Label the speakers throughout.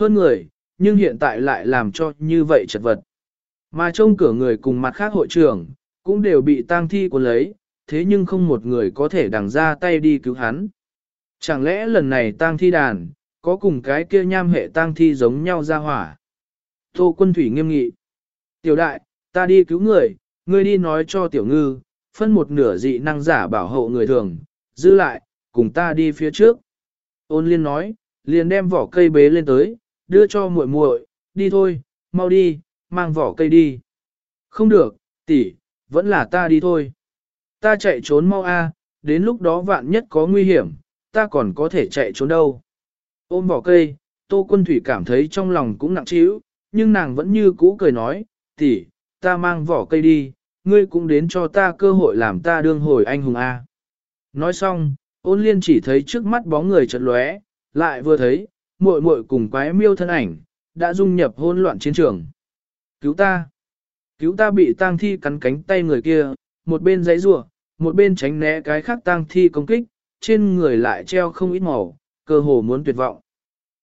Speaker 1: hơn người, nhưng hiện tại lại làm cho như vậy chật vật. Mà trông cửa người cùng mặt khác hội trưởng, cũng đều bị tang thi cuốn lấy, thế nhưng không một người có thể đằng ra tay đi cứu hắn. Chẳng lẽ lần này tang thi đàn, có cùng cái kia nham hệ tang thi giống nhau ra hỏa? Tô quân thủy nghiêm nghị. Tiểu đại, ta đi cứu người, ngươi đi nói cho tiểu ngư, phân một nửa dị năng giả bảo hộ người thường, giữ lại, cùng ta đi phía trước. Ôn liên nói, liền đem vỏ cây bế lên tới, đưa cho muội muội, đi thôi, mau đi, mang vỏ cây đi. Không được, tỷ, vẫn là ta đi thôi. Ta chạy trốn mau a, đến lúc đó vạn nhất có nguy hiểm, ta còn có thể chạy trốn đâu. Ôm vỏ cây, Tô Quân Thủy cảm thấy trong lòng cũng nặng trĩu, nhưng nàng vẫn như cũ cười nói, tỷ, ta mang vỏ cây đi, ngươi cũng đến cho ta cơ hội làm ta đương hồi anh hùng A. Nói xong, ôn liên chỉ thấy trước mắt bóng người chợt lóe, lại vừa thấy, muội muội cùng quái miêu thân ảnh, đã dung nhập hỗn loạn chiến trường. Cứu ta! Cứu ta bị tang thi cắn cánh tay người kia, một bên giấy rủa, một bên tránh né cái khác tang thi công kích, trên người lại treo không ít màu, cơ hồ muốn tuyệt vọng.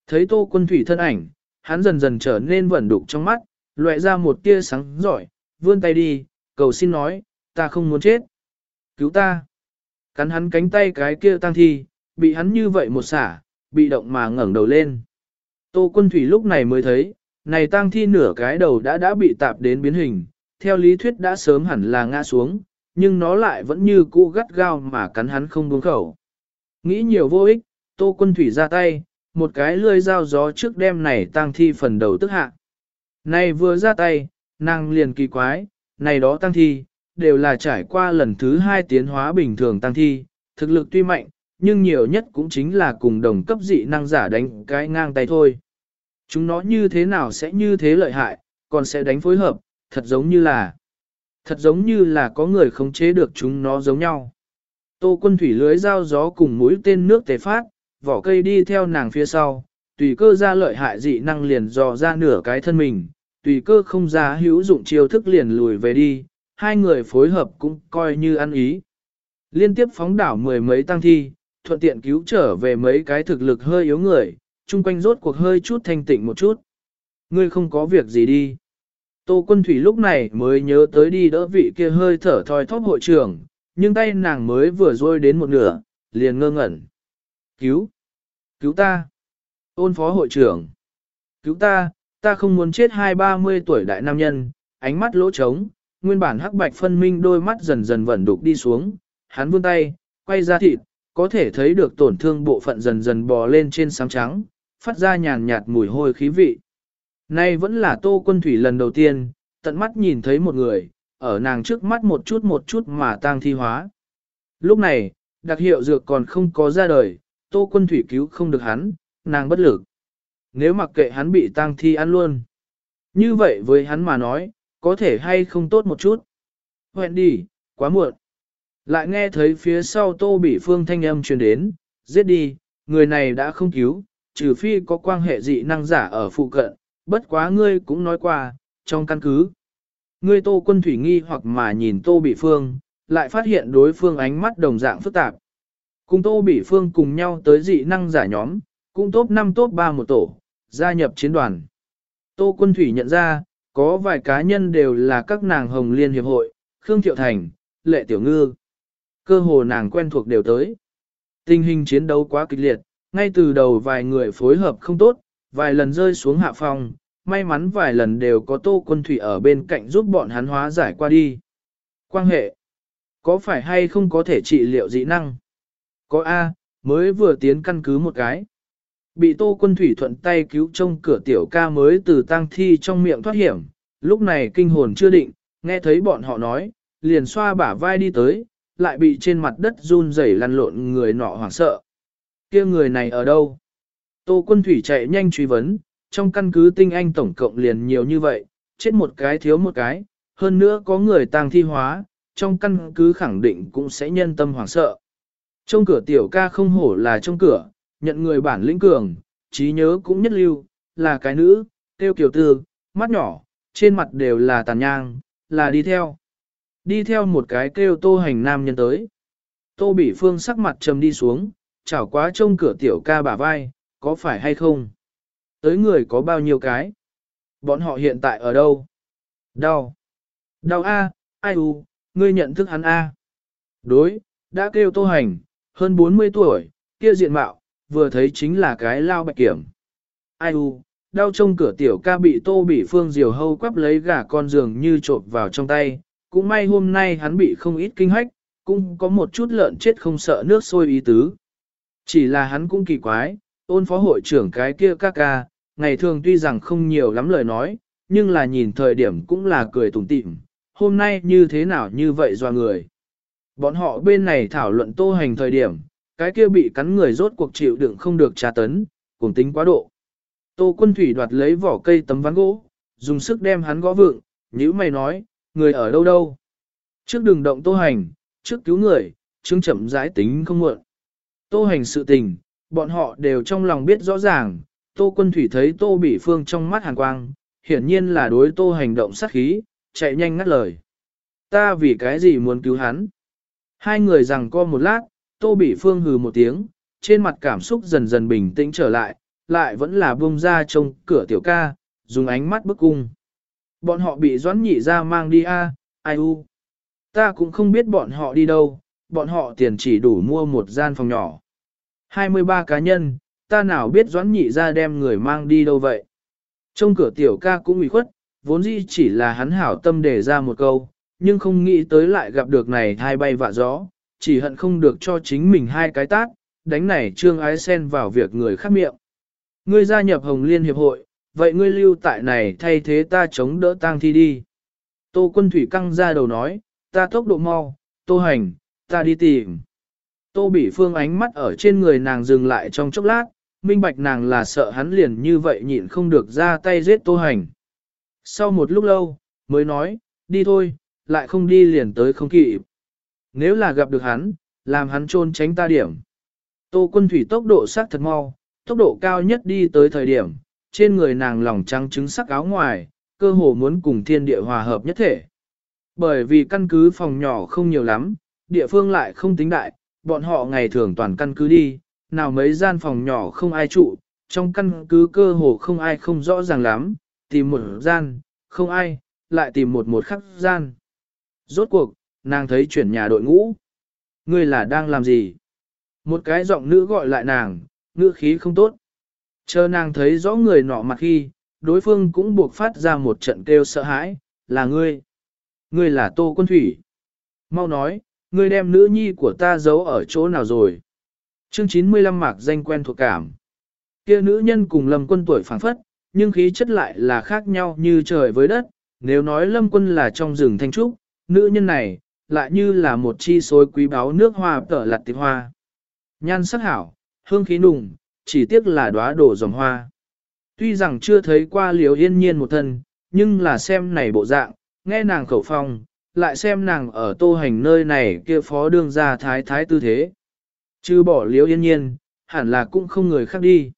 Speaker 1: Thấy tô quân thủy thân ảnh, hắn dần dần trở nên vẩn đục trong mắt, loại ra một tia sáng giỏi, vươn tay đi, cầu xin nói, ta không muốn chết. Cứu ta. Cắn hắn cánh tay cái kia tang thi, bị hắn như vậy một xả, bị động mà ngẩng đầu lên. Tô quân thủy lúc này mới thấy, này tăng thi nửa cái đầu đã đã bị tạp đến biến hình, theo lý thuyết đã sớm hẳn là ngã xuống, nhưng nó lại vẫn như cũ gắt gao mà cắn hắn không buông khẩu. Nghĩ nhiều vô ích, tô quân thủy ra tay, một cái lươi dao gió trước đêm này tăng thi phần đầu tức hạ. Này vừa ra tay, nàng liền kỳ quái, này đó tăng thi, đều là trải qua lần thứ hai tiến hóa bình thường tăng thi, thực lực tuy mạnh, nhưng nhiều nhất cũng chính là cùng đồng cấp dị năng giả đánh cái ngang tay thôi. Chúng nó như thế nào sẽ như thế lợi hại, còn sẽ đánh phối hợp, thật giống như là, thật giống như là có người khống chế được chúng nó giống nhau. Tô quân thủy lưới dao gió cùng mũi tên nước tề phát, vỏ cây đi theo nàng phía sau, tùy cơ ra lợi hại dị năng liền dò ra nửa cái thân mình, tùy cơ không ra hữu dụng chiêu thức liền lùi về đi, hai người phối hợp cũng coi như ăn ý. Liên tiếp phóng đảo mười mấy tăng thi, thuận tiện cứu trở về mấy cái thực lực hơi yếu người, chung quanh rốt cuộc hơi chút thanh tịnh một chút. Ngươi không có việc gì đi. Tô quân thủy lúc này mới nhớ tới đi đỡ vị kia hơi thở thoi thóp hội trưởng, nhưng tay nàng mới vừa rôi đến một nửa, liền ngơ ngẩn. Cứu! Cứu ta! Ôn phó hội trưởng! Cứu ta! Ta không muốn chết hai ba mươi tuổi đại nam nhân, ánh mắt lỗ trống, nguyên bản hắc bạch phân minh đôi mắt dần dần vẩn đục đi xuống, hắn vươn tay, quay ra thịt, có thể thấy được tổn thương bộ phận dần dần bò lên trên sáng trắng, phát ra nhàn nhạt mùi hôi khí vị. Nay vẫn là tô quân thủy lần đầu tiên, tận mắt nhìn thấy một người, ở nàng trước mắt một chút một chút mà tang thi hóa. Lúc này, đặc hiệu dược còn không có ra đời, tô quân thủy cứu không được hắn, nàng bất lực. Nếu mặc kệ hắn bị tang thi ăn luôn. Như vậy với hắn mà nói, có thể hay không tốt một chút. Hẹn đi, quá muộn. Lại nghe thấy phía sau tô bị phương thanh âm truyền đến, giết đi, người này đã không cứu, trừ phi có quan hệ dị năng giả ở phụ cận, bất quá ngươi cũng nói qua, trong căn cứ. Ngươi tô quân thủy nghi hoặc mà nhìn tô bị phương, lại phát hiện đối phương ánh mắt đồng dạng phức tạp. Cùng tô bị phương cùng nhau tới dị năng giả nhóm, cũng top 5 top 3 một tổ, gia nhập chiến đoàn. Tô quân thủy nhận ra, có vài cá nhân đều là các nàng hồng liên hiệp hội, Khương Thiệu Thành, Lệ Tiểu Ngư. Cơ hồ nàng quen thuộc đều tới. Tình hình chiến đấu quá kịch liệt, ngay từ đầu vài người phối hợp không tốt, vài lần rơi xuống hạ phòng, may mắn vài lần đều có tô quân thủy ở bên cạnh giúp bọn hắn hóa giải qua đi. Quan hệ, có phải hay không có thể trị liệu dị năng? Có A, mới vừa tiến căn cứ một cái. Bị tô quân thủy thuận tay cứu trong cửa tiểu ca mới từ tang thi trong miệng thoát hiểm, lúc này kinh hồn chưa định, nghe thấy bọn họ nói, liền xoa bả vai đi tới, lại bị trên mặt đất run rẩy lăn lộn người nọ hoảng sợ. kia người này ở đâu? Tô quân thủy chạy nhanh truy vấn, trong căn cứ tinh anh tổng cộng liền nhiều như vậy, chết một cái thiếu một cái, hơn nữa có người tang thi hóa, trong căn cứ khẳng định cũng sẽ nhân tâm hoảng sợ. Trong cửa tiểu ca không hổ là trong cửa, nhận người bản lĩnh cường, trí nhớ cũng nhất lưu, là cái nữ, tiêu kiều tư, mắt nhỏ, trên mặt đều là tàn nhang, là đi theo. Đi theo một cái kêu tô hành nam nhân tới. Tô bị phương sắc mặt trầm đi xuống, chảo quá trông cửa tiểu ca bả vai, có phải hay không? Tới người có bao nhiêu cái? Bọn họ hiện tại ở đâu? Đau. Đau A, ai u, ngươi nhận thức hắn A. Đối, đã kêu tô hành, hơn 40 tuổi, kia diện mạo, vừa thấy chính là cái lao bạch kiểm. Ai u, đau trông cửa tiểu ca bị tô bị phương diều hâu quắp lấy gà con giường như trộn vào trong tay, cũng may hôm nay hắn bị không ít kinh hách, cũng có một chút lợn chết không sợ nước sôi ý tứ. Chỉ là hắn cũng kỳ quái, ôn phó hội trưởng cái kia ca ca, ngày thường tuy rằng không nhiều lắm lời nói, nhưng là nhìn thời điểm cũng là cười tủm tỉm, hôm nay như thế nào như vậy do người. Bọn họ bên này thảo luận tô hành thời điểm, cái kia bị cắn người rốt cuộc chịu đựng không được tra tấn, cùng tính quá độ. Tô quân thủy đoạt lấy vỏ cây tấm ván gỗ, dùng sức đem hắn gõ vượng, nhữ mày nói, người ở đâu đâu. Trước đường động tô hành, trước cứu người, chứng chậm giải tính không muộn. Tô hành sự tình, bọn họ đều trong lòng biết rõ ràng, tô quân thủy thấy tô bị phương trong mắt hàn quang, hiển nhiên là đối tô hành động sát khí, chạy nhanh ngắt lời. Ta vì cái gì muốn cứu hắn? Hai người rằng co một lát, tô bị phương hừ một tiếng, trên mặt cảm xúc dần dần bình tĩnh trở lại, lại vẫn là buông ra trông cửa tiểu ca, dùng ánh mắt bức cung. Bọn họ bị doãn nhị ra mang đi a, ai u. Ta cũng không biết bọn họ đi đâu, bọn họ tiền chỉ đủ mua một gian phòng nhỏ. 23 cá nhân, ta nào biết doãn nhị ra đem người mang đi đâu vậy. Trong cửa tiểu ca cũng ủy khuất, vốn dĩ chỉ là hắn hảo tâm để ra một câu, nhưng không nghĩ tới lại gặp được này hai bay vạ gió, chỉ hận không được cho chính mình hai cái tát, đánh này trương ái sen vào việc người khác miệng. Ngươi gia nhập Hồng Liên Hiệp hội, vậy ngươi lưu tại này thay thế ta chống đỡ tang thi đi. Tô quân thủy căng ra đầu nói, ta tốc độ mau, tô hành, ta đi tìm. Tô Bỉ Phương ánh mắt ở trên người nàng dừng lại trong chốc lát, minh bạch nàng là sợ hắn liền như vậy nhịn không được ra tay giết Tô Hành. Sau một lúc lâu, mới nói, đi thôi, lại không đi liền tới không kịp. Nếu là gặp được hắn, làm hắn trôn tránh ta điểm. Tô quân thủy tốc độ sát thật mau, tốc độ cao nhất đi tới thời điểm, trên người nàng lòng trắng trứng sắc áo ngoài, cơ hồ muốn cùng thiên địa hòa hợp nhất thể. Bởi vì căn cứ phòng nhỏ không nhiều lắm, địa phương lại không tính đại, bọn họ ngày thường toàn căn cứ đi, nào mấy gian phòng nhỏ không ai trụ, trong căn cứ cơ hồ không ai không rõ ràng lắm, tìm một gian, không ai, lại tìm một một khắc gian. Rốt cuộc, nàng thấy chuyển nhà đội ngũ. Ngươi là đang làm gì? Một cái giọng nữ gọi lại nàng, ngữ khí không tốt. Chờ nàng thấy rõ người nọ mặt khi, đối phương cũng buộc phát ra một trận kêu sợ hãi, là ngươi. Ngươi là Tô Quân Thủy. Mau nói, ngươi đem nữ nhi của ta giấu ở chỗ nào rồi? Chương 95 mạc danh quen thuộc cảm. Kia nữ nhân cùng lâm quân tuổi phảng phất, nhưng khí chất lại là khác nhau như trời với đất. Nếu nói lâm quân là trong rừng thanh trúc, nữ nhân này, lại như là một chi xối quý báu nước hoa tở lặt tiệp hoa. Nhan sắc hảo, hương khí nùng, chỉ tiếc là đóa đổ dòng hoa. Tuy rằng chưa thấy qua liều yên nhiên một thân, nhưng là xem này bộ dạng, nghe nàng khẩu phong, lại xem nàng ở tô hành nơi này kia phó đương ra thái thái tư thế. Chứ bỏ liếu yên nhiên, hẳn là cũng không người khác đi.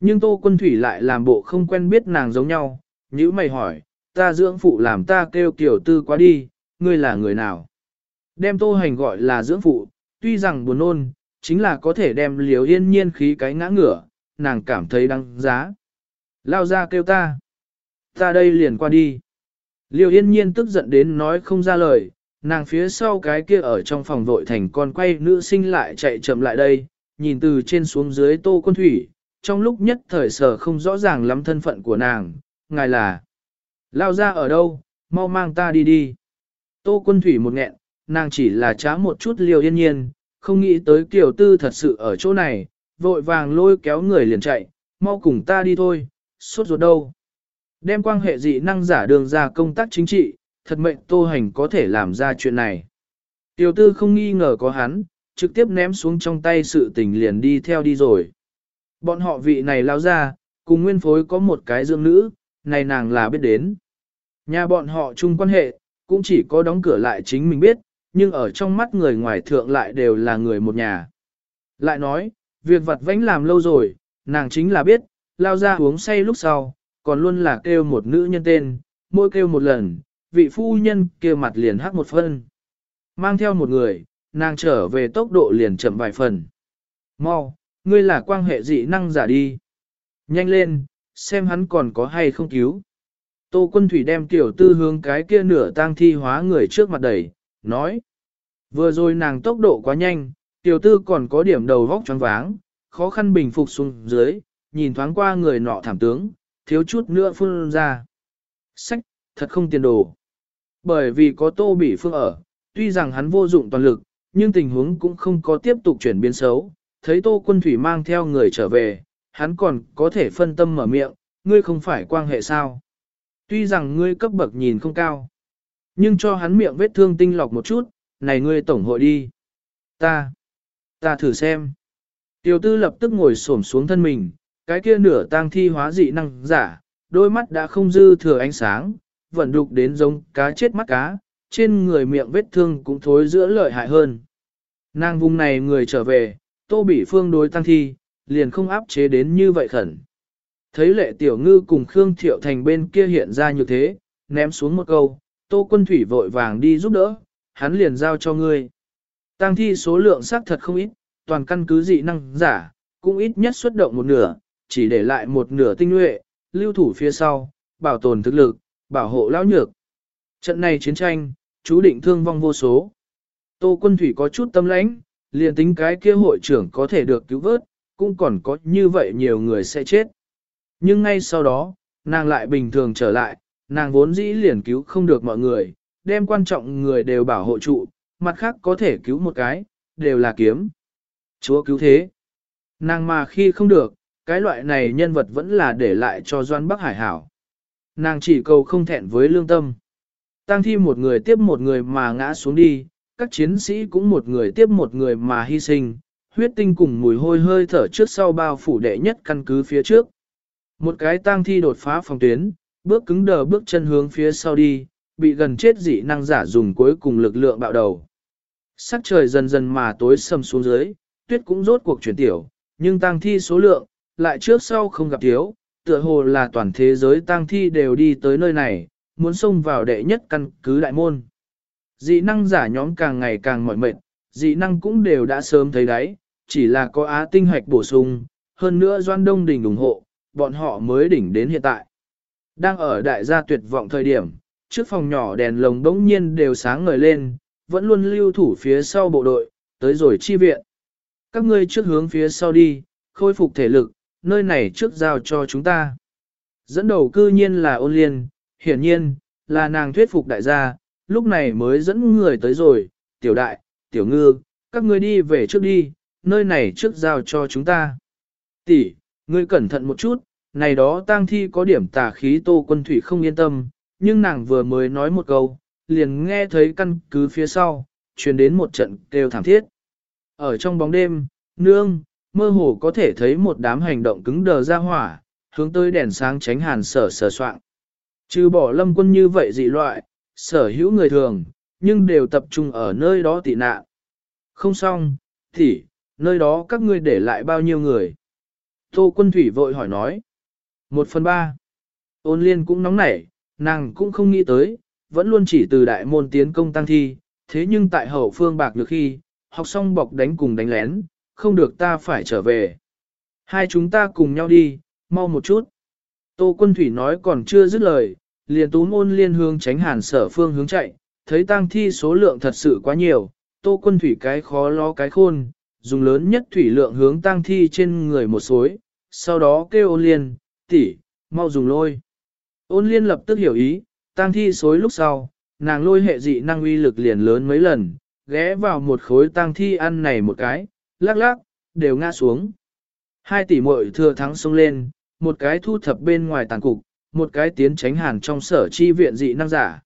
Speaker 1: Nhưng tô quân thủy lại làm bộ không quen biết nàng giống nhau, như mày hỏi, ta dưỡng phụ làm ta kêu kiểu tư quá đi, ngươi là người nào? Đem tô hành gọi là dưỡng phụ, tuy rằng buồn nôn, chính là có thể đem liều yên nhiên khí cái ngã ngửa, nàng cảm thấy đăng giá. Lao ra kêu ta. Ta đây liền qua đi. Liều yên nhiên tức giận đến nói không ra lời, nàng phía sau cái kia ở trong phòng vội thành con quay nữ sinh lại chạy chậm lại đây, nhìn từ trên xuống dưới tô quân thủy, trong lúc nhất thời sở không rõ ràng lắm thân phận của nàng, ngài là lao ra ở đâu, mau mang ta đi đi. Tô quân thủy một nghẹn, nàng chỉ là trá một chút liều yên nhiên, không nghĩ tới kiểu tư thật sự ở chỗ này, vội vàng lôi kéo người liền chạy, mau cùng ta đi thôi, suốt ruột đâu. Đem quan hệ dị năng giả đường ra công tác chính trị, thật mệnh tô hành có thể làm ra chuyện này. Tiểu tư không nghi ngờ có hắn, trực tiếp ném xuống trong tay sự tình liền đi theo đi rồi. Bọn họ vị này lao ra, cùng nguyên phối có một cái dương nữ, này nàng là biết đến. Nhà bọn họ chung quan hệ, cũng chỉ có đóng cửa lại chính mình biết, nhưng ở trong mắt người ngoài thượng lại đều là người một nhà. Lại nói, việc vặt vãnh làm lâu rồi, nàng chính là biết, lao ra uống say lúc sau, còn luôn là kêu một nữ nhân tên, mỗi kêu một lần, vị phu nhân kia mặt liền hắc một phân. Mang theo một người, nàng trở về tốc độ liền chậm vài phần. Mau, ngươi là quan hệ dị năng giả đi. Nhanh lên, xem hắn còn có hay không cứu. Tô quân thủy đem tiểu tư hướng cái kia nửa tang thi hóa người trước mặt đẩy, nói. Vừa rồi nàng tốc độ quá nhanh, tiểu tư còn có điểm đầu vóc choáng váng, khó khăn bình phục xuống dưới, nhìn thoáng qua người nọ thảm tướng, thiếu chút nữa phun ra. Sách, thật không tiền đồ. Bởi vì có tô bị phương ở, tuy rằng hắn vô dụng toàn lực, nhưng tình huống cũng không có tiếp tục chuyển biến xấu. Thấy tô quân thủy mang theo người trở về, hắn còn có thể phân tâm mở miệng, ngươi không phải quan hệ sao. Tuy rằng ngươi cấp bậc nhìn không cao, nhưng cho hắn miệng vết thương tinh lọc một chút, này ngươi tổng hội đi. Ta, ta thử xem. Tiểu tư lập tức ngồi xổm xuống thân mình, cái kia nửa tang thi hóa dị năng giả, đôi mắt đã không dư thừa ánh sáng, vẫn đục đến giống cá chết mắt cá, trên người miệng vết thương cũng thối giữa lợi hại hơn. Nàng vùng này người trở về, tô bị phương đối tăng thi, liền không áp chế đến như vậy khẩn. Thấy lệ tiểu ngư cùng Khương Thiệu Thành bên kia hiện ra như thế, ném xuống một câu, tô quân thủy vội vàng đi giúp đỡ, hắn liền giao cho ngươi. Tăng thi số lượng xác thật không ít, toàn căn cứ dị năng giả, cũng ít nhất xuất động một nửa, chỉ để lại một nửa tinh nhuệ, lưu thủ phía sau, bảo tồn thực lực, bảo hộ lão nhược. Trận này chiến tranh, chú định thương vong vô số. Tô quân thủy có chút tâm lãnh, liền tính cái kia hội trưởng có thể được cứu vớt, cũng còn có như vậy nhiều người sẽ chết. Nhưng ngay sau đó, nàng lại bình thường trở lại, nàng vốn dĩ liền cứu không được mọi người, đem quan trọng người đều bảo hộ trụ, mặt khác có thể cứu một cái, đều là kiếm. Chúa cứu thế. Nàng mà khi không được, cái loại này nhân vật vẫn là để lại cho Doan Bắc Hải hảo. Nàng chỉ cầu không thẹn với lương tâm. Tăng thi một người tiếp một người mà ngã xuống đi, các chiến sĩ cũng một người tiếp một người mà hy sinh, huyết tinh cùng mùi hôi hơi thở trước sau bao phủ đệ nhất căn cứ phía trước. Một cái tang thi đột phá phòng tuyến, bước cứng đờ bước chân hướng phía sau đi, bị gần chết dị năng giả dùng cuối cùng lực lượng bạo đầu. Sắc trời dần dần mà tối sầm xuống dưới, tuyết cũng rốt cuộc chuyển tiểu, nhưng tang thi số lượng, lại trước sau không gặp thiếu, tựa hồ là toàn thế giới tang thi đều đi tới nơi này, muốn xông vào đệ nhất căn cứ đại môn. Dị năng giả nhóm càng ngày càng mỏi mệt, dị năng cũng đều đã sớm thấy đấy, chỉ là có á tinh hoạch bổ sung, hơn nữa doan đông đỉnh ủng hộ, bọn họ mới đỉnh đến hiện tại. Đang ở đại gia tuyệt vọng thời điểm, trước phòng nhỏ đèn lồng đống nhiên đều sáng ngời lên, vẫn luôn lưu thủ phía sau bộ đội, tới rồi chi viện. Các ngươi trước hướng phía sau đi, khôi phục thể lực, nơi này trước giao cho chúng ta. Dẫn đầu cư nhiên là ôn liên, hiển nhiên, là nàng thuyết phục đại gia, lúc này mới dẫn người tới rồi, tiểu đại, tiểu ngư, các ngươi đi về trước đi, nơi này trước giao cho chúng ta. Tỷ, ngươi cẩn thận một chút, này đó tang thi có điểm tà khí tô quân thủy không yên tâm, nhưng nàng vừa mới nói một câu, liền nghe thấy căn cứ phía sau, truyền đến một trận kêu thảm thiết. Ở trong bóng đêm, nương, mơ hồ có thể thấy một đám hành động cứng đờ ra hỏa, hướng tới đèn sáng tránh hàn sở sở soạn. Trừ bỏ lâm quân như vậy dị loại, sở hữu người thường, nhưng đều tập trung ở nơi đó tị nạn. Không xong, thì, nơi đó các ngươi để lại bao nhiêu người? Tô quân thủy vội hỏi nói. Một phần ba. Ôn liên cũng nóng nảy, nàng cũng không nghĩ tới, vẫn luôn chỉ từ đại môn tiến công tăng thi, thế nhưng tại hậu phương bạc được khi, học xong bọc đánh cùng đánh lén, không được ta phải trở về. Hai chúng ta cùng nhau đi, mau một chút. Tô quân thủy nói còn chưa dứt lời, liền túm ôn liên hương tránh hàn sở phương hướng chạy, thấy tang thi số lượng thật sự quá nhiều, tô quân thủy cái khó lo cái khôn, dùng lớn nhất thủy lượng hướng tang thi trên người một xối, sau đó kêu ôn liên, tỷ, mau dùng lôi. Ôn liên lập tức hiểu ý, tang thi xối lúc sau, nàng lôi hệ dị năng uy lực liền lớn mấy lần, ghé vào một khối tang thi ăn này một cái, lắc lắc, đều ngã xuống. Hai tỷ muội thừa thắng xông lên, một cái thu thập bên ngoài tàn cục, một cái tiến tránh hàn trong sở chi viện dị năng giả.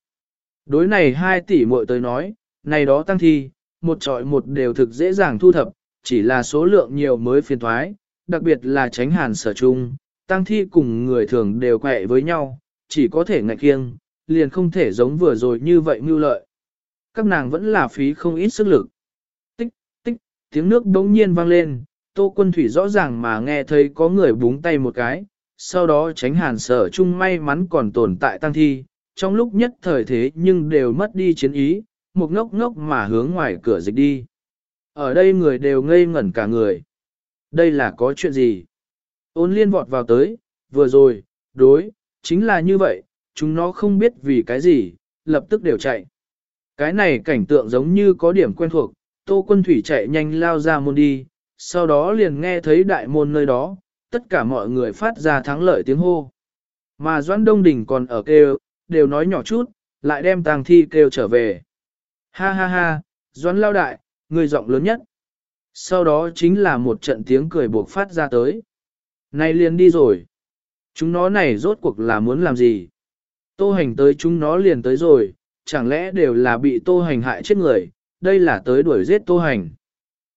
Speaker 1: Đối này hai tỷ muội tới nói, này đó tăng thi, một trọi một đều thực dễ dàng thu thập, chỉ là số lượng nhiều mới phiền thoái, đặc biệt là tránh hàn sở chung, tăng thi cùng người thường đều quẹ với nhau, chỉ có thể ngạch kiêng, liền không thể giống vừa rồi như vậy mưu lợi. Các nàng vẫn là phí không ít sức lực. Tích, tích, tiếng nước đống nhiên vang lên, tô quân thủy rõ ràng mà nghe thấy có người búng tay một cái, sau đó tránh hàn sở chung may mắn còn tồn tại tăng thi, trong lúc nhất thời thế nhưng đều mất đi chiến ý, một ngốc ngốc mà hướng ngoài cửa dịch đi. Ở đây người đều ngây ngẩn cả người. Đây là có chuyện gì? Ôn liên vọt vào tới, vừa rồi, đối, chính là như vậy, chúng nó không biết vì cái gì, lập tức đều chạy. Cái này cảnh tượng giống như có điểm quen thuộc, Tô Quân Thủy chạy nhanh lao ra môn đi, sau đó liền nghe thấy đại môn nơi đó, tất cả mọi người phát ra thắng lợi tiếng hô. Mà Doãn Đông Đình còn ở kêu, đều nói nhỏ chút, lại đem tàng thi kêu trở về. Ha ha ha, Doãn lao đại, người giọng lớn nhất. Sau đó chính là một trận tiếng cười buộc phát ra tới nay liền đi rồi. Chúng nó này rốt cuộc là muốn làm gì? Tô hành tới chúng nó liền tới rồi, chẳng lẽ đều là bị tô hành hại chết người, đây là tới đuổi giết tô hành.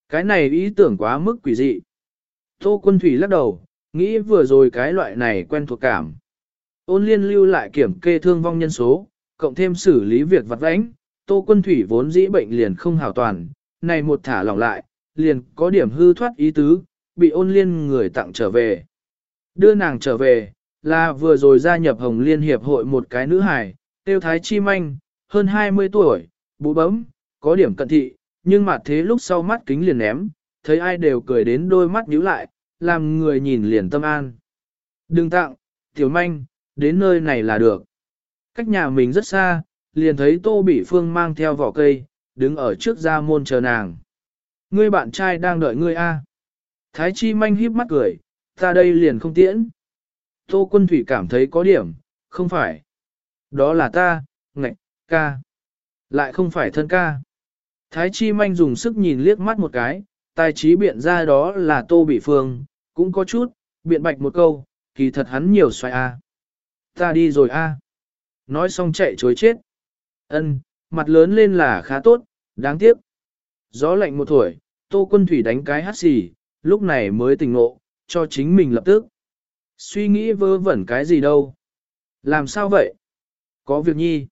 Speaker 1: Cái này ý tưởng quá mức quỷ dị. Tô quân thủy lắc đầu, nghĩ vừa rồi cái loại này quen thuộc cảm. Ôn liên lưu lại kiểm kê thương vong nhân số, cộng thêm xử lý việc vặt vãnh, tô quân thủy vốn dĩ bệnh liền không hảo toàn, này một thả lỏng lại, liền có điểm hư thoát ý tứ, bị ôn liên người tặng trở về. Đưa nàng trở về, là vừa rồi gia nhập Hồng Liên Hiệp hội một cái nữ hài, tiêu thái chi manh, hơn 20 tuổi, bụ bấm, có điểm cận thị, nhưng mà thế lúc sau mắt kính liền ném, thấy ai đều cười đến đôi mắt nhíu lại, làm người nhìn liền tâm an. Đừng tặng, tiểu manh, đến nơi này là được. Cách nhà mình rất xa, liền thấy Tô Bỉ Phương mang theo vỏ cây, đứng ở trước ra môn chờ nàng. Ngươi bạn trai đang đợi ngươi a. Thái Chi manh híp mắt cười, ta đây liền không tiễn. Tô Quân Thủy cảm thấy có điểm, không phải. Đó là ta, ngạch, ca. Lại không phải thân ca. Thái Chi manh dùng sức nhìn liếc mắt một cái, tài trí biện ra đó là Tô Bị Phương, cũng có chút, biện bạch một câu, kỳ thật hắn nhiều xoay a. Ta đi rồi a. Nói xong chạy chối chết. Ân, mặt lớn lên là khá tốt, đáng tiếc. Gió lạnh một tuổi, Tô Quân Thủy đánh cái hát xì, lúc này mới tỉnh ngộ, cho chính mình lập tức. Suy nghĩ vơ vẩn cái gì đâu. Làm sao vậy? Có việc nhi.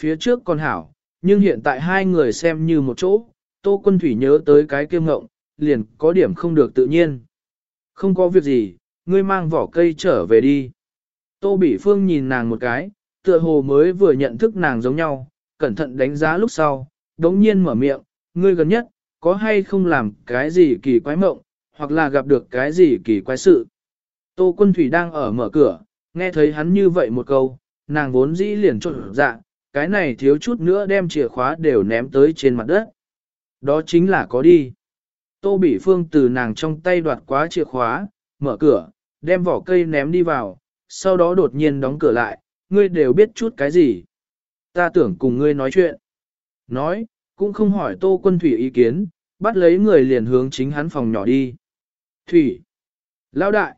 Speaker 1: Phía trước còn hảo, nhưng hiện tại hai người xem như một chỗ, Tô Quân Thủy nhớ tới cái kiêm ngộng, liền có điểm không được tự nhiên. Không có việc gì, ngươi mang vỏ cây trở về đi. Tô Bỉ Phương nhìn nàng một cái, tựa hồ mới vừa nhận thức nàng giống nhau, cẩn thận đánh giá lúc sau, đống nhiên mở miệng, ngươi gần nhất, có hay không làm cái gì kỳ quái mộng, hoặc là gặp được cái gì kỳ quái sự. Tô Quân Thủy đang ở mở cửa, nghe thấy hắn như vậy một câu, nàng vốn dĩ liền trộn dạ, cái này thiếu chút nữa đem chìa khóa đều ném tới trên mặt đất. Đó chính là có đi. Tô Bỉ Phương từ nàng trong tay đoạt quá chìa khóa, mở cửa, đem vỏ cây ném đi vào, sau đó đột nhiên đóng cửa lại, ngươi đều biết chút cái gì. Ta tưởng cùng ngươi nói chuyện. Nói, cũng không hỏi Tô Quân Thủy ý kiến, bắt lấy người liền hướng chính hắn phòng nhỏ đi. Thủy. Lão đại.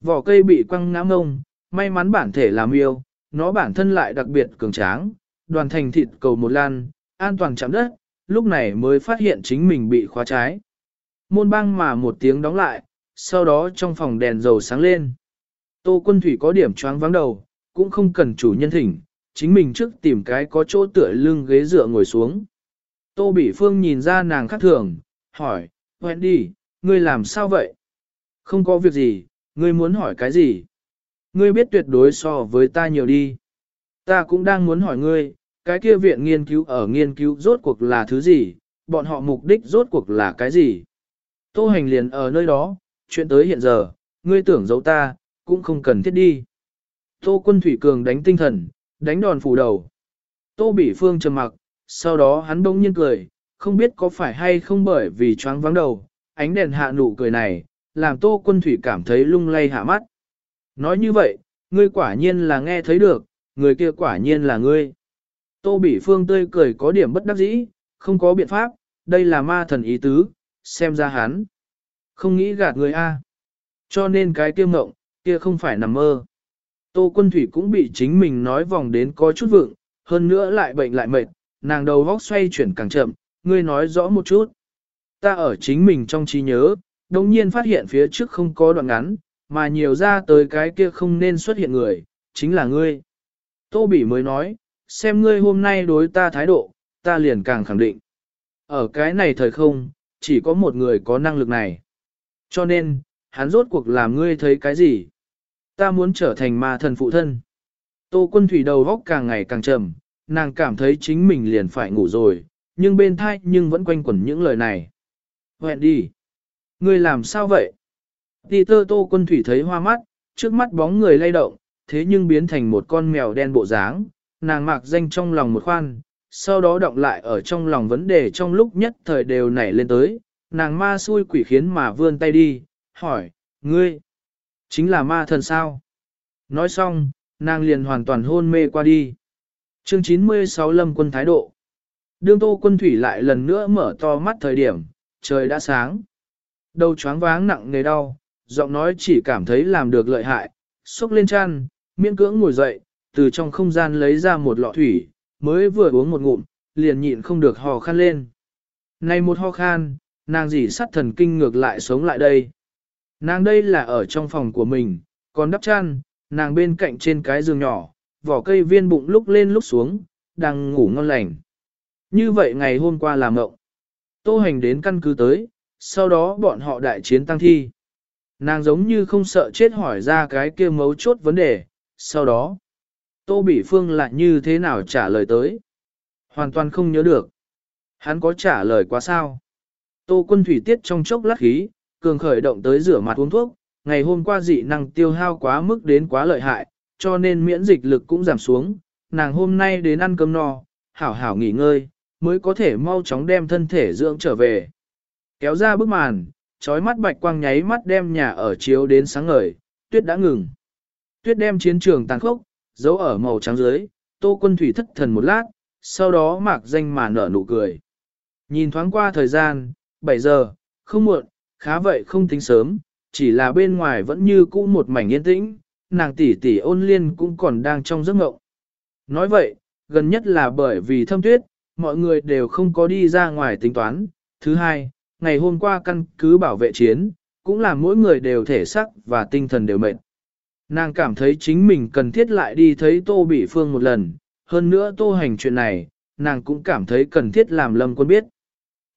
Speaker 1: Vỏ cây bị quăng ngã ngông, may mắn bản thể làm yêu, nó bản thân lại đặc biệt cường tráng, đoàn thành thịt cầu một lan, an toàn chạm đất, lúc này mới phát hiện chính mình bị khóa trái. Môn băng mà một tiếng đóng lại, sau đó trong phòng đèn dầu sáng lên. Tô quân thủy có điểm choáng vắng đầu, cũng không cần chủ nhân thỉnh, chính mình trước tìm cái có chỗ tựa lưng ghế dựa ngồi xuống. Tô Bỉ Phương nhìn ra nàng khác thường, hỏi, Wendy, ngươi làm sao vậy? Không có việc gì, ngươi muốn hỏi cái gì? Ngươi biết tuyệt đối so với ta nhiều đi. Ta cũng đang muốn hỏi ngươi, cái kia viện nghiên cứu ở nghiên cứu rốt cuộc là thứ gì, bọn họ mục đích rốt cuộc là cái gì? Tô hành liền ở nơi đó, chuyện tới hiện giờ, ngươi tưởng giấu ta, cũng không cần thiết đi. Tô quân thủy cường đánh tinh thần, đánh đòn phủ đầu. Tô bị phương trầm mặc, sau đó hắn bỗng nhiên cười, không biết có phải hay không bởi vì choáng vắng đầu, ánh đèn hạ nụ cười này, làm tô quân thủy cảm thấy lung lay hạ mắt. Nói như vậy, ngươi quả nhiên là nghe thấy được, người kia quả nhiên là ngươi. Tô Bỉ Phương tươi cười có điểm bất đắc dĩ, không có biện pháp, đây là ma thần ý tứ, xem ra hắn. Không nghĩ gạt người A. Cho nên cái kia mộng, kia không phải nằm mơ. Tô Quân Thủy cũng bị chính mình nói vòng đến có chút vượng, hơn nữa lại bệnh lại mệt, nàng đầu góc xoay chuyển càng chậm, ngươi nói rõ một chút. Ta ở chính mình trong trí nhớ, đồng nhiên phát hiện phía trước không có đoạn ngắn, mà nhiều ra tới cái kia không nên xuất hiện người, chính là ngươi. Tô Bỉ mới nói, xem ngươi hôm nay đối ta thái độ, ta liền càng khẳng định. Ở cái này thời không, chỉ có một người có năng lực này. Cho nên, hắn rốt cuộc làm ngươi thấy cái gì? Ta muốn trở thành ma thần phụ thân. Tô quân thủy đầu góc càng ngày càng trầm, nàng cảm thấy chính mình liền phải ngủ rồi, nhưng bên thai nhưng vẫn quanh quẩn những lời này. Hẹn đi. Ngươi làm sao vậy? Ti tơ tô quân thủy thấy hoa mắt, Trước mắt bóng người lay động, thế nhưng biến thành một con mèo đen bộ dáng, nàng mạc danh trong lòng một khoan, sau đó động lại ở trong lòng vấn đề trong lúc nhất thời đều nảy lên tới, nàng ma xui quỷ khiến mà vươn tay đi, hỏi, ngươi, chính là ma thần sao? Nói xong, nàng liền hoàn toàn hôn mê qua đi. Chương 96 Lâm quân thái độ. Đương tô quân thủy lại lần nữa mở to mắt thời điểm, trời đã sáng. Đầu choáng váng nặng nề đau, giọng nói chỉ cảm thấy làm được lợi hại, xúc lên chăn, miễn cưỡng ngồi dậy, từ trong không gian lấy ra một lọ thủy, mới vừa uống một ngụm, liền nhịn không được hò khan lên. Này một ho khan, nàng dì sắt thần kinh ngược lại sống lại đây. Nàng đây là ở trong phòng của mình, còn đắp chăn, nàng bên cạnh trên cái giường nhỏ, vỏ cây viên bụng lúc lên lúc xuống, đang ngủ ngon lành. Như vậy ngày hôm qua là mộng. Tô hành đến căn cứ tới, sau đó bọn họ đại chiến tăng thi. Nàng giống như không sợ chết hỏi ra cái kia mấu chốt vấn đề, sau đó, Tô Bỉ Phương lại như thế nào trả lời tới? Hoàn toàn không nhớ được. Hắn có trả lời quá sao? Tô quân thủy tiết trong chốc lát khí, cường khởi động tới rửa mặt uống thuốc, ngày hôm qua dị năng tiêu hao quá mức đến quá lợi hại, cho nên miễn dịch lực cũng giảm xuống, nàng hôm nay đến ăn cơm no, hảo hảo nghỉ ngơi, mới có thể mau chóng đem thân thể dưỡng trở về. Kéo ra bức màn, trói mắt bạch quang nháy mắt đem nhà ở chiếu đến sáng ngời, tuyết đã ngừng. Tuyết đem chiến trường tàn khốc, giấu ở màu trắng dưới, tô quân thủy thất thần một lát, sau đó mạc danh mà nở nụ cười. Nhìn thoáng qua thời gian, 7 giờ, không muộn, khá vậy không tính sớm, chỉ là bên ngoài vẫn như cũ một mảnh yên tĩnh, nàng tỷ tỷ ôn liên cũng còn đang trong giấc ngộng. Nói vậy, gần nhất là bởi vì thâm tuyết, mọi người đều không có đi ra ngoài tính toán. Thứ hai, ngày hôm qua căn cứ bảo vệ chiến, cũng là mỗi người đều thể sắc và tinh thần đều mệt. Nàng cảm thấy chính mình cần thiết lại đi thấy Tô Bỉ Phương một lần, hơn nữa Tô Hành chuyện này, nàng cũng cảm thấy cần thiết làm Lâm Quân biết.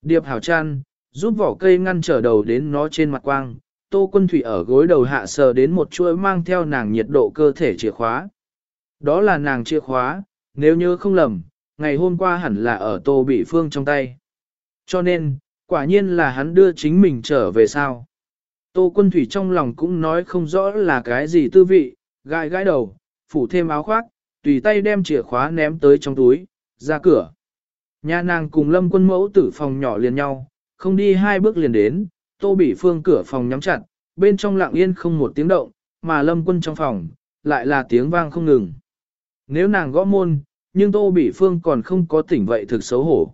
Speaker 1: Điệp hảo Trăn, giúp vỏ cây ngăn trở đầu đến nó trên mặt quang, Tô Quân Thủy ở gối đầu hạ sờ đến một chuỗi mang theo nàng nhiệt độ cơ thể chìa khóa. Đó là nàng chìa khóa, nếu nhớ không lầm, ngày hôm qua hẳn là ở Tô Bỉ Phương trong tay. Cho nên, quả nhiên là hắn đưa chính mình trở về sao. Tô quân thủy trong lòng cũng nói không rõ là cái gì tư vị, gai gai đầu, phủ thêm áo khoác, tùy tay đem chìa khóa ném tới trong túi, ra cửa. Nhà nàng cùng lâm quân mẫu tử phòng nhỏ liền nhau, không đi hai bước liền đến, tô bị phương cửa phòng nhắm chặt, bên trong lặng yên không một tiếng động, mà lâm quân trong phòng, lại là tiếng vang không ngừng. Nếu nàng gõ môn, nhưng tô bỉ phương còn không có tỉnh vậy thực xấu hổ.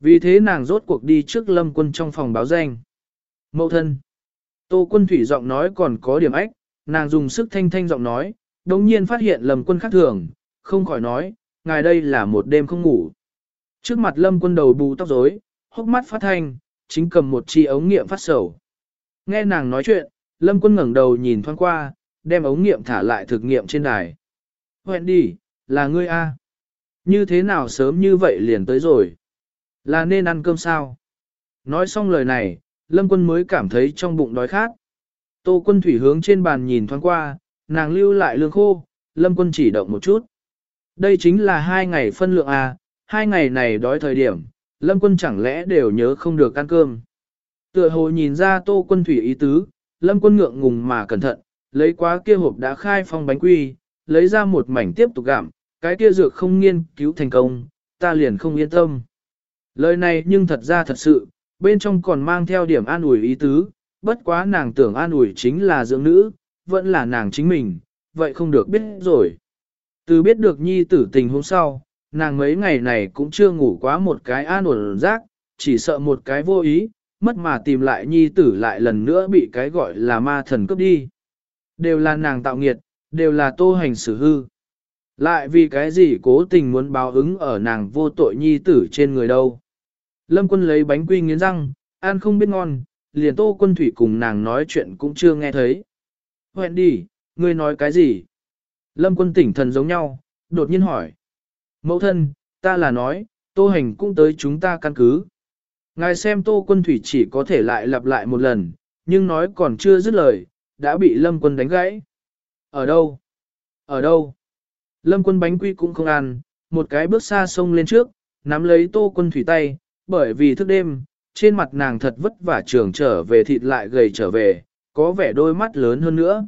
Speaker 1: Vì thế nàng rốt cuộc đi trước lâm quân trong phòng báo danh. Mậu thân. Tô quân thủy giọng nói còn có điểm ách, nàng dùng sức thanh thanh giọng nói, đồng nhiên phát hiện lầm quân khác thường, không khỏi nói, ngài đây là một đêm không ngủ. Trước mặt lâm quân đầu bù tóc rối, hốc mắt phát thanh, chính cầm một chi ống nghiệm phát sầu. Nghe nàng nói chuyện, lâm quân ngẩng đầu nhìn thoáng qua, đem ống nghiệm thả lại thực nghiệm trên đài. Hẹn đi, là ngươi A. Như thế nào sớm như vậy liền tới rồi? Là nên ăn cơm sao? Nói xong lời này, Lâm quân mới cảm thấy trong bụng đói khát. Tô quân thủy hướng trên bàn nhìn thoáng qua, nàng lưu lại lương khô, lâm quân chỉ động một chút. Đây chính là hai ngày phân lượng à, hai ngày này đói thời điểm, lâm quân chẳng lẽ đều nhớ không được ăn cơm. Tựa hồ nhìn ra tô quân thủy ý tứ, lâm quân ngượng ngùng mà cẩn thận, lấy quá kia hộp đã khai phong bánh quy, lấy ra một mảnh tiếp tục gặm, cái kia dược không nghiên cứu thành công, ta liền không yên tâm. Lời này nhưng thật ra thật sự, bên trong còn mang theo điểm an ủi ý tứ, bất quá nàng tưởng an ủi chính là dưỡng nữ, vẫn là nàng chính mình, vậy không được biết rồi. Từ biết được nhi tử tình hôm sau, nàng mấy ngày này cũng chưa ngủ quá một cái an ủi rác, chỉ sợ một cái vô ý, mất mà tìm lại nhi tử lại lần nữa bị cái gọi là ma thần cướp đi. Đều là nàng tạo nghiệt, đều là tô hành xử hư. Lại vì cái gì cố tình muốn báo ứng ở nàng vô tội nhi tử trên người đâu. Lâm quân lấy bánh quy nghiến răng, ăn không biết ngon, liền tô quân thủy cùng nàng nói chuyện cũng chưa nghe thấy. Hẹn đi, ngươi nói cái gì? Lâm quân tỉnh thần giống nhau, đột nhiên hỏi. Mẫu thân, ta là nói, tô hành cũng tới chúng ta căn cứ. Ngài xem tô quân thủy chỉ có thể lại lặp lại một lần, nhưng nói còn chưa dứt lời, đã bị lâm quân đánh gãy. Ở đâu? Ở đâu? Lâm quân bánh quy cũng không ăn, một cái bước xa sông lên trước, nắm lấy tô quân thủy tay, bởi vì thức đêm, trên mặt nàng thật vất vả trường trở về thịt lại gầy trở về, có vẻ đôi mắt lớn hơn nữa.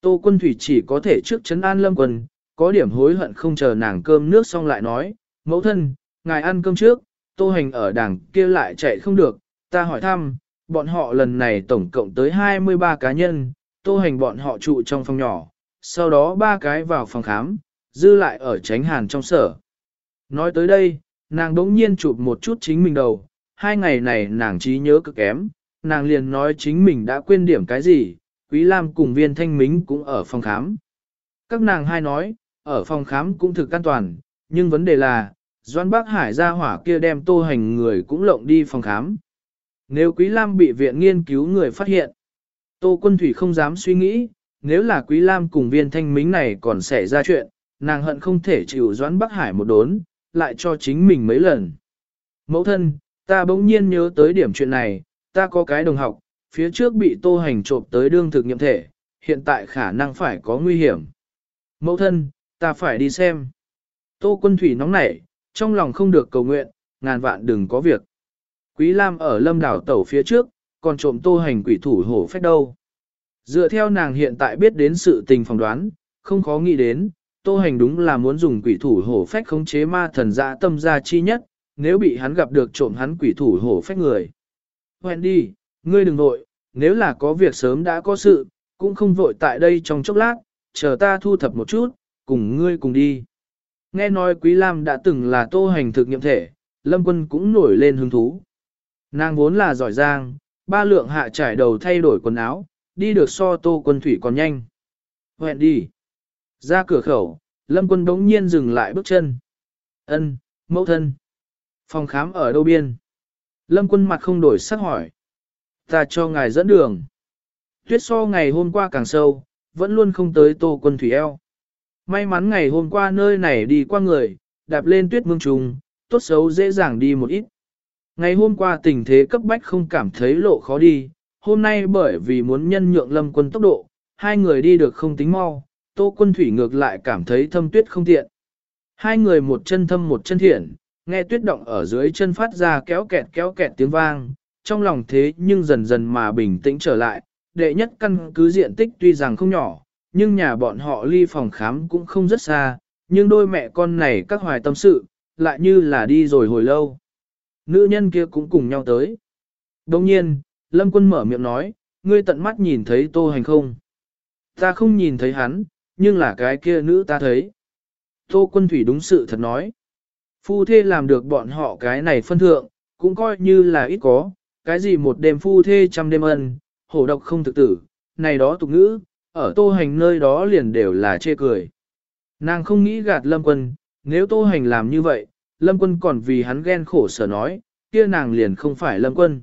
Speaker 1: Tô quân thủy chỉ có thể trước chấn an lâm quân, có điểm hối hận không chờ nàng cơm nước xong lại nói, mẫu thân, ngài ăn cơm trước, tô hành ở đảng kia lại chạy không được, ta hỏi thăm, bọn họ lần này tổng cộng tới 23 cá nhân, tô hành bọn họ trụ trong phòng nhỏ, sau đó ba cái vào phòng khám, dư lại ở tránh hàn trong sở. Nói tới đây, nàng đống nhiên chụp một chút chính mình đầu, hai ngày này nàng trí nhớ cực kém, nàng liền nói chính mình đã quên điểm cái gì, Quý Lam cùng viên thanh mính cũng ở phòng khám. Các nàng hai nói, ở phòng khám cũng thực an toàn, nhưng vấn đề là, Doan Bắc Hải ra hỏa kia đem tô hành người cũng lộng đi phòng khám. Nếu Quý Lam bị viện nghiên cứu người phát hiện, Tô Quân Thủy không dám suy nghĩ, nếu là Quý Lam cùng viên thanh mính này còn xảy ra chuyện, nàng hận không thể chịu Doãn Bắc Hải một đốn, lại cho chính mình mấy lần. Mẫu thân, ta bỗng nhiên nhớ tới điểm chuyện này, ta có cái đồng học, phía trước bị tô hành trộm tới đương thực nghiệm thể, hiện tại khả năng phải có nguy hiểm. Mẫu thân, ta phải đi xem. Tô quân thủy nóng nảy, trong lòng không được cầu nguyện, ngàn vạn đừng có việc. Quý Lam ở lâm đảo tẩu phía trước, còn trộm tô hành quỷ thủ hổ phách đâu. Dựa theo nàng hiện tại biết đến sự tình phỏng đoán, không khó nghĩ đến, tô hành đúng là muốn dùng quỷ thủ hổ phách khống chế ma thần dạ tâm gia chi nhất, nếu bị hắn gặp được trộm hắn quỷ thủ hổ phách người. Wendy, đi, ngươi đừng vội, nếu là có việc sớm đã có sự, cũng không vội tại đây trong chốc lát, chờ ta thu thập một chút, cùng ngươi cùng đi. Nghe nói Quý Lam đã từng là tô hành thực nghiệm thể, Lâm Quân cũng nổi lên hứng thú. Nàng vốn là giỏi giang, ba lượng hạ trải đầu thay đổi quần áo, đi được so tô quân thủy còn nhanh. Hẹn đi. Ra cửa khẩu, Lâm Quân đống nhiên dừng lại bước chân. Ân, mẫu thân. Phòng khám ở đâu biên? Lâm Quân mặt không đổi sắc hỏi. Ta cho ngài dẫn đường. Tuyết so ngày hôm qua càng sâu, vẫn luôn không tới tô quân thủy eo. May mắn ngày hôm qua nơi này đi qua người, đạp lên tuyết mương trùng, tốt xấu dễ dàng đi một ít. Ngày hôm qua tình thế cấp bách không cảm thấy lộ khó đi, hôm nay bởi vì muốn nhân nhượng lâm quân tốc độ, hai người đi được không tính mau, tô quân thủy ngược lại cảm thấy thâm tuyết không tiện. Hai người một chân thâm một chân thiện, nghe tuyết động ở dưới chân phát ra kéo kẹt kéo kẹt tiếng vang, trong lòng thế nhưng dần dần mà bình tĩnh trở lại, đệ nhất căn cứ diện tích tuy rằng không nhỏ, nhưng nhà bọn họ ly phòng khám cũng không rất xa, nhưng đôi mẹ con này các hoài tâm sự, lại như là đi rồi hồi lâu. Nữ nhân kia cũng cùng nhau tới. Đồng nhiên, Lâm Quân mở miệng nói, ngươi tận mắt nhìn thấy Tô Hành không? Ta không nhìn thấy hắn, nhưng là cái kia nữ ta thấy. Tô Quân Thủy đúng sự thật nói. Phu thê làm được bọn họ cái này phân thượng, cũng coi như là ít có, cái gì một đêm phu thê trăm đêm ân, hổ độc không thực tử, này đó tục ngữ, ở tô hành nơi đó liền đều là chê cười. Nàng không nghĩ gạt lâm quân, nếu tô hành làm như vậy, lâm quân còn vì hắn ghen khổ sở nói, kia nàng liền không phải lâm quân.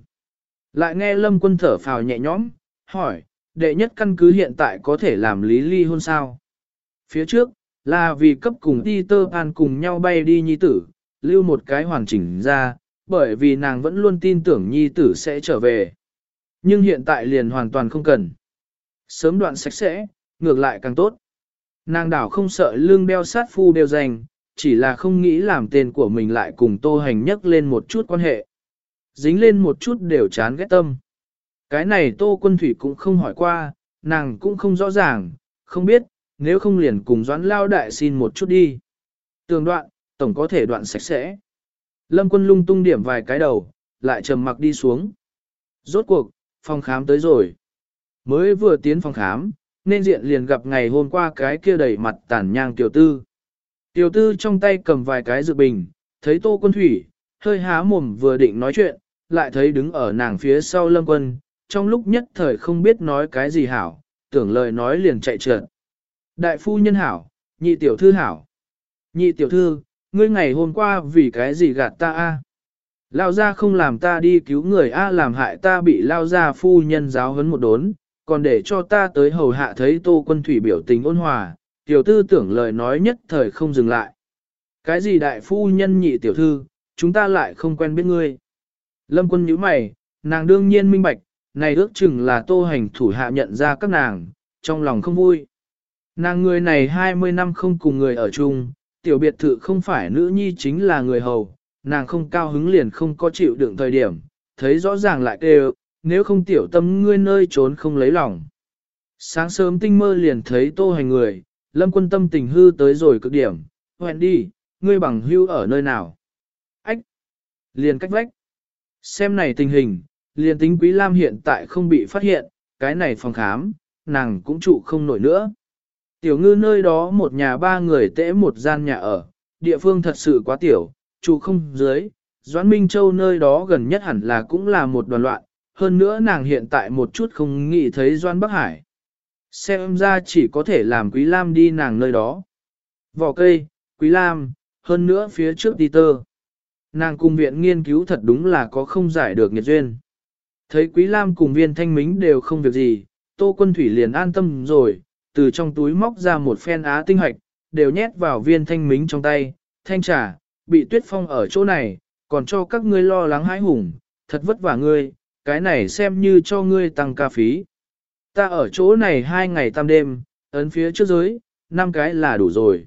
Speaker 1: Lại nghe lâm quân thở phào nhẹ nhõm, hỏi, đệ nhất căn cứ hiện tại có thể làm lý ly hôn sao? Phía trước, là vì cấp cùng đi tơ Pan cùng nhau bay đi nhi tử, lưu một cái hoàn chỉnh ra, bởi vì nàng vẫn luôn tin tưởng nhi tử sẽ trở về. Nhưng hiện tại liền hoàn toàn không cần. Sớm đoạn sạch sẽ, ngược lại càng tốt. Nàng đảo không sợ lương đeo sát phu đều dành, chỉ là không nghĩ làm tên của mình lại cùng tô hành nhắc lên một chút quan hệ. Dính lên một chút đều chán ghét tâm. Cái này tô quân thủy cũng không hỏi qua, nàng cũng không rõ ràng, không biết, nếu không liền cùng doãn lao đại xin một chút đi. Tường đoạn, tổng có thể đoạn sạch sẽ. Lâm quân lung tung điểm vài cái đầu, lại trầm mặc đi xuống. Rốt cuộc, phòng khám tới rồi. Mới vừa tiến phòng khám, nên diện liền gặp ngày hôm qua cái kia đầy mặt tản nhang tiểu tư. Tiểu tư trong tay cầm vài cái dự bình, thấy tô quân thủy, hơi há mồm vừa định nói chuyện, lại thấy đứng ở nàng phía sau lâm quân, trong lúc nhất thời không biết nói cái gì hảo, tưởng lời nói liền chạy trượt. Đại phu nhân hảo, nhị tiểu thư hảo. Nhị tiểu thư, ngươi ngày hôm qua vì cái gì gạt ta a? Lao ra không làm ta đi cứu người a làm hại ta bị lao ra phu nhân giáo huấn một đốn, còn để cho ta tới hầu hạ thấy tô quân thủy biểu tình ôn hòa, tiểu tư tưởng lời nói nhất thời không dừng lại. Cái gì đại phu nhân nhị tiểu thư, chúng ta lại không quen biết ngươi. Lâm quân nhíu mày, nàng đương nhiên minh bạch, này ước chừng là tô hành thủ hạ nhận ra các nàng, trong lòng không vui. Nàng người này 20 năm không cùng người ở chung, tiểu biệt thự không phải nữ nhi chính là người hầu, nàng không cao hứng liền không có chịu đựng thời điểm, thấy rõ ràng lại kêu, nếu không tiểu tâm ngươi nơi trốn không lấy lòng. Sáng sớm tinh mơ liền thấy tô hành người, lâm quân tâm tình hư tới rồi cực điểm, hoẹn đi, ngươi bằng hưu ở nơi nào. Ách! Liền cách vách. Xem này tình hình, liền tính Quý Lam hiện tại không bị phát hiện, cái này phòng khám, nàng cũng trụ không nổi nữa. Tiểu ngư nơi đó một nhà ba người tễ một gian nhà ở, địa phương thật sự quá tiểu, chủ không dưới, Doãn Minh Châu nơi đó gần nhất hẳn là cũng là một đoàn loạn, hơn nữa nàng hiện tại một chút không nghĩ thấy Doan Bắc Hải. Xem ra chỉ có thể làm Quý Lam đi nàng nơi đó. Vỏ cây, Quý Lam, hơn nữa phía trước đi tơ. Nàng cùng viện nghiên cứu thật đúng là có không giải được nghiệt duyên. Thấy Quý Lam cùng viên thanh mính đều không việc gì, Tô Quân Thủy liền an tâm rồi, từ trong túi móc ra một phen á tinh hoạch, đều nhét vào viên thanh mính trong tay, thanh trà, bị tuyết phong ở chỗ này, còn cho các ngươi lo lắng hãi hùng, thật vất vả ngươi, cái này xem như cho ngươi tăng ca phí. Ta ở chỗ này hai ngày tam đêm, ấn phía trước giới, năm cái là đủ rồi.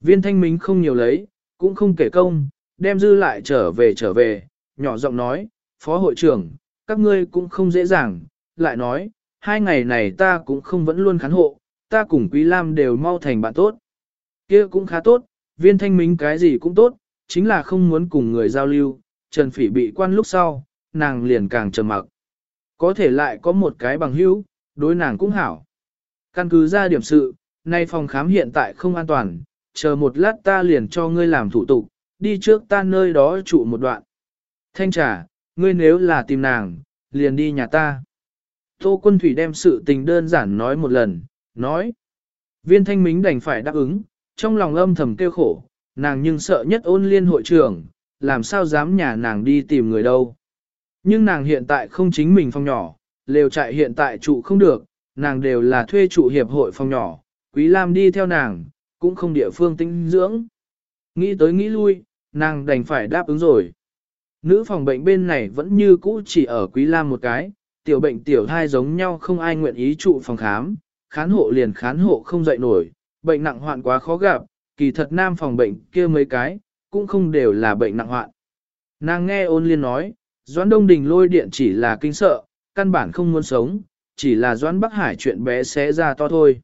Speaker 1: Viên thanh mính không nhiều lấy, cũng không kể công, đem dư lại trở về trở về, nhỏ giọng nói, phó hội trưởng, các ngươi cũng không dễ dàng, lại nói, hai ngày này ta cũng không vẫn luôn khán hộ, ta cùng Quý Lam đều mau thành bạn tốt. kia cũng khá tốt, viên thanh minh cái gì cũng tốt, chính là không muốn cùng người giao lưu, Trần Phỉ bị quan lúc sau, nàng liền càng trầm mặc. Có thể lại có một cái bằng hữu, đối nàng cũng hảo. Căn cứ ra điểm sự, nay phòng khám hiện tại không an toàn, chờ một lát ta liền cho ngươi làm thủ tục, đi trước ta nơi đó trụ một đoạn. Thanh trả, ngươi nếu là tìm nàng, liền đi nhà ta. Tô quân thủy đem sự tình đơn giản nói một lần, nói. Viên thanh mính đành phải đáp ứng, trong lòng âm thầm kêu khổ, nàng nhưng sợ nhất ôn liên hội trưởng, làm sao dám nhà nàng đi tìm người đâu. Nhưng nàng hiện tại không chính mình phòng nhỏ, lều trại hiện tại trụ không được, nàng đều là thuê trụ hiệp hội phòng nhỏ, Quý Lam đi theo nàng, cũng không địa phương tinh dưỡng. Nghĩ tới nghĩ lui, nàng đành phải đáp ứng rồi. Nữ phòng bệnh bên này vẫn như cũ chỉ ở Quý Lam một cái, tiểu bệnh tiểu thai giống nhau không ai nguyện ý trụ phòng khám, khán hộ liền khán hộ không dậy nổi, bệnh nặng hoạn quá khó gặp, kỳ thật nam phòng bệnh kia mấy cái, cũng không đều là bệnh nặng hoạn. Nàng nghe ôn liên nói, Doãn Đông Đình lôi điện chỉ là kinh sợ, căn bản không muốn sống, chỉ là Doãn Bắc Hải chuyện bé xé ra to thôi.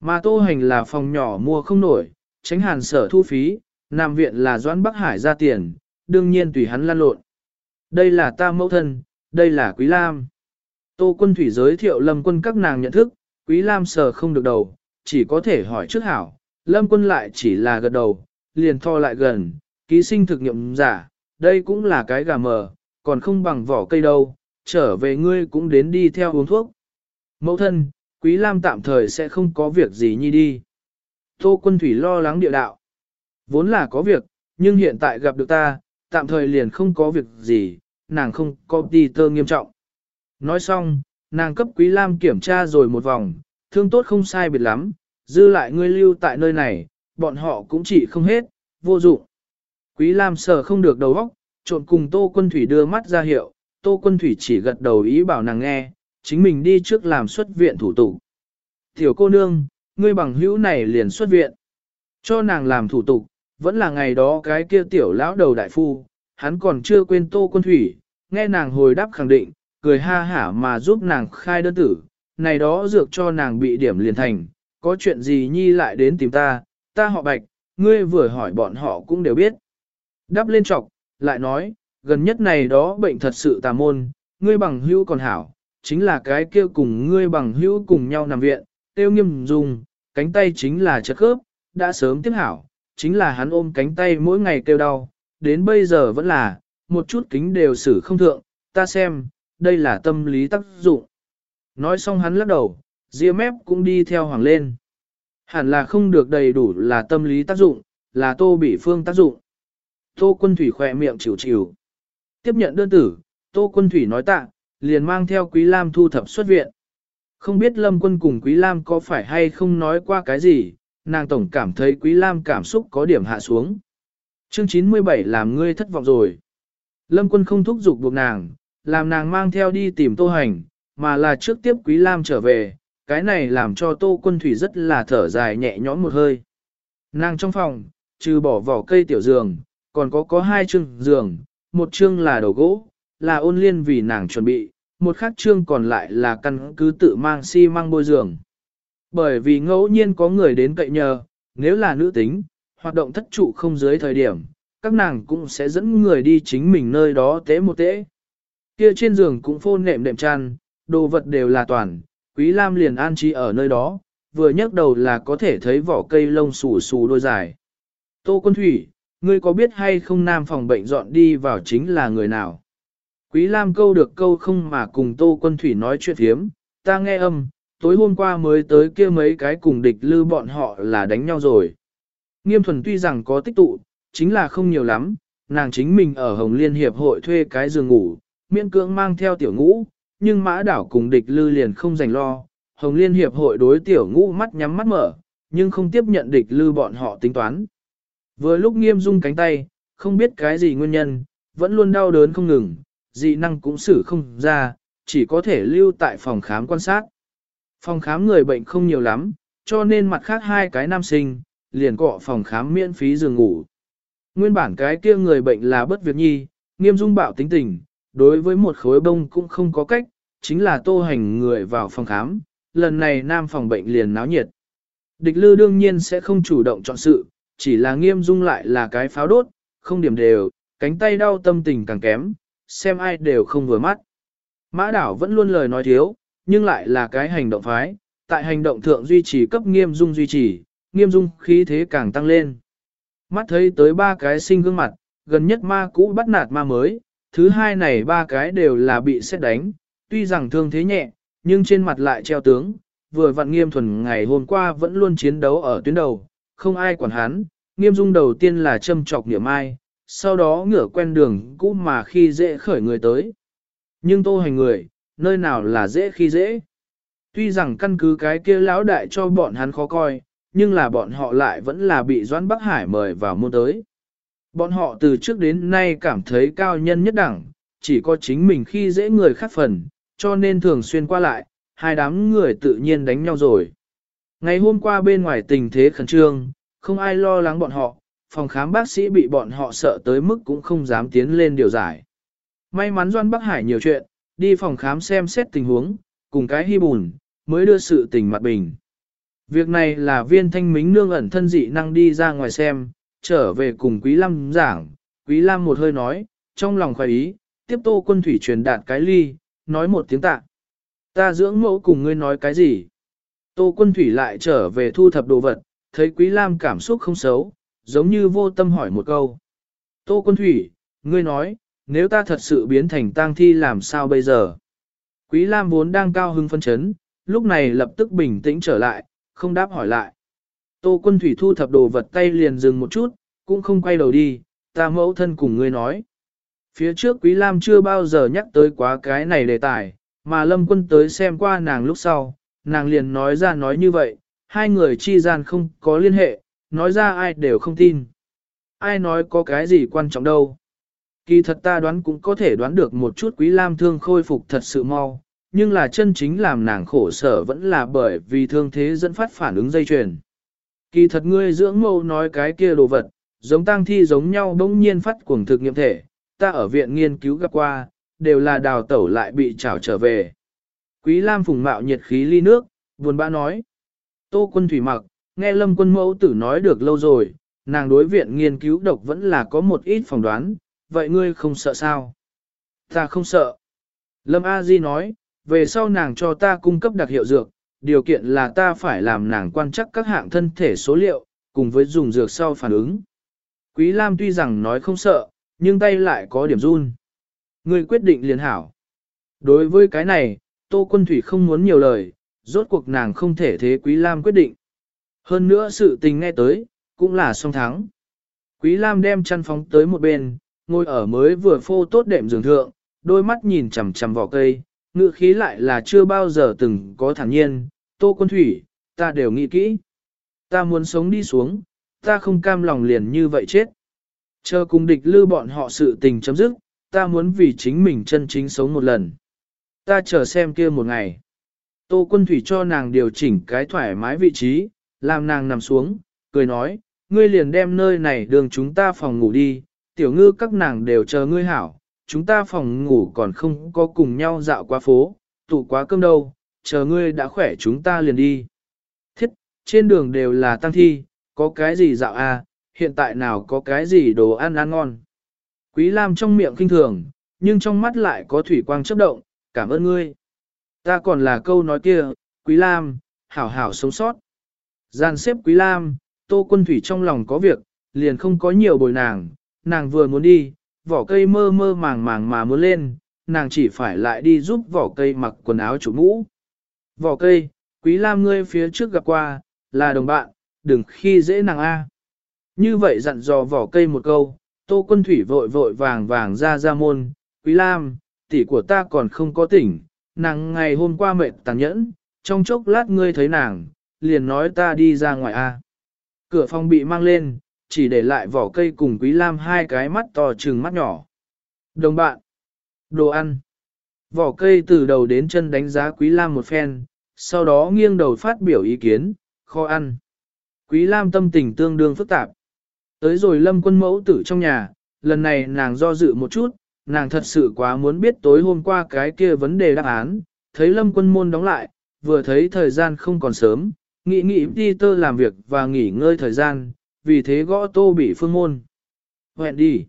Speaker 1: Mà Tô Hành là phòng nhỏ mua không nổi, tránh hàn sở thu phí, Nam viện là Doãn Bắc Hải ra tiền, đương nhiên tùy hắn lan lộn. Đây là ta mẫu thân, đây là Quý Lam. Tô quân thủy giới thiệu lâm quân các nàng nhận thức, Quý Lam sờ không được đầu, chỉ có thể hỏi trước hảo, lâm quân lại chỉ là gật đầu, liền tho lại gần, ký sinh thực nghiệm giả, đây cũng là cái gà mờ, còn không bằng vỏ cây đâu, trở về ngươi cũng đến đi theo uống thuốc. Mẫu thân, Quý Lam tạm thời sẽ không có việc gì nhi đi. Tô quân thủy lo lắng địa đạo. Vốn là có việc, nhưng hiện tại gặp được ta, tạm thời liền không có việc gì, nàng không có đi tơ nghiêm trọng. Nói xong, nàng cấp Quý Lam kiểm tra rồi một vòng, thương tốt không sai biệt lắm, dư lại ngươi lưu tại nơi này, bọn họ cũng chỉ không hết, vô dụng. Quý Lam sờ không được đầu óc, trộn cùng Tô Quân Thủy đưa mắt ra hiệu, Tô Quân Thủy chỉ gật đầu ý bảo nàng nghe, chính mình đi trước làm xuất viện thủ tục. Tiểu cô nương, ngươi bằng hữu này liền xuất viện. Cho nàng làm thủ tục, vẫn là ngày đó cái kia tiểu lão đầu đại phu, hắn còn chưa quên Tô Quân Thủy, nghe nàng hồi đáp khẳng định, cười ha hả mà giúp nàng khai đơn tử, này đó dược cho nàng bị điểm liền thành, có chuyện gì nhi lại đến tìm ta, ta họ bạch, ngươi vừa hỏi bọn họ cũng đều biết. Đắp lên trọc, lại nói, gần nhất này đó bệnh thật sự tà môn, ngươi bằng hữu còn hảo, chính là cái kia cùng ngươi bằng hữu cùng nhau nằm viện, tiêu nghiêm dùng, cánh tay chính là chất khớp, đã sớm tiếp hảo, chính là hắn ôm cánh tay mỗi ngày kêu đau, đến bây giờ vẫn là, một chút kính đều xử không thượng, ta xem, đây là tâm lý tác dụng. Nói xong hắn lắc đầu, ria mép cũng đi theo hoàng lên. Hẳn là không được đầy đủ là tâm lý tác dụng, là tô bị phương tác dụng. Tô quân thủy khỏe miệng chịu chịu. Tiếp nhận đơn tử, tô quân thủy nói tạ, liền mang theo Quý Lam thu thập xuất viện. Không biết Lâm quân cùng Quý Lam có phải hay không nói qua cái gì, nàng tổng cảm thấy Quý Lam cảm xúc có điểm hạ xuống. Chương 97 làm ngươi thất vọng rồi. Lâm quân không thúc giục buộc nàng, làm nàng mang theo đi tìm tô hành, mà là trước tiếp Quý Lam trở về, cái này làm cho tô quân thủy rất là thở dài nhẹ nhõm một hơi. Nàng trong phòng, trừ bỏ vỏ cây tiểu giường, còn có có hai chương giường, một chương là đầu gỗ, là ôn liên vì nàng chuẩn bị, một khác chương còn lại là căn cứ tự mang xi si măng bôi giường. Bởi vì ngẫu nhiên có người đến cậy nhờ, nếu là nữ tính, hoạt động thất trụ không dưới thời điểm, các nàng cũng sẽ dẫn người đi chính mình nơi đó tế một tế. Kia trên giường cũng phô nệm đệm chăn, đồ vật đều là toàn, Quý Lam liền an trí ở nơi đó, vừa nhấc đầu là có thể thấy vỏ cây lông xù xù đôi dài. Tô Quân Thủy, ngươi có biết hay không nam phòng bệnh dọn đi vào chính là người nào? Quý Lam câu được câu không mà cùng Tô Quân Thủy nói chuyện thiếm, ta nghe âm, tối hôm qua mới tới kia mấy cái cùng địch lư bọn họ là đánh nhau rồi. Nghiêm thuần tuy rằng có tích tụ, chính là không nhiều lắm, nàng chính mình ở Hồng Liên Hiệp hội thuê cái giường ngủ, miễn cưỡng mang theo tiểu ngũ, nhưng mã đảo cùng địch lư liền không dành lo. Hồng Liên Hiệp hội đối tiểu ngũ mắt nhắm mắt mở, nhưng không tiếp nhận địch lư bọn họ tính toán. Vừa lúc nghiêm dung cánh tay, không biết cái gì nguyên nhân, vẫn luôn đau đớn không ngừng, dị năng cũng xử không ra, chỉ có thể lưu tại phòng khám quan sát. Phòng khám người bệnh không nhiều lắm, cho nên mặt khác hai cái nam sinh, liền cọ phòng khám miễn phí giường ngủ. Nguyên bản cái kia người bệnh là bất việc nhi, nghiêm dung bạo tính tình, đối với một khối bông cũng không có cách, chính là tô hành người vào phòng khám, lần này nam phòng bệnh liền náo nhiệt. Địch lư đương nhiên sẽ không chủ động chọn sự, chỉ là nghiêm dung lại là cái pháo đốt, không điểm đều, cánh tay đau tâm tình càng kém, xem ai đều không vừa mắt. Mã đảo vẫn luôn lời nói thiếu, nhưng lại là cái hành động phái, tại hành động thượng duy trì cấp nghiêm dung duy trì, nghiêm dung khí thế càng tăng lên. Mắt thấy tới ba cái sinh gương mặt, gần nhất ma cũ bắt nạt ma mới, thứ hai này ba cái đều là bị xét đánh, tuy rằng thương thế nhẹ, nhưng trên mặt lại treo tướng, vừa vặn nghiêm thuần ngày hôm qua vẫn luôn chiến đấu ở tuyến đầu, không ai quản hắn, nghiêm dung đầu tiên là châm trọc niệm ai, sau đó ngửa quen đường cũ mà khi dễ khởi người tới. Nhưng tô hành người, nơi nào là dễ khi dễ. Tuy rằng căn cứ cái kia lão đại cho bọn hắn khó coi, nhưng là bọn họ lại vẫn là bị Doãn Bắc Hải mời vào môn tới. Bọn họ từ trước đến nay cảm thấy cao nhân nhất đẳng, chỉ có chính mình khi dễ người khác phần, cho nên thường xuyên qua lại, hai đám người tự nhiên đánh nhau rồi. Ngày hôm qua bên ngoài tình thế khẩn trương, không ai lo lắng bọn họ, phòng khám bác sĩ bị bọn họ sợ tới mức cũng không dám tiến lên điều giải. May mắn Doan Bắc Hải nhiều chuyện, đi phòng khám xem xét tình huống, cùng cái hy bùn, mới đưa sự tình mặt bình. Việc này là viên thanh mính nương ẩn thân dị năng đi ra ngoài xem, trở về cùng Quý Lam giảng, Quý Lam một hơi nói, trong lòng khoái ý, tiếp tô quân thủy truyền đạt cái ly, nói một tiếng tạ. Ta dưỡng mẫu cùng ngươi nói cái gì? Tô quân thủy lại trở về thu thập đồ vật, thấy Quý Lam cảm xúc không xấu, giống như vô tâm hỏi một câu. Tô quân thủy, ngươi nói, nếu ta thật sự biến thành tang thi làm sao bây giờ? Quý Lam vốn đang cao hưng phân chấn, lúc này lập tức bình tĩnh trở lại, không đáp hỏi lại. Tô quân thủy thu thập đồ vật tay liền dừng một chút, cũng không quay đầu đi, ta mẫu thân cùng ngươi nói. Phía trước Quý Lam chưa bao giờ nhắc tới quá cái này đề tài, mà Lâm quân tới xem qua nàng lúc sau, nàng liền nói ra nói như vậy, hai người chi gian không có liên hệ, nói ra ai đều không tin. Ai nói có cái gì quan trọng đâu. Kỳ thật ta đoán cũng có thể đoán được một chút Quý Lam thương khôi phục thật sự mau, nhưng là chân chính làm nàng khổ sở vẫn là bởi vì thương thế dẫn phát phản ứng dây chuyền. Kỳ thật ngươi dưỡng mâu nói cái kia đồ vật, giống tang thi giống nhau bỗng nhiên phát cuồng thực nghiệm thể, ta ở viện nghiên cứu gặp qua, đều là đào tẩu lại bị trảo trở về. Quý Lam phùng mạo nhiệt khí ly nước, buồn bã nói. Tô quân thủy mặc, nghe lâm quân mẫu tử nói được lâu rồi, nàng đối viện nghiên cứu độc vẫn là có một ít phỏng đoán, vậy ngươi không sợ sao? Ta không sợ. Lâm A Di nói, về sau nàng cho ta cung cấp đặc hiệu dược, điều kiện là ta phải làm nàng quan chắc các hạng thân thể số liệu, cùng với dùng dược sau phản ứng. Quý Lam tuy rằng nói không sợ, nhưng tay lại có điểm run. Người quyết định liền hảo. Đối với cái này, Tô Quân Thủy không muốn nhiều lời, rốt cuộc nàng không thể thế Quý Lam quyết định. Hơn nữa sự tình nghe tới, cũng là song thắng. Quý Lam đem chăn phóng tới một bên, ngồi ở mới vừa phô tốt đệm giường thượng, đôi mắt nhìn chằm chằm vào cây, ngựa khí lại là chưa bao giờ từng có thản nhiên, tô quân thủy, ta đều nghĩ kỹ. Ta muốn sống đi xuống, ta không cam lòng liền như vậy chết. Chờ cùng địch lưu bọn họ sự tình chấm dứt, ta muốn vì chính mình chân chính sống một lần. Ta chờ xem kia một ngày. Tô quân thủy cho nàng điều chỉnh cái thoải mái vị trí, làm nàng nằm xuống, cười nói, ngươi liền đem nơi này đường chúng ta phòng ngủ đi, tiểu ngư các nàng đều chờ ngươi hảo, chúng ta phòng ngủ còn không có cùng nhau dạo qua phố, tụ quá cơm đâu, chờ ngươi đã khỏe chúng ta liền đi. Thiết, trên đường đều là tăng thi, có cái gì dạo à, hiện tại nào có cái gì đồ ăn ăn ngon. Quý Lam trong miệng kinh thường, nhưng trong mắt lại có thủy quang chớp động, cảm ơn ngươi. Ta còn là câu nói kia, Quý Lam, hảo hảo sống sót. Gian xếp Quý Lam, Tô Quân Thủy trong lòng có việc, liền không có nhiều bồi nàng, nàng vừa muốn đi, vỏ cây mơ mơ màng màng mà muốn lên, nàng chỉ phải lại đi giúp vỏ cây mặc quần áo chủ mũ. Vỏ cây, Quý Lam ngươi phía trước gặp qua, là đồng bạn, đừng khi dễ nàng A. Như vậy dặn dò vỏ cây một câu, Tô Quân Thủy vội vội vàng vàng ra ra môn, Quý Lam, tỷ của ta còn không có tỉnh, nàng ngày hôm qua mệt tàn nhẫn, trong chốc lát ngươi thấy nàng, liền nói ta đi ra ngoài a. Cửa phòng bị mang lên, chỉ để lại vỏ cây cùng Quý Lam hai cái mắt to trừng mắt nhỏ. Đồng bạn, đồ ăn. Vỏ cây từ đầu đến chân đánh giá Quý Lam một phen, sau đó nghiêng đầu phát biểu ý kiến, kho ăn. Quý Lam tâm tình tương đương phức tạp. Tới rồi lâm quân mẫu tử trong nhà, lần này nàng do dự một chút, nàng thật sự quá muốn biết tối hôm qua cái kia vấn đề đáp án, thấy lâm quân môn đóng lại, vừa thấy thời gian không còn sớm, nghĩ nghĩ đi tơ làm việc và nghỉ ngơi thời gian, vì thế gõ tô bị phương môn. Hẹn đi.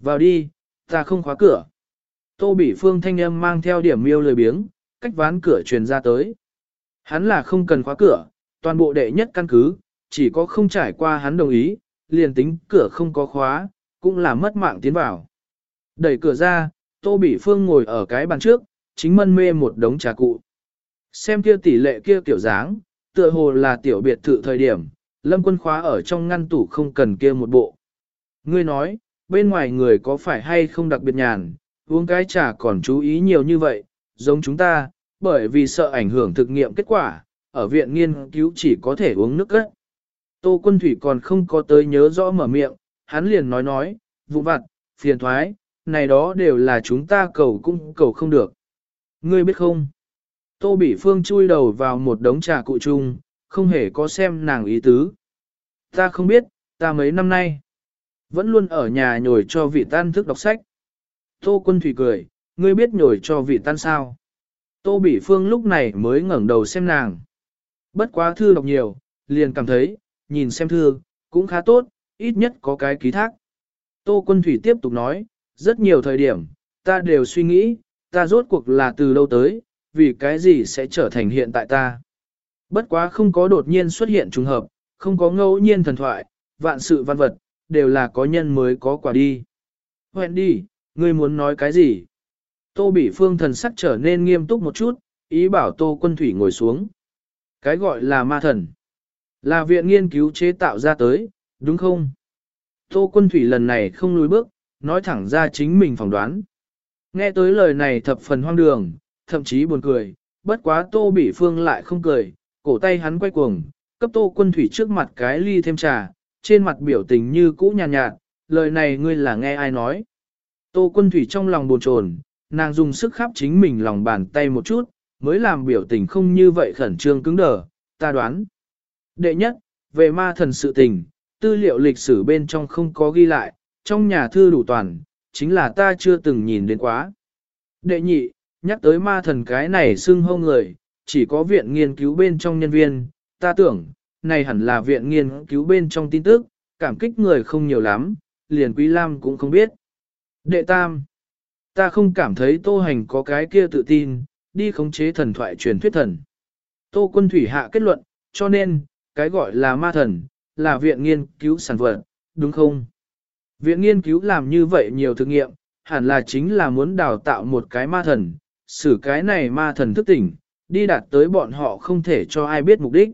Speaker 1: Vào đi, ta không khóa cửa. Tô Bỉ phương thanh âm mang theo điểm miêu lười biếng, cách ván cửa truyền ra tới. Hắn là không cần khóa cửa, toàn bộ đệ nhất căn cứ, chỉ có không trải qua hắn đồng ý, liền tính cửa không có khóa, cũng là mất mạng tiến vào. Đẩy cửa ra, Tô Bỉ Phương ngồi ở cái bàn trước, chính mân mê một đống trà cụ. Xem kia tỷ lệ kia tiểu dáng, tựa hồ là tiểu biệt thự thời điểm, lâm quân khóa ở trong ngăn tủ không cần kia một bộ. Ngươi nói, bên ngoài người có phải hay không đặc biệt nhàn, uống cái trà còn chú ý nhiều như vậy, giống chúng ta, bởi vì sợ ảnh hưởng thực nghiệm kết quả, ở viện nghiên cứu chỉ có thể uống nước cất. Tô quân thủy còn không có tới nhớ rõ mở miệng, hắn liền nói nói, vụ vặt, phiền thoái, này đó đều là chúng ta cầu cũng cầu không được. Ngươi biết không? Tô Bỉ Phương chui đầu vào một đống trà cụ chung, không hề có xem nàng ý tứ. Ta không biết, ta mấy năm nay, vẫn luôn ở nhà nhồi cho vị tan thức đọc sách. Tô Quân Thủy cười, ngươi biết nhồi cho vị tan sao? Tô Bỉ Phương lúc này mới ngẩng đầu xem nàng. Bất quá thư đọc nhiều, liền cảm thấy, nhìn xem thư, cũng khá tốt, ít nhất có cái ký thác. Tô Quân Thủy tiếp tục nói, rất nhiều thời điểm, ta đều suy nghĩ, ta rốt cuộc là từ đâu tới, vì cái gì sẽ trở thành hiện tại ta. Bất quá không có đột nhiên xuất hiện trùng hợp, không có ngẫu nhiên thần thoại, vạn sự văn vật, đều là có nhân mới có quả đi. Hẹn đi, ngươi muốn nói cái gì? Tô Bỉ Phương thần sắc trở nên nghiêm túc một chút, ý bảo Tô Quân Thủy ngồi xuống. Cái gọi là ma thần, là viện nghiên cứu chế tạo ra tới, đúng không? Tô Quân Thủy lần này không lùi bước, nói thẳng ra chính mình phỏng đoán. Nghe tới lời này thập phần hoang đường, thậm chí buồn cười, bất quá Tô Bỉ Phương lại không cười, cổ tay hắn quay cuồng, cấp Tô Quân Thủy trước mặt cái ly thêm trà, trên mặt biểu tình như cũ nhàn nhạt, nhạt, lời này ngươi là nghe ai nói. Tô Quân Thủy trong lòng buồn chồn, nàng dùng sức khắp chính mình lòng bàn tay một chút, mới làm biểu tình không như vậy khẩn trương cứng đờ, ta đoán. Đệ nhất, về ma thần sự tình, tư liệu lịch sử bên trong không có ghi lại, trong nhà thư đủ toàn, chính là ta chưa từng nhìn đến quá. Đệ nhị, nhắc tới ma thần cái này xưng hông người, chỉ có viện nghiên cứu bên trong nhân viên, ta tưởng, này hẳn là viện nghiên cứu bên trong tin tức, cảm kích người không nhiều lắm, liền Quý Lam cũng không biết. Đệ tam, ta không cảm thấy tô hành có cái kia tự tin, đi khống chế thần thoại truyền thuyết thần. Tô quân thủy hạ kết luận, cho nên, cái gọi là ma thần, là viện nghiên cứu sản vật, đúng không? Viện nghiên cứu làm như vậy nhiều thử nghiệm, hẳn là chính là muốn đào tạo một cái ma thần, xử cái này ma thần thức tỉnh, đi đạt tới bọn họ không thể cho ai biết mục đích.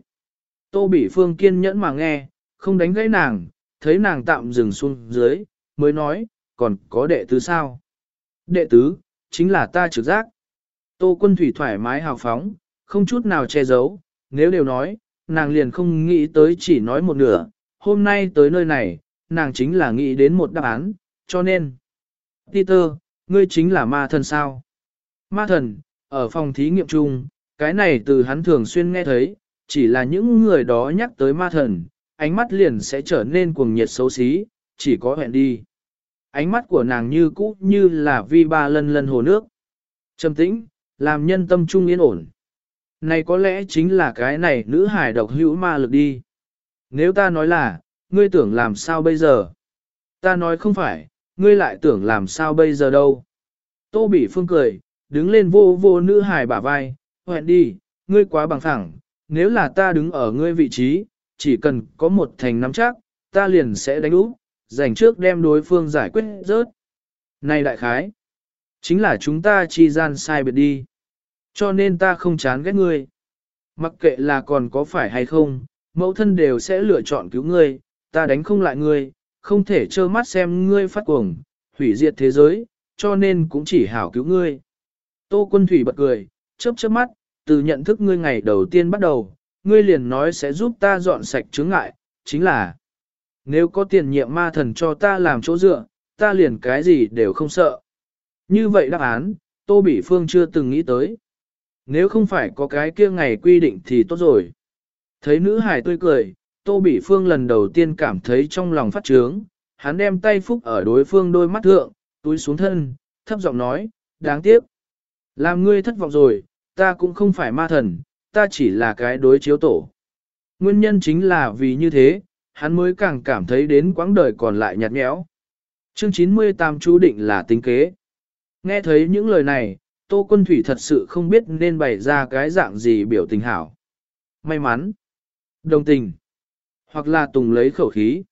Speaker 1: Tô Bỉ Phương kiên nhẫn mà nghe, không đánh gãy nàng, thấy nàng tạm dừng xuống dưới, mới nói, còn có đệ tứ sao? Đệ tứ, chính là ta trực giác. Tô quân thủy thoải mái hào phóng, không chút nào che giấu, nếu đều nói, nàng liền không nghĩ tới chỉ nói một nửa, hôm nay tới nơi này, nàng chính là nghĩ đến một đáp án, cho nên. Peter, ngươi chính là ma thần sao? Ma thần, ở phòng thí nghiệm chung, cái này từ hắn thường xuyên nghe thấy, chỉ là những người đó nhắc tới ma thần, ánh mắt liền sẽ trở nên cuồng nhiệt xấu xí, chỉ có hẹn đi. Ánh mắt của nàng như cũ như là vi ba lần lần hồ nước. Trầm tĩnh, làm nhân tâm trung yên ổn. Này có lẽ chính là cái này nữ hải độc hữu ma lực đi. Nếu ta nói là, ngươi tưởng làm sao bây giờ? Ta nói không phải, ngươi lại tưởng làm sao bây giờ đâu? Tô Bỉ Phương cười, đứng lên vô vô nữ hải bả vai, hoẹn đi, ngươi quá bằng thẳng, nếu là ta đứng ở ngươi vị trí, chỉ cần có một thành nắm chắc, ta liền sẽ đánh úp, dành trước đem đối phương giải quyết rớt. Này đại khái, chính là chúng ta chi gian sai biệt đi. Cho nên ta không chán ghét ngươi. Mặc kệ là còn có phải hay không, mẫu thân đều sẽ lựa chọn cứu ngươi, ta đánh không lại ngươi, không thể trơ mắt xem ngươi phát cuồng, hủy diệt thế giới, cho nên cũng chỉ hảo cứu ngươi. Tô quân thủy bật cười, chớp chớp mắt, từ nhận thức ngươi ngày đầu tiên bắt đầu, ngươi liền nói sẽ giúp ta dọn sạch chướng ngại, chính là nếu có tiền nhiệm ma thần cho ta làm chỗ dựa, ta liền cái gì đều không sợ. Như vậy đáp án, Tô Bỉ Phương chưa từng nghĩ tới. Nếu không phải có cái kia ngày quy định thì tốt rồi. Thấy nữ hải tươi cười, Tô Bỉ Phương lần đầu tiên cảm thấy trong lòng phát trướng, hắn đem tay phúc ở đối phương đôi mắt thượng, túi xuống thân, thấp giọng nói, đáng tiếc. Làm ngươi thất vọng rồi, ta cũng không phải ma thần, ta chỉ là cái đối chiếu tổ. Nguyên nhân chính là vì như thế, hắn mới càng cảm thấy đến quãng đời còn lại nhạt nhẽo. Chương 98 chú định là tính kế. Nghe thấy những lời này, Tô Quân Thủy thật sự không biết nên bày ra cái dạng gì biểu tình hảo. May mắn, đồng tình, hoặc là tùng lấy khẩu khí.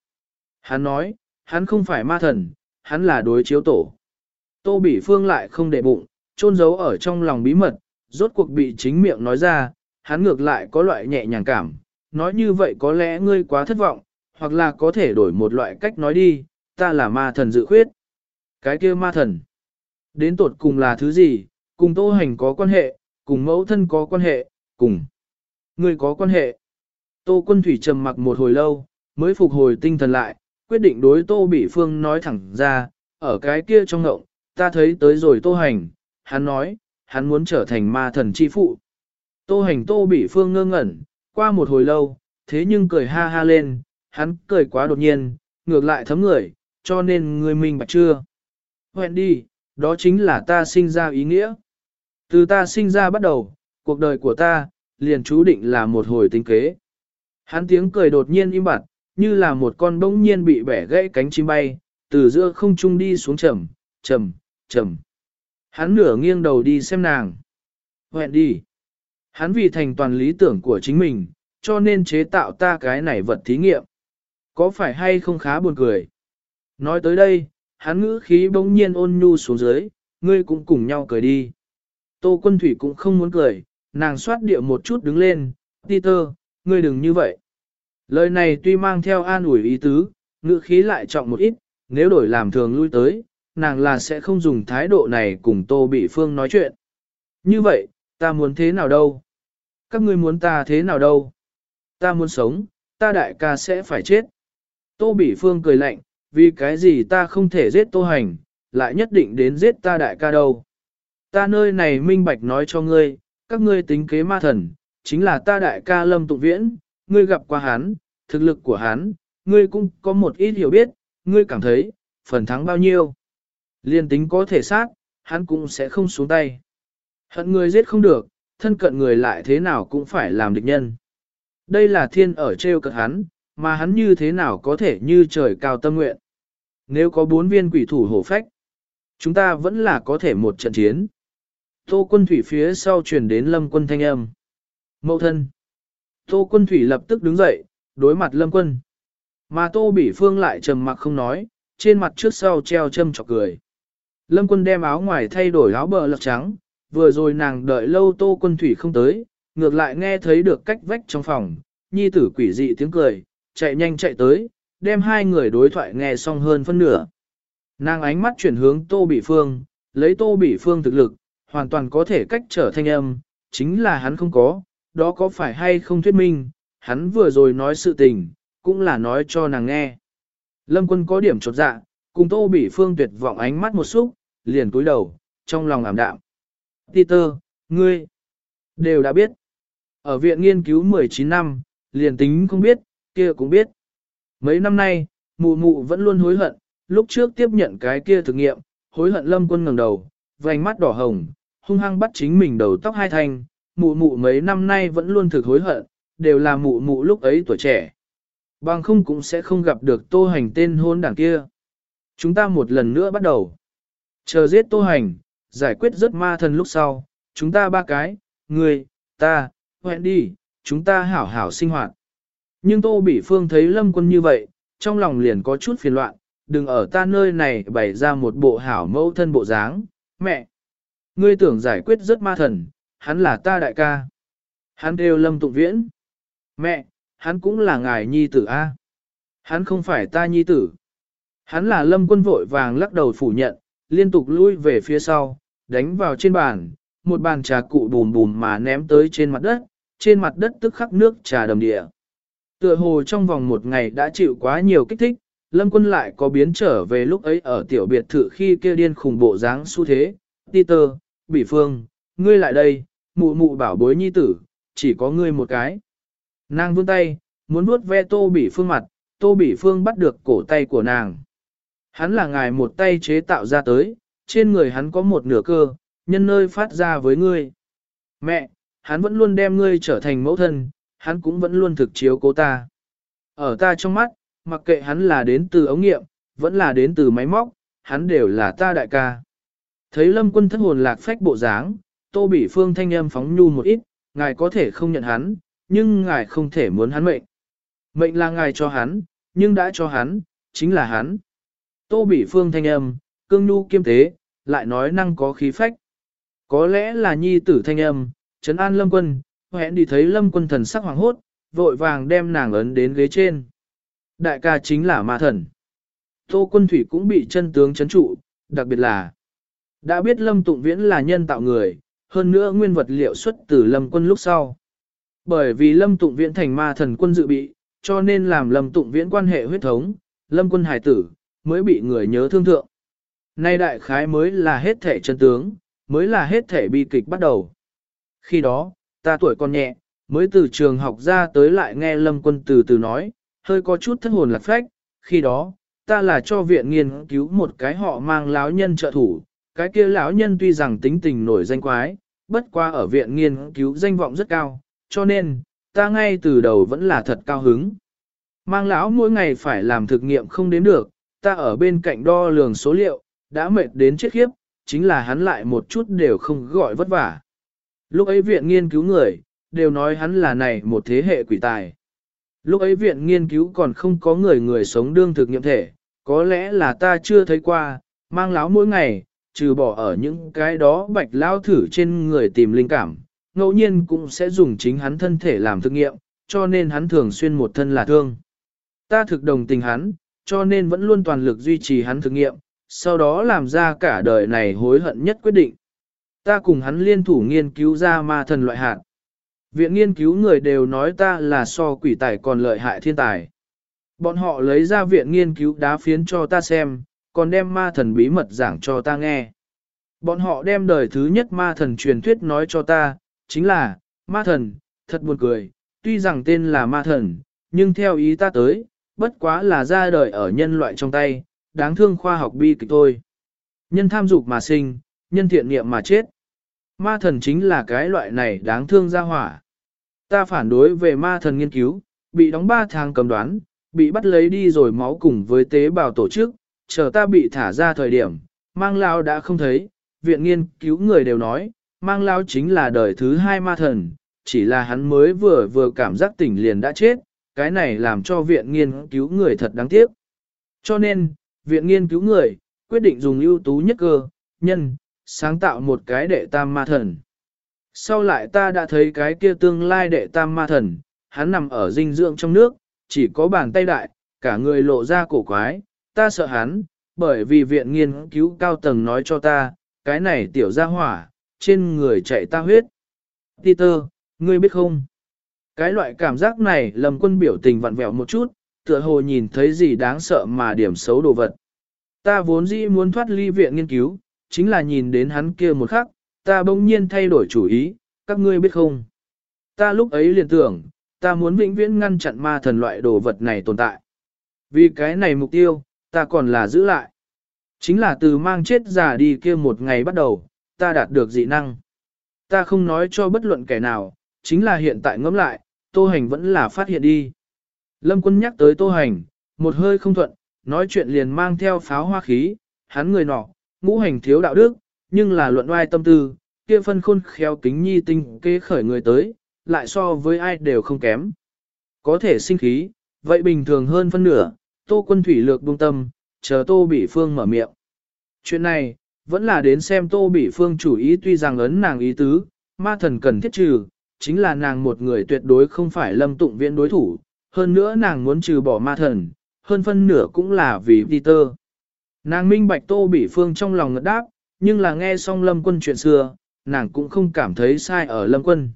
Speaker 1: Hắn nói, hắn không phải ma thần, hắn là đối chiếu tổ. Tô Bỉ Phương lại không để bụng, chôn giấu ở trong lòng bí mật, rốt cuộc bị chính miệng nói ra, hắn ngược lại có loại nhẹ nhàng cảm. Nói như vậy có lẽ ngươi quá thất vọng, hoặc là có thể đổi một loại cách nói đi, ta là ma thần dự khuyết. Cái kia ma thần, đến tột cùng là thứ gì, cùng tô hành có quan hệ, cùng mẫu thân có quan hệ, cùng người có quan hệ. Tô quân thủy trầm mặc một hồi lâu, mới phục hồi tinh thần lại, quyết định đối tô bị phương nói thẳng ra, ở cái kia trong ngộng, ta thấy tới rồi tô hành, hắn nói, hắn muốn trở thành ma thần chi phụ. Tô hành tô bị phương ngơ ngẩn, qua một hồi lâu, thế nhưng cười ha ha lên, hắn cười quá đột nhiên, ngược lại thấm người, cho nên người mình bạch chưa. Hẹn đi, đó chính là ta sinh ra ý nghĩa. Từ ta sinh ra bắt đầu, cuộc đời của ta, liền chú định là một hồi tinh kế. Hắn tiếng cười đột nhiên im bặt, như là một con bỗng nhiên bị bẻ gãy cánh chim bay, từ giữa không trung đi xuống trầm, trầm, trầm. Hắn nửa nghiêng đầu đi xem nàng. Hẹn đi. Hắn vì thành toàn lý tưởng của chính mình, cho nên chế tạo ta cái này vật thí nghiệm. Có phải hay không khá buồn cười? Nói tới đây, hắn ngữ khí bỗng nhiên ôn nhu xuống dưới, ngươi cũng cùng nhau cười đi. Tô quân thủy cũng không muốn cười, nàng xoát điệu một chút đứng lên, Peter, ngươi đừng như vậy. Lời này tuy mang theo an ủi ý tứ, ngữ khí lại trọng một ít, nếu đổi làm thường lui tới, nàng là sẽ không dùng thái độ này cùng Tô Bị Phương nói chuyện. Như vậy, ta muốn thế nào đâu? Các ngươi muốn ta thế nào đâu? Ta muốn sống, ta đại ca sẽ phải chết. Tô Bỉ Phương cười lạnh, vì cái gì ta không thể giết Tô Hành, lại nhất định đến giết ta đại ca đâu. Ta nơi này minh bạch nói cho ngươi, các ngươi tính kế ma thần, chính là ta đại ca Lâm Tụng Viễn, ngươi gặp qua hắn, thực lực của hắn, ngươi cũng có một ít hiểu biết, ngươi cảm thấy, phần thắng bao nhiêu. Liên tính có thể sát, hắn cũng sẽ không xuống tay. Hận người giết không được, thân cận người lại thế nào cũng phải làm địch nhân. Đây là thiên ở treo cận hắn, mà hắn như thế nào có thể như trời cao tâm nguyện. Nếu có bốn viên quỷ thủ hổ phách, chúng ta vẫn là có thể một trận chiến. Tô quân thủy phía sau truyền đến lâm quân thanh âm. Mậu thân. Tô quân thủy lập tức đứng dậy, đối mặt lâm quân. Mà tô bỉ phương lại trầm mặc không nói, trên mặt trước sau treo châm chọc cười. Lâm quân đem áo ngoài thay đổi áo bờ lật trắng, vừa rồi nàng đợi lâu tô quân thủy không tới, ngược lại nghe thấy được cách vách trong phòng, nhi tử quỷ dị tiếng cười, chạy nhanh chạy tới, đem hai người đối thoại nghe xong hơn phân nửa. Nàng ánh mắt chuyển hướng Tô Bỉ Phương, lấy Tô Bỉ Phương thực lực, hoàn toàn có thể cách trở thanh âm, chính là hắn không có, đó có phải hay không thuyết minh, hắn vừa rồi nói sự tình, cũng là nói cho nàng nghe. Lâm quân có điểm chột dạ, cùng Tô Bỉ Phương tuyệt vọng ánh mắt một xúc, liền cúi đầu, trong lòng ảm đạm. Peter, ngươi, đều đã biết. Ở viện nghiên cứu 19 năm, liền tính không biết, kia cũng biết. Mấy năm nay, mụ mụ vẫn luôn hối hận, lúc trước tiếp nhận cái kia thực nghiệm, hối hận lâm quân ngẩng đầu, vành mắt đỏ hồng, hung hăng bắt chính mình đầu tóc hai thanh, mụ mụ mấy năm nay vẫn luôn thực hối hận, đều là mụ mụ lúc ấy tuổi trẻ. Bằng không cũng sẽ không gặp được tô hành tên hôn đảng kia. Chúng ta một lần nữa bắt đầu. Chờ giết tô hành, giải quyết rất ma thần lúc sau, chúng ta ba cái, người, ta, hẹn đi, chúng ta hảo hảo sinh hoạt. Nhưng tô bỉ phương thấy lâm quân như vậy, trong lòng liền có chút phiền loạn, đừng ở ta nơi này bày ra một bộ hảo mẫu thân bộ dáng, mẹ. Ngươi tưởng giải quyết rất ma thần, hắn là ta đại ca. Hắn đều lâm tụng viễn. Mẹ, hắn cũng là ngài nhi tử A. Hắn không phải ta nhi tử. Hắn là lâm quân vội vàng lắc đầu phủ nhận, liên tục lui về phía sau, đánh vào trên bàn, một bàn trà cụ bùm bùm mà ném tới trên mặt đất, trên mặt đất tức khắc nước trà đầm địa. Tựa hồ trong vòng một ngày đã chịu quá nhiều kích thích, lâm quân lại có biến trở về lúc ấy ở tiểu biệt thự khi kia điên khủng bộ dáng xu thế. Peter, Bỉ Phương, ngươi lại đây, mụ mụ bảo bối nhi tử, chỉ có ngươi một cái. Nàng vươn tay, muốn vuốt ve tô bỉ phương mặt, tô bỉ phương bắt được cổ tay của nàng. Hắn là ngài một tay chế tạo ra tới, trên người hắn có một nửa cơ, nhân nơi phát ra với ngươi. Mẹ, hắn vẫn luôn đem ngươi trở thành mẫu thân, hắn cũng vẫn luôn thực chiếu cố ta. Ở ta trong mắt, mặc kệ hắn là đến từ ống nghiệm, vẫn là đến từ máy móc, hắn đều là ta đại ca. Thấy lâm quân thất hồn lạc phách bộ dáng, tô bỉ phương thanh âm phóng nhu một ít, ngài có thể không nhận hắn, nhưng ngài không thể muốn hắn mệnh. Mệnh là ngài cho hắn, nhưng đã cho hắn, chính là hắn. Tô bỉ phương thanh âm, cương nhu kiêm tế, lại nói năng có khí phách. Có lẽ là nhi tử thanh âm, trấn an lâm quân, hẹn đi thấy lâm quân thần sắc hoàng hốt, vội vàng đem nàng ấn đến ghế trên. Đại ca chính là ma thần. Tô quân thủy cũng bị chân tướng chấn trụ, đặc biệt là đã biết lâm tụng viễn là nhân tạo người, hơn nữa nguyên vật liệu xuất từ lâm quân lúc sau. Bởi vì lâm tụng viễn thành ma thần quân dự bị, cho nên làm lâm tụng viễn quan hệ huyết thống, lâm quân hải tử, mới bị người nhớ thương thượng. Nay đại khái mới là hết thể chân tướng, mới là hết thể bi kịch bắt đầu. Khi đó, ta tuổi còn nhẹ, mới từ trường học ra tới lại nghe lâm quân từ từ nói, hơi có chút thất hồn lạc phách, khi đó, ta là cho viện nghiên cứu một cái họ mang lão nhân trợ thủ, cái kia lão nhân tuy rằng tính tình nổi danh quái, bất qua ở viện nghiên cứu danh vọng rất cao, cho nên, ta ngay từ đầu vẫn là thật cao hứng. Mang lão mỗi ngày phải làm thực nghiệm không đến được, ta ở bên cạnh đo lường số liệu, đã mệt đến chết khiếp, chính là hắn lại một chút đều không gọi vất vả. Lúc ấy viện nghiên cứu người, đều nói hắn là này một thế hệ quỷ tài. Lúc ấy viện nghiên cứu còn không có người người sống đương thực nghiệm thể, có lẽ là ta chưa thấy qua, mang láo mỗi ngày, trừ bỏ ở những cái đó bạch lao thử trên người tìm linh cảm, ngẫu nhiên cũng sẽ dùng chính hắn thân thể làm thực nghiệm, cho nên hắn thường xuyên một thân là thương. Ta thực đồng tình hắn, cho nên vẫn luôn toàn lực duy trì hắn thực nghiệm, sau đó làm ra cả đời này hối hận nhất quyết định. Ta cùng hắn liên thủ nghiên cứu ra ma thần loại hạt. Viện nghiên cứu người đều nói ta là so quỷ tài còn lợi hại thiên tài. Bọn họ lấy ra viện nghiên cứu đá phiến cho ta xem, còn đem ma thần bí mật giảng cho ta nghe. Bọn họ đem đời thứ nhất ma thần truyền thuyết nói cho ta, chính là, ma thần, thật buồn cười, tuy rằng tên là ma thần, nhưng theo ý ta tới, bất quá là ra đời ở nhân loại trong tay, đáng thương khoa học bi kịch thôi. Nhân tham dục mà sinh, nhân thiện niệm mà chết. Ma thần chính là cái loại này đáng thương ra hỏa. Ta phản đối về ma thần nghiên cứu, bị đóng 3 tháng cầm đoán, bị bắt lấy đi rồi máu cùng với tế bào tổ chức, chờ ta bị thả ra thời điểm, mang lao đã không thấy, viện nghiên cứu người đều nói, mang lao chính là đời thứ hai ma thần, chỉ là hắn mới vừa vừa cảm giác tỉnh liền đã chết, cái này làm cho viện nghiên cứu người thật đáng tiếc. Cho nên, viện nghiên cứu người, quyết định dùng ưu tú nhất cơ, nhân, sáng tạo một cái đệ tam ma thần. Sau lại ta đã thấy cái kia tương lai đệ tam ma thần, hắn nằm ở dinh dưỡng trong nước, chỉ có bàn tay đại, cả người lộ ra cổ quái, ta sợ hắn, bởi vì viện nghiên cứu cao tầng nói cho ta, cái này tiểu ra hỏa, trên người chạy ta huyết. Peter, ngươi biết không? Cái loại cảm giác này lầm quân biểu tình vặn vẹo một chút, tựa hồ nhìn thấy gì đáng sợ mà điểm xấu đồ vật. Ta vốn dĩ muốn thoát ly viện nghiên cứu, chính là nhìn đến hắn kia một khắc, ta bỗng nhiên thay đổi chủ ý, các ngươi biết không? Ta lúc ấy liền tưởng, ta muốn vĩnh viễn ngăn chặn ma thần loại đồ vật này tồn tại. Vì cái này mục tiêu, Ta còn là giữ lại. Chính là từ mang chết già đi kia một ngày bắt đầu, ta đạt được dị năng. Ta không nói cho bất luận kẻ nào, chính là hiện tại ngẫm lại, tô hành vẫn là phát hiện đi. Lâm quân nhắc tới tô hành, một hơi không thuận, nói chuyện liền mang theo pháo hoa khí, hắn người nọ, ngũ hành thiếu đạo đức, nhưng là luận oai tâm tư, kia phân khôn khéo kính nhi tinh kế khởi người tới, lại so với ai đều không kém. Có thể sinh khí, vậy bình thường hơn phân nửa, tô quân thủy lược buông tâm, chờ tô bị phương mở miệng. Chuyện này, vẫn là đến xem tô bị phương chủ ý tuy rằng ấn nàng ý tứ, ma thần cần thiết trừ, chính là nàng một người tuyệt đối không phải lâm tụng viện đối thủ, hơn nữa nàng muốn trừ bỏ ma thần, hơn phân nửa cũng là vì Peter. Nàng minh bạch tô Bỉ phương trong lòng ngật đáp, nhưng là nghe xong lâm quân chuyện xưa, nàng cũng không cảm thấy sai ở lâm quân.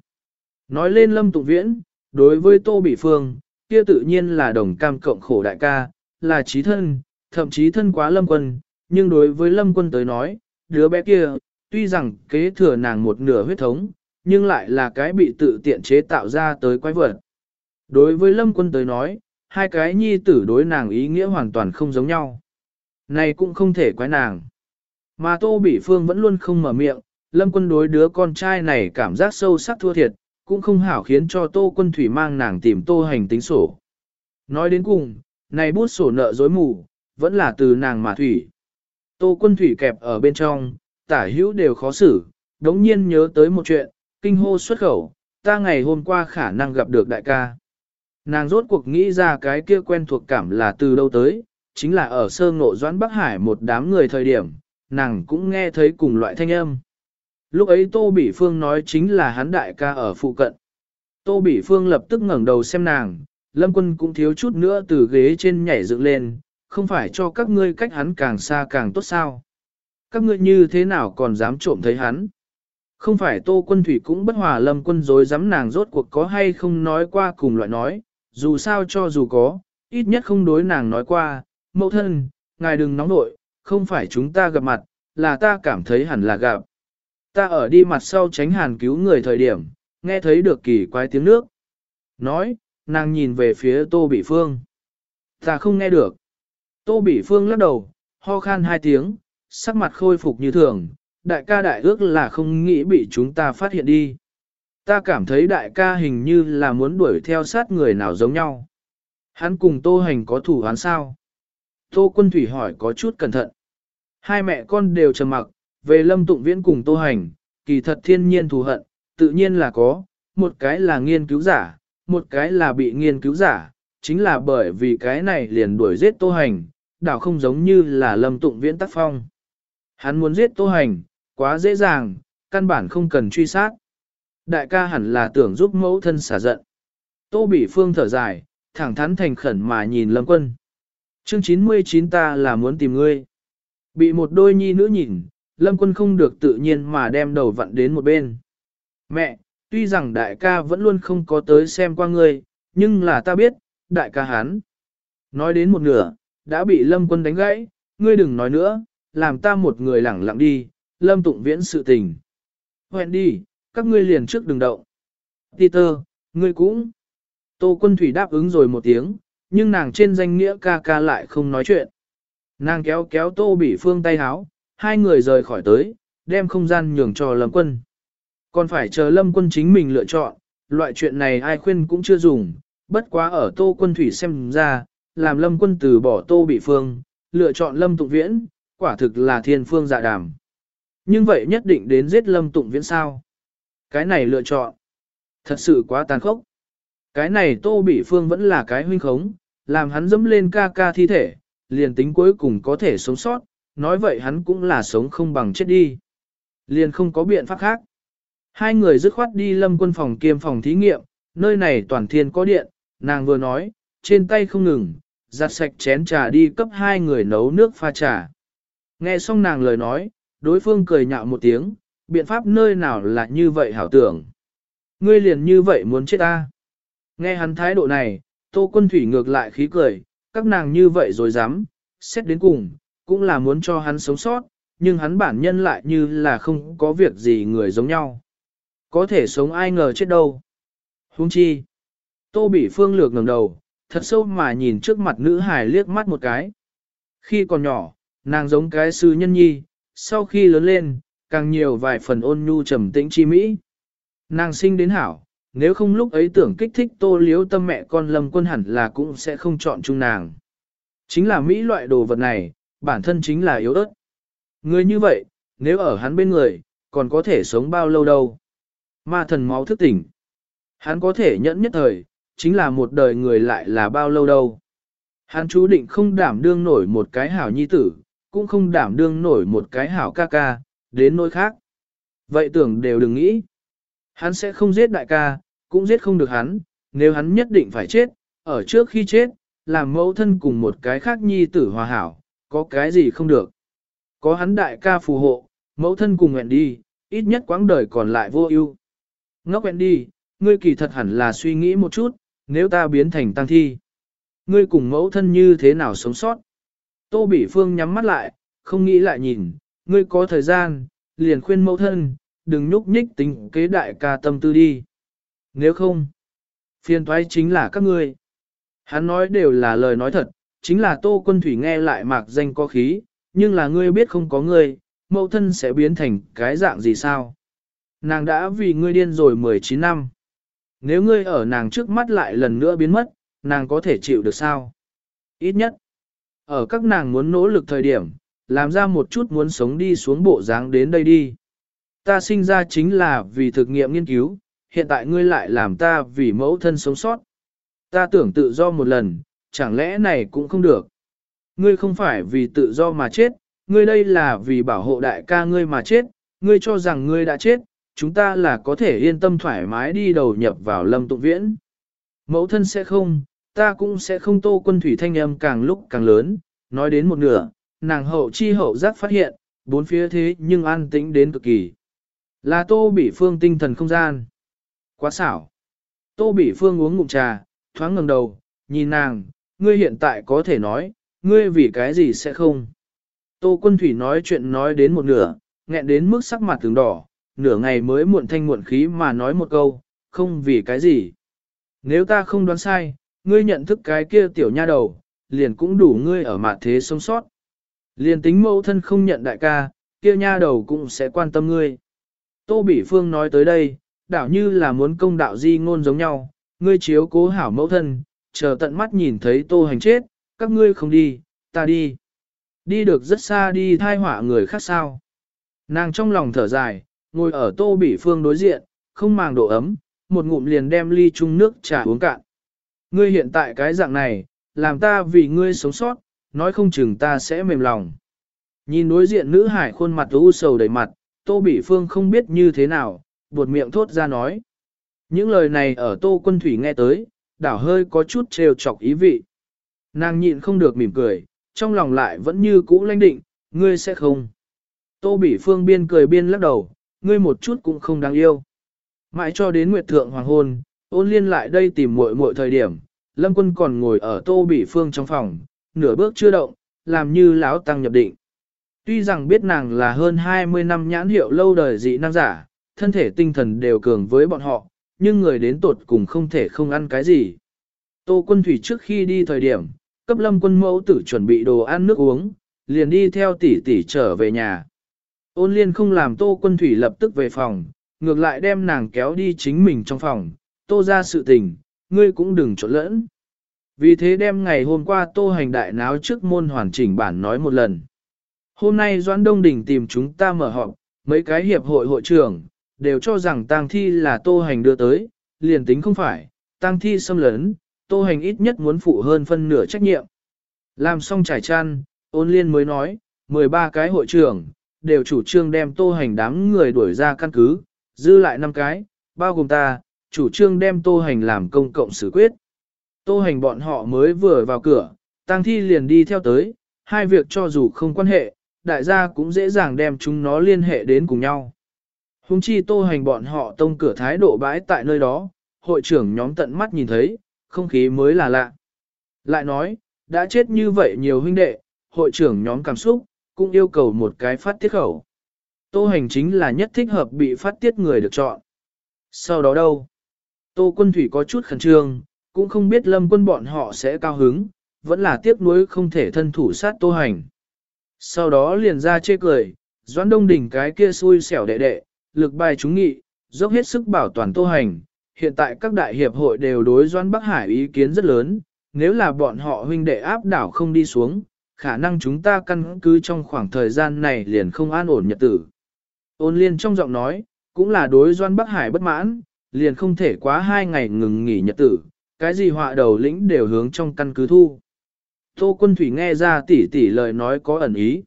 Speaker 1: Nói lên lâm tụng viễn, đối với tô Bỉ phương, kia tự nhiên là đồng cam cộng khổ đại ca, là trí thân, thậm chí thân quá lâm quân, nhưng đối với lâm quân tới nói, đứa bé kia, tuy rằng kế thừa nàng một nửa huyết thống, nhưng lại là cái bị tự tiện chế tạo ra tới quái vật. Đối với lâm quân tới nói, hai cái nhi tử đối nàng ý nghĩa hoàn toàn không giống nhau. Này cũng không thể quái nàng. Mà Tô Bỉ Phương vẫn luôn không mở miệng, lâm quân đối đứa con trai này cảm giác sâu sắc thua thiệt, cũng không hảo khiến cho Tô Quân Thủy mang nàng tìm Tô Hành tính sổ. Nói đến cùng, này bút sổ nợ dối mù, vẫn là từ nàng mà Thủy. Tô Quân Thủy kẹp ở bên trong, tả hữu đều khó xử, đống nhiên nhớ tới một chuyện, kinh hô xuất khẩu, ta ngày hôm qua khả năng gặp được đại ca. Nàng rốt cuộc nghĩ ra cái kia quen thuộc cảm là từ đâu tới, chính là ở sơ ngộ doãn Bắc Hải một đám người thời điểm, nàng cũng nghe thấy cùng loại thanh âm. Lúc ấy Tô Bỉ Phương nói chính là hắn đại ca ở phụ cận. Tô Bỉ Phương lập tức ngẩng đầu xem nàng, Lâm Quân cũng thiếu chút nữa từ ghế trên nhảy dựng lên, không phải cho các ngươi cách hắn càng xa càng tốt sao. Các ngươi như thế nào còn dám trộm thấy hắn. Không phải Tô Quân Thủy cũng bất hòa Lâm Quân dối dám nàng rốt cuộc có hay không nói qua cùng loại nói, dù sao cho dù có, ít nhất không đối nàng nói qua, mẫu thân, ngài đừng nóng nội, không phải chúng ta gặp mặt, là ta cảm thấy hẳn là gặp. Ta ở đi mặt sau tránh hàn cứu người thời điểm, nghe thấy được kỳ quái tiếng nước. Nói, nàng nhìn về phía Tô Bỉ Phương. Ta không nghe được. Tô Bỉ Phương lắc đầu, ho khan hai tiếng, sắc mặt khôi phục như thường, đại ca đại ước là không nghĩ bị chúng ta phát hiện đi. Ta cảm thấy đại ca hình như là muốn đuổi theo sát người nào giống nhau. Hắn cùng Tô Hành có thủ hắn sao? Tô Quân Thủy hỏi có chút cẩn thận. Hai mẹ con đều trầm mặc, về lâm tụng viễn cùng Tô Hành, kỳ thật thiên nhiên thù hận, tự nhiên là có, một cái là nghiên cứu giả, một cái là bị nghiên cứu giả, chính là bởi vì cái này liền đuổi giết Tô Hành, đảo không giống như là lâm tụng viễn tác phong. Hắn muốn giết Tô Hành, quá dễ dàng, căn bản không cần truy sát. Đại ca hẳn là tưởng giúp mẫu thân xả giận. Tô Bỉ Phương thở dài, thẳng thắn thành khẩn mà nhìn Lâm Quân. Chương 99 ta là muốn tìm ngươi. Bị một đôi nhi nữ nhìn, Lâm Quân không được tự nhiên mà đem đầu vặn đến một bên. Mẹ, tuy rằng đại ca vẫn luôn không có tới xem qua ngươi, nhưng là ta biết, đại ca hắn. Nói đến một nửa, đã bị Lâm Quân đánh gãy, ngươi đừng nói nữa, làm ta một người lẳng lặng đi, Lâm Tụng Viễn sự tình. Hẹn đi, các ngươi liền trước đừng động. Peter, ngươi cũng. Tô Quân Thủy đáp ứng rồi một tiếng, nhưng nàng trên danh nghĩa ca ca lại không nói chuyện. Nàng kéo kéo Tô Bỉ Phương tay háo, hai người rời khỏi tới, đem không gian nhường cho Lâm Quân. Còn phải chờ Lâm Quân chính mình lựa chọn, loại chuyện này ai khuyên cũng chưa dùng, bất quá ở Tô Quân Thủy xem ra, làm Lâm Quân từ bỏ Tô Bỉ Phương, lựa chọn Lâm Tụng Viễn, quả thực là thiên phương dạ đàm. Nhưng vậy nhất định đến giết Lâm Tụng Viễn sao? Cái này lựa chọn, thật sự quá tàn khốc. Cái này Tô Bỉ Phương vẫn là cái huynh khống, làm hắn dẫm lên ca ca thi thể, liền tính cuối cùng có thể sống sót, nói vậy hắn cũng là sống không bằng chết đi. Liền không có biện pháp khác. Hai người dứt khoát đi lâm quân phòng kiêm phòng thí nghiệm, nơi này toàn thiên có điện, nàng vừa nói, trên tay không ngừng, giặt sạch chén trà đi cấp hai người nấu nước pha trà. Nghe xong nàng lời nói, đối phương cười nhạo một tiếng, biện pháp nơi nào là như vậy hảo tưởng. Ngươi liền như vậy muốn chết ta. Nghe hắn thái độ này, tô quân thủy ngược lại khí cười, các nàng như vậy rồi dám, xét đến cùng, cũng là muốn cho hắn sống sót, nhưng hắn bản nhân lại như là không có việc gì người giống nhau. Có thể sống ai ngờ chết đâu. Hung chi. Tô Bỉ Phương lược ngẩng đầu, thật sâu mà nhìn trước mặt nữ hài liếc mắt một cái. Khi còn nhỏ, nàng giống cái sư nhân nhi, sau khi lớn lên, càng nhiều vài phần ôn nhu trầm tĩnh chi mỹ. Nàng sinh đến hảo, nếu không lúc ấy tưởng kích thích tô liếu tâm mẹ con lâm quân hẳn là cũng sẽ không chọn chung nàng. Chính là Mỹ loại đồ vật này, bản thân chính là yếu ớt. Người như vậy, nếu ở hắn bên người, còn có thể sống bao lâu đâu. Ma thần máu thức tỉnh. Hắn có thể nhẫn nhất thời, chính là một đời người lại là bao lâu đâu. Hắn chú định không đảm đương nổi một cái hảo nhi tử, cũng không đảm đương nổi một cái hảo ca ca, đến nỗi khác. Vậy tưởng đều đừng nghĩ. Hắn sẽ không giết đại ca, cũng giết không được hắn, nếu hắn nhất định phải chết, ở trước khi chết, làm mẫu thân cùng một cái khác nhi tử hòa hảo, có cái gì không được. Có hắn đại ca phù hộ, mẫu thân cùng nguyện đi, ít nhất quãng đời còn lại vô ưu. Ngốc nguyện đi, ngươi kỳ thật hẳn là suy nghĩ một chút, nếu ta biến thành tăng thi. Ngươi cùng mẫu thân như thế nào sống sót? Tô Bỉ Phương nhắm mắt lại, không nghĩ lại nhìn, ngươi có thời gian, liền khuyên mẫu thân, đừng nhúc nhích tính kế đại ca tâm tư đi. Nếu không, phiền toái chính là các ngươi. Hắn nói đều là lời nói thật, chính là Tô Quân Thủy nghe lại mạc danh có khí, nhưng là ngươi biết không có ngươi, mẫu thân sẽ biến thành cái dạng gì sao? Nàng đã vì ngươi điên rồi 19 năm. Nếu ngươi ở nàng trước mắt lại lần nữa biến mất, nàng có thể chịu được sao? Ít nhất, ở các nàng muốn nỗ lực thời điểm, làm ra một chút muốn sống đi xuống bộ dáng đến đây đi. Ta sinh ra chính là vì thực nghiệm nghiên cứu, hiện tại ngươi lại làm ta vì mẫu thân sống sót. Ta tưởng tự do một lần, chẳng lẽ này cũng không được. Ngươi không phải vì tự do mà chết, ngươi đây là vì bảo hộ đại ca ngươi mà chết, ngươi cho rằng ngươi đã chết, chúng ta là có thể yên tâm thoải mái đi đầu nhập vào lâm tụng viễn. Mẫu thân sẽ không, ta cũng sẽ không tô quân thủy thanh âm càng lúc càng lớn, nói đến một nửa, nàng hậu chi hậu giác phát hiện, bốn phía thế nhưng an tĩnh đến cực kỳ. Là tô bị phương tinh thần không gian. Quá xảo. Tô bị phương uống ngụm trà, thoáng ngẩng đầu, nhìn nàng, ngươi hiện tại có thể nói, ngươi vì cái gì sẽ không. Tô quân thủy nói chuyện nói đến một nửa, nghẹn đến mức sắc mặt tướng đỏ, nửa ngày mới muộn thanh muộn khí mà nói một câu, không vì cái gì. Nếu ta không đoán sai, ngươi nhận thức cái kia tiểu nha đầu, liền cũng đủ ngươi ở mặt thế sống sót. Liền tính mẫu thân không nhận đại ca, kia nha đầu cũng sẽ quan tâm ngươi. Tô Bỉ Phương nói tới đây, đảo như là muốn công đạo di ngôn giống nhau, ngươi chiếu cố hảo mẫu thân, chờ tận mắt nhìn thấy tô hành chết, các ngươi không đi, ta đi. Đi được rất xa đi thai họa người khác sao. Nàng trong lòng thở dài, ngồi ở tô bỉ phương đối diện, không màng độ ấm, một ngụm liền đem ly chung nước trà uống cạn. Ngươi hiện tại cái dạng này, làm ta vì ngươi sống sót, nói không chừng ta sẽ mềm lòng. Nhìn đối diện nữ hải khuôn mặt u sầu đầy mặt, tô bỉ phương không biết như thế nào, buột miệng thốt ra nói. Những lời này ở tô quân thủy nghe tới, đảo hơi có chút trêu chọc ý vị. Nàng nhịn không được mỉm cười, trong lòng lại vẫn như cũ lãnh định, ngươi sẽ không. Tô Bỉ Phương biên cười biên lắc đầu, ngươi một chút cũng không đáng yêu. Mãi cho đến Nguyệt Thượng Hoàng hôn, ôn liên lại đây tìm muội muội thời điểm, Lâm Quân còn ngồi ở Tô Bỉ Phương trong phòng, nửa bước chưa động, làm như lão tăng nhập định. Tuy rằng biết nàng là hơn 20 năm nhãn hiệu lâu đời dị năng giả, thân thể tinh thần đều cường với bọn họ, nhưng người đến tột cùng không thể không ăn cái gì. Tô quân thủy trước khi đi thời điểm, cấp lâm quân mẫu tử chuẩn bị đồ ăn nước uống, liền đi theo tỷ tỷ trở về nhà. Ôn liên không làm tô quân thủy lập tức về phòng, ngược lại đem nàng kéo đi chính mình trong phòng, tô ra sự tình, ngươi cũng đừng trộn lẫn. Vì thế đem ngày hôm qua tô hành đại náo trước môn hoàn chỉnh bản nói một lần. Hôm nay Doãn Đông Đình tìm chúng ta mở họp, mấy cái hiệp hội hội trưởng, đều cho rằng tang thi là tô hành đưa tới, liền tính không phải, tang thi xâm lấn, tô hành ít nhất muốn phụ hơn phân nửa trách nhiệm. Làm xong trải chăn, ôn liên mới nói, 13 cái hội trưởng, đều chủ trương đem tô hành đám người đuổi ra căn cứ, dư lại 5 cái, bao gồm ta, chủ trương đem tô hành làm công cộng xử quyết. Tô hành bọn họ mới vừa vào cửa, tang thi liền đi theo tới, hai việc cho dù không quan hệ, đại gia cũng dễ dàng đem chúng nó liên hệ đến cùng nhau. Hùng chi tô hành bọn họ tông cửa thái độ bãi tại nơi đó, hội trưởng nhóm tận mắt nhìn thấy, không khí mới là lạ. Lại nói, đã chết như vậy nhiều huynh đệ, hội trưởng nhóm cảm xúc, cũng yêu cầu một cái phát tiết khẩu. Tô hành chính là nhất thích hợp bị phát tiết người được chọn. Sau đó đâu? Tô quân thủy có chút khẩn trương, cũng không biết lâm quân bọn họ sẽ cao hứng, vẫn là tiếc nuối không thể thân thủ sát tô hành. Sau đó liền ra chê cười, Doãn Đông đỉnh cái kia xui xẻo đệ đệ, lực bài chúng nghị, dốc hết sức bảo toàn tô hành. Hiện tại các đại hiệp hội đều đối doan Bắc Hải ý kiến rất lớn, nếu là bọn họ huynh đệ áp đảo không đi xuống, khả năng chúng ta căn cứ trong khoảng thời gian này liền không an ổn nhật tử. Ôn liên trong giọng nói, cũng là đối Doan Bắc Hải bất mãn, liền không thể quá hai ngày ngừng nghỉ nhật tử, cái gì họa đầu lĩnh đều hướng trong căn cứ thu. Tô quân thủy nghe ra tỉ tỉ lời nói có ẩn ý.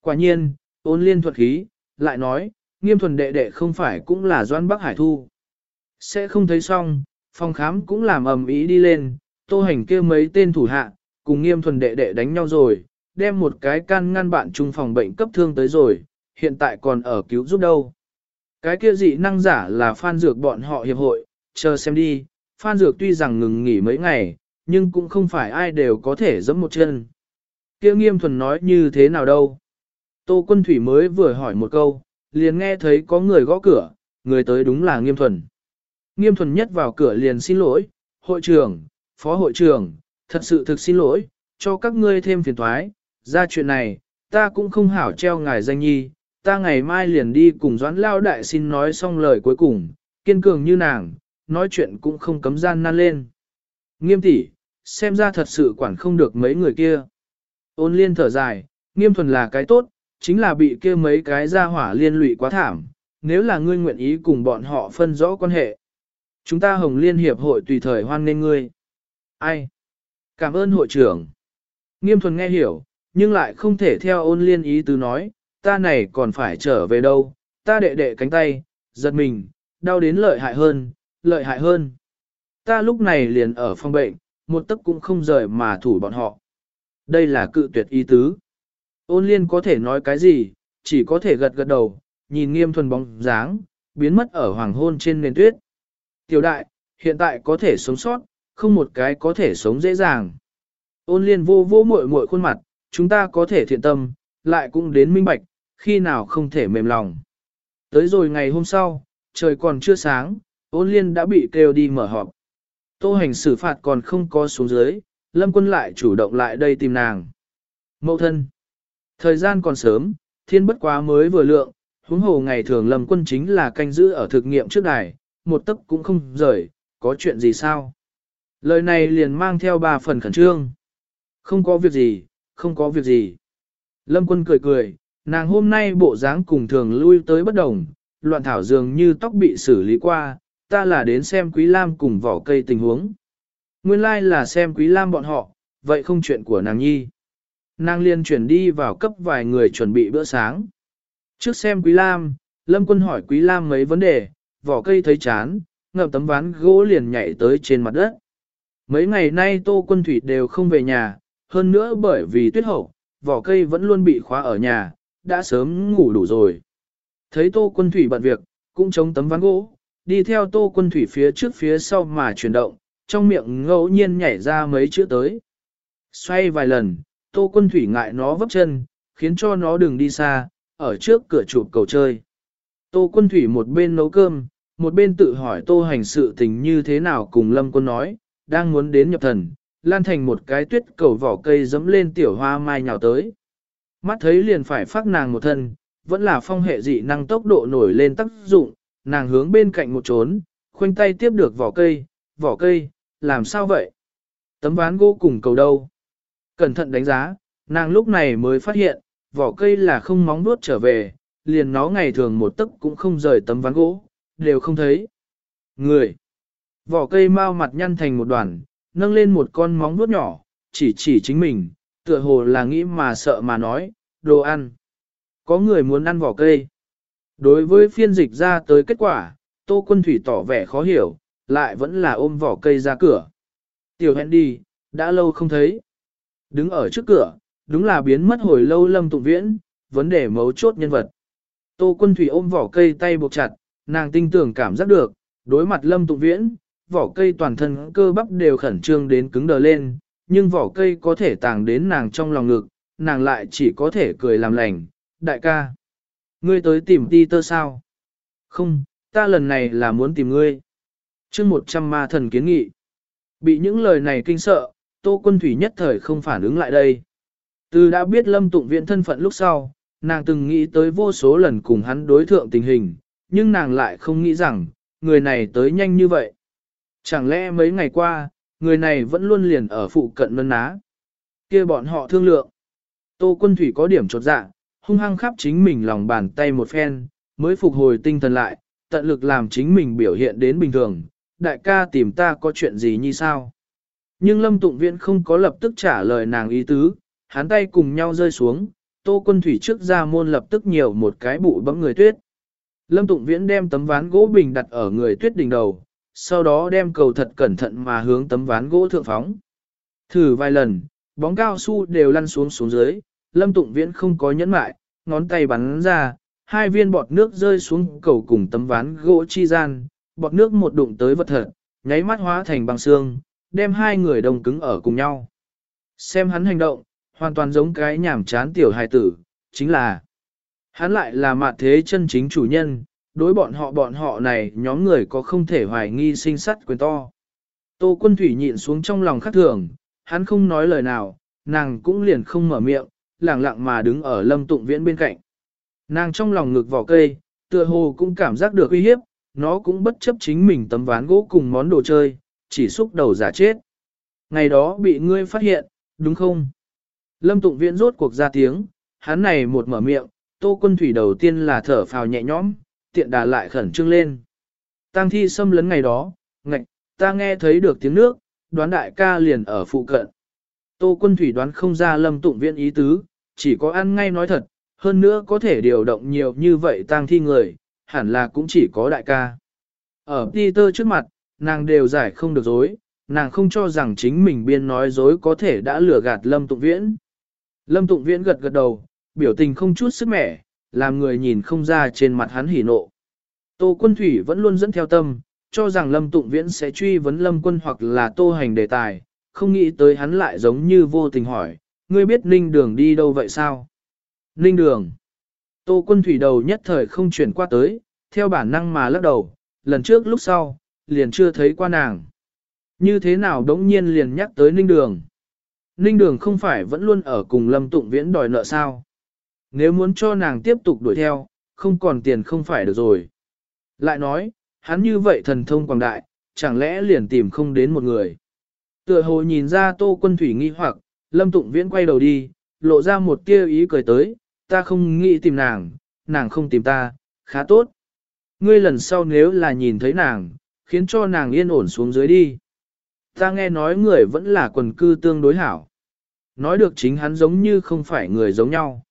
Speaker 1: Quả nhiên, ôn liên thuật khí, lại nói, nghiêm thuần đệ đệ không phải cũng là Doan Bắc Hải thu. Sẽ không thấy xong, phòng khám cũng làm ầm ý đi lên, tô hành kia mấy tên thủ hạ, cùng nghiêm thuần đệ đệ đánh nhau rồi, đem một cái can ngăn bạn chung phòng bệnh cấp thương tới rồi, hiện tại còn ở cứu giúp đâu. Cái kia dị năng giả là Phan Dược bọn họ hiệp hội, chờ xem đi, Phan Dược tuy rằng ngừng nghỉ mấy ngày, nhưng cũng không phải ai đều có thể giẫm một chân. Kia nghiêm thuần nói như thế nào đâu. Tô quân thủy mới vừa hỏi một câu, liền nghe thấy có người gõ cửa, người tới đúng là nghiêm thuần. Nghiêm thuần nhất vào cửa liền xin lỗi, hội trưởng, phó hội trưởng, thật sự thực xin lỗi, cho các ngươi thêm phiền thoái, ra chuyện này, ta cũng không hảo treo ngài danh nhi, ta ngày mai liền đi cùng doãn lao đại xin nói xong lời cuối cùng, kiên cường như nàng, nói chuyện cũng không cấm gian nan lên. Nghiêm tỷ, xem ra thật sự quản không được mấy người kia. Ôn liên thở dài, nghiêm thuần là cái tốt, chính là bị kia mấy cái gia hỏa liên lụy quá thảm, nếu là ngươi nguyện ý cùng bọn họ phân rõ quan hệ. Chúng ta Hồng Liên Hiệp hội tùy thời hoan nghênh ngươi. Ai? Cảm ơn hội trưởng. Nghiêm thuần nghe hiểu, nhưng lại không thể theo ôn liên ý tứ nói, ta này còn phải trở về đâu, ta đệ đệ cánh tay, giật mình, đau đến lợi hại hơn, lợi hại hơn. Ta lúc này liền ở phòng bệnh, một tấc cũng không rời mà thủ bọn họ. Đây là cự tuyệt ý tứ. Ôn liên có thể nói cái gì, chỉ có thể gật gật đầu, nhìn nghiêm thuần bóng dáng, biến mất ở hoàng hôn trên nền tuyết. Tiểu đại, hiện tại có thể sống sót, không một cái có thể sống dễ dàng. Ôn liên vô vô muội muội khuôn mặt, chúng ta có thể thiện tâm, lại cũng đến minh bạch, khi nào không thể mềm lòng. Tới rồi ngày hôm sau, trời còn chưa sáng, ôn liên đã bị kêu đi mở họp. Tô hành xử phạt còn không có xuống dưới, lâm quân lại chủ động lại đây tìm nàng. Mậu thân. Thời gian còn sớm, thiên bất quá mới vừa lượng, huống hồ ngày thường lâm quân chính là canh giữ ở thực nghiệm trước đài, một tấc cũng không rời, có chuyện gì sao? Lời này liền mang theo ba phần khẩn trương. Không có việc gì, không có việc gì. Lâm quân cười cười, nàng hôm nay bộ dáng cùng thường lui tới bất đồng, loạn thảo dường như tóc bị xử lý qua, ta là đến xem Quý Lam cùng vỏ cây tình huống. Nguyên lai like là xem Quý Lam bọn họ, vậy không chuyện của nàng nhi. Nàng liền chuyển đi vào cấp vài người chuẩn bị bữa sáng. Trước xem Quý Lam, Lâm Quân hỏi Quý Lam mấy vấn đề, vỏ cây thấy chán, ngập tấm ván gỗ liền nhảy tới trên mặt đất. Mấy ngày nay Tô Quân Thủy đều không về nhà, hơn nữa bởi vì tuyết hậu, vỏ cây vẫn luôn bị khóa ở nhà, đã sớm ngủ đủ rồi. Thấy Tô Quân Thủy bận việc, cũng chống tấm ván gỗ, đi theo Tô Quân Thủy phía trước phía sau mà chuyển động, trong miệng ngẫu nhiên nhảy ra mấy chữ tới. Xoay vài lần, Tô Quân Thủy ngại nó vấp chân, khiến cho nó đừng đi xa, ở trước cửa chụp cầu chơi. Tô Quân Thủy một bên nấu cơm, một bên tự hỏi Tô Hành sự tình như thế nào cùng Lâm Quân nói, đang muốn đến nhập thần, lan thành một cái tuyết cầu vỏ cây dẫm lên tiểu hoa mai nhào tới. Mắt thấy liền phải phát nàng một thân, vẫn là phong hệ dị năng tốc độ nổi lên tác dụng, nàng hướng bên cạnh một trốn, khoanh tay tiếp được vỏ cây, vỏ cây, làm sao vậy? Tấm ván gỗ cùng cầu đâu? Cẩn thận đánh giá, nàng lúc này mới phát hiện, vỏ cây là không móng nuốt trở về, liền nó ngày thường một tấc cũng không rời tấm ván gỗ, đều không thấy. Người! Vỏ cây mau mặt nhăn thành một đoàn, nâng lên một con móng nuốt nhỏ, chỉ chỉ chính mình, tựa hồ là nghĩ mà sợ mà nói, đồ ăn. Có người muốn ăn vỏ cây. Đối với phiên dịch ra tới kết quả, Tô Quân Thủy tỏ vẻ khó hiểu, lại vẫn là ôm vỏ cây ra cửa. Tiểu hẹn đi, đã lâu không thấy. Đứng ở trước cửa, đúng là biến mất hồi lâu lâm tụng viễn, vấn đề mấu chốt nhân vật. Tô Quân Thủy ôm vỏ cây tay buộc chặt, nàng tinh tưởng cảm giác được, đối mặt lâm tụng viễn, vỏ cây toàn thân cơ bắp đều khẩn trương đến cứng đờ lên, nhưng vỏ cây có thể tàng đến nàng trong lòng ngực, nàng lại chỉ có thể cười làm lành, đại ca. Ngươi tới tìm ti tơ sao? Không, ta lần này là muốn tìm ngươi. chương một trăm ma thần kiến nghị. Bị những lời này kinh sợ, Tô Quân Thủy nhất thời không phản ứng lại đây. Từ đã biết Lâm Tụng Viễn thân phận lúc sau, nàng từng nghĩ tới vô số lần cùng hắn đối thượng tình hình, nhưng nàng lại không nghĩ rằng, người này tới nhanh như vậy. Chẳng lẽ mấy ngày qua, người này vẫn luôn liền ở phụ cận nân ná. kia bọn họ thương lượng. Tô quân thủy có điểm chột dạ, hung hăng khắp chính mình lòng bàn tay một phen, mới phục hồi tinh thần lại, tận lực làm chính mình biểu hiện đến bình thường. Đại ca tìm ta có chuyện gì như sao? Nhưng Lâm Tụng Viễn không có lập tức trả lời nàng ý tứ, hắn tay cùng nhau rơi xuống, Tô Quân Thủy trước ra môn lập tức nhiều một cái bụi bấm người tuyết. Lâm Tụng Viễn đem tấm ván gỗ bình đặt ở người tuyết đỉnh đầu, sau đó đem cầu thật cẩn thận mà hướng tấm ván gỗ thượng phóng. Thử vài lần, bóng cao su đều lăn xuống xuống dưới, Lâm Tụng Viễn không có nhẫn mại, ngón tay bắn ra, hai viên bọt nước rơi xuống cầu cùng tấm ván gỗ chi gian, bọt nước một đụng tới vật thật, nháy mắt hóa thành băng xương, đem hai người đồng cứng ở cùng nhau. Xem hắn hành động, hoàn toàn giống cái nhảm chán tiểu hài tử, chính là hắn lại là mạt thế chân chính chủ nhân, đối bọn họ bọn họ này nhóm người có không thể hoài nghi sinh sắt quyền to. Tô quân thủy nhịn xuống trong lòng khắc thường, hắn không nói lời nào, nàng cũng liền không mở miệng, lặng lặng mà đứng ở lâm tụng viễn bên cạnh. Nàng trong lòng ngực vỏ cây, tựa hồ cũng cảm giác được uy hiếp, nó cũng bất chấp chính mình tấm ván gỗ cùng món đồ chơi, chỉ xúc đầu giả chết. Ngày đó bị ngươi phát hiện, đúng không? Lâm Tụng Viễn rốt cuộc ra tiếng, hắn này một mở miệng, Tô Quân Thủy đầu tiên là thở phào nhẹ nhõm, tiện đà lại khẩn trương lên. tang thi xâm lấn ngày đó, ngạch, ta nghe thấy được tiếng nước, đoán đại ca liền ở phụ cận. Tô Quân Thủy đoán không ra Lâm Tụng Viễn ý tứ, chỉ có ăn ngay nói thật, hơn nữa có thể điều động nhiều như vậy tang thi người, hẳn là cũng chỉ có đại ca. Ở Peter trước mặt, nàng đều giải không được dối, nàng không cho rằng chính mình biên nói dối có thể đã lừa gạt Lâm Tụng Viễn. Lâm Tụng Viễn gật gật đầu, biểu tình không chút sức mẻ, làm người nhìn không ra trên mặt hắn hỉ nộ. Tô Quân Thủy vẫn luôn dẫn theo tâm, cho rằng Lâm Tụng Viễn sẽ truy vấn Lâm Quân hoặc là Tô Hành đề tài, không nghĩ tới hắn lại giống như vô tình hỏi, ngươi biết Ninh Đường đi đâu vậy sao? Ninh Đường. Tô Quân Thủy đầu nhất thời không chuyển qua tới, theo bản năng mà lắc đầu, lần trước lúc sau, liền chưa thấy qua nàng. Như thế nào đống nhiên liền nhắc tới Ninh Đường? Ninh Đường không phải vẫn luôn ở cùng Lâm Tụng Viễn đòi nợ sao? Nếu muốn cho nàng tiếp tục đuổi theo, không còn tiền không phải được rồi. Lại nói, hắn như vậy thần thông quảng đại, chẳng lẽ liền tìm không đến một người. Tựa hồ nhìn ra tô quân thủy nghi hoặc, Lâm Tụng Viễn quay đầu đi, lộ ra một tia ý cười tới, ta không nghĩ tìm nàng, nàng không tìm ta, khá tốt. Ngươi lần sau nếu là nhìn thấy nàng, khiến cho nàng yên ổn xuống dưới đi. Ta nghe nói người vẫn là quần cư tương đối hảo. Nói được chính hắn giống như không phải người giống nhau.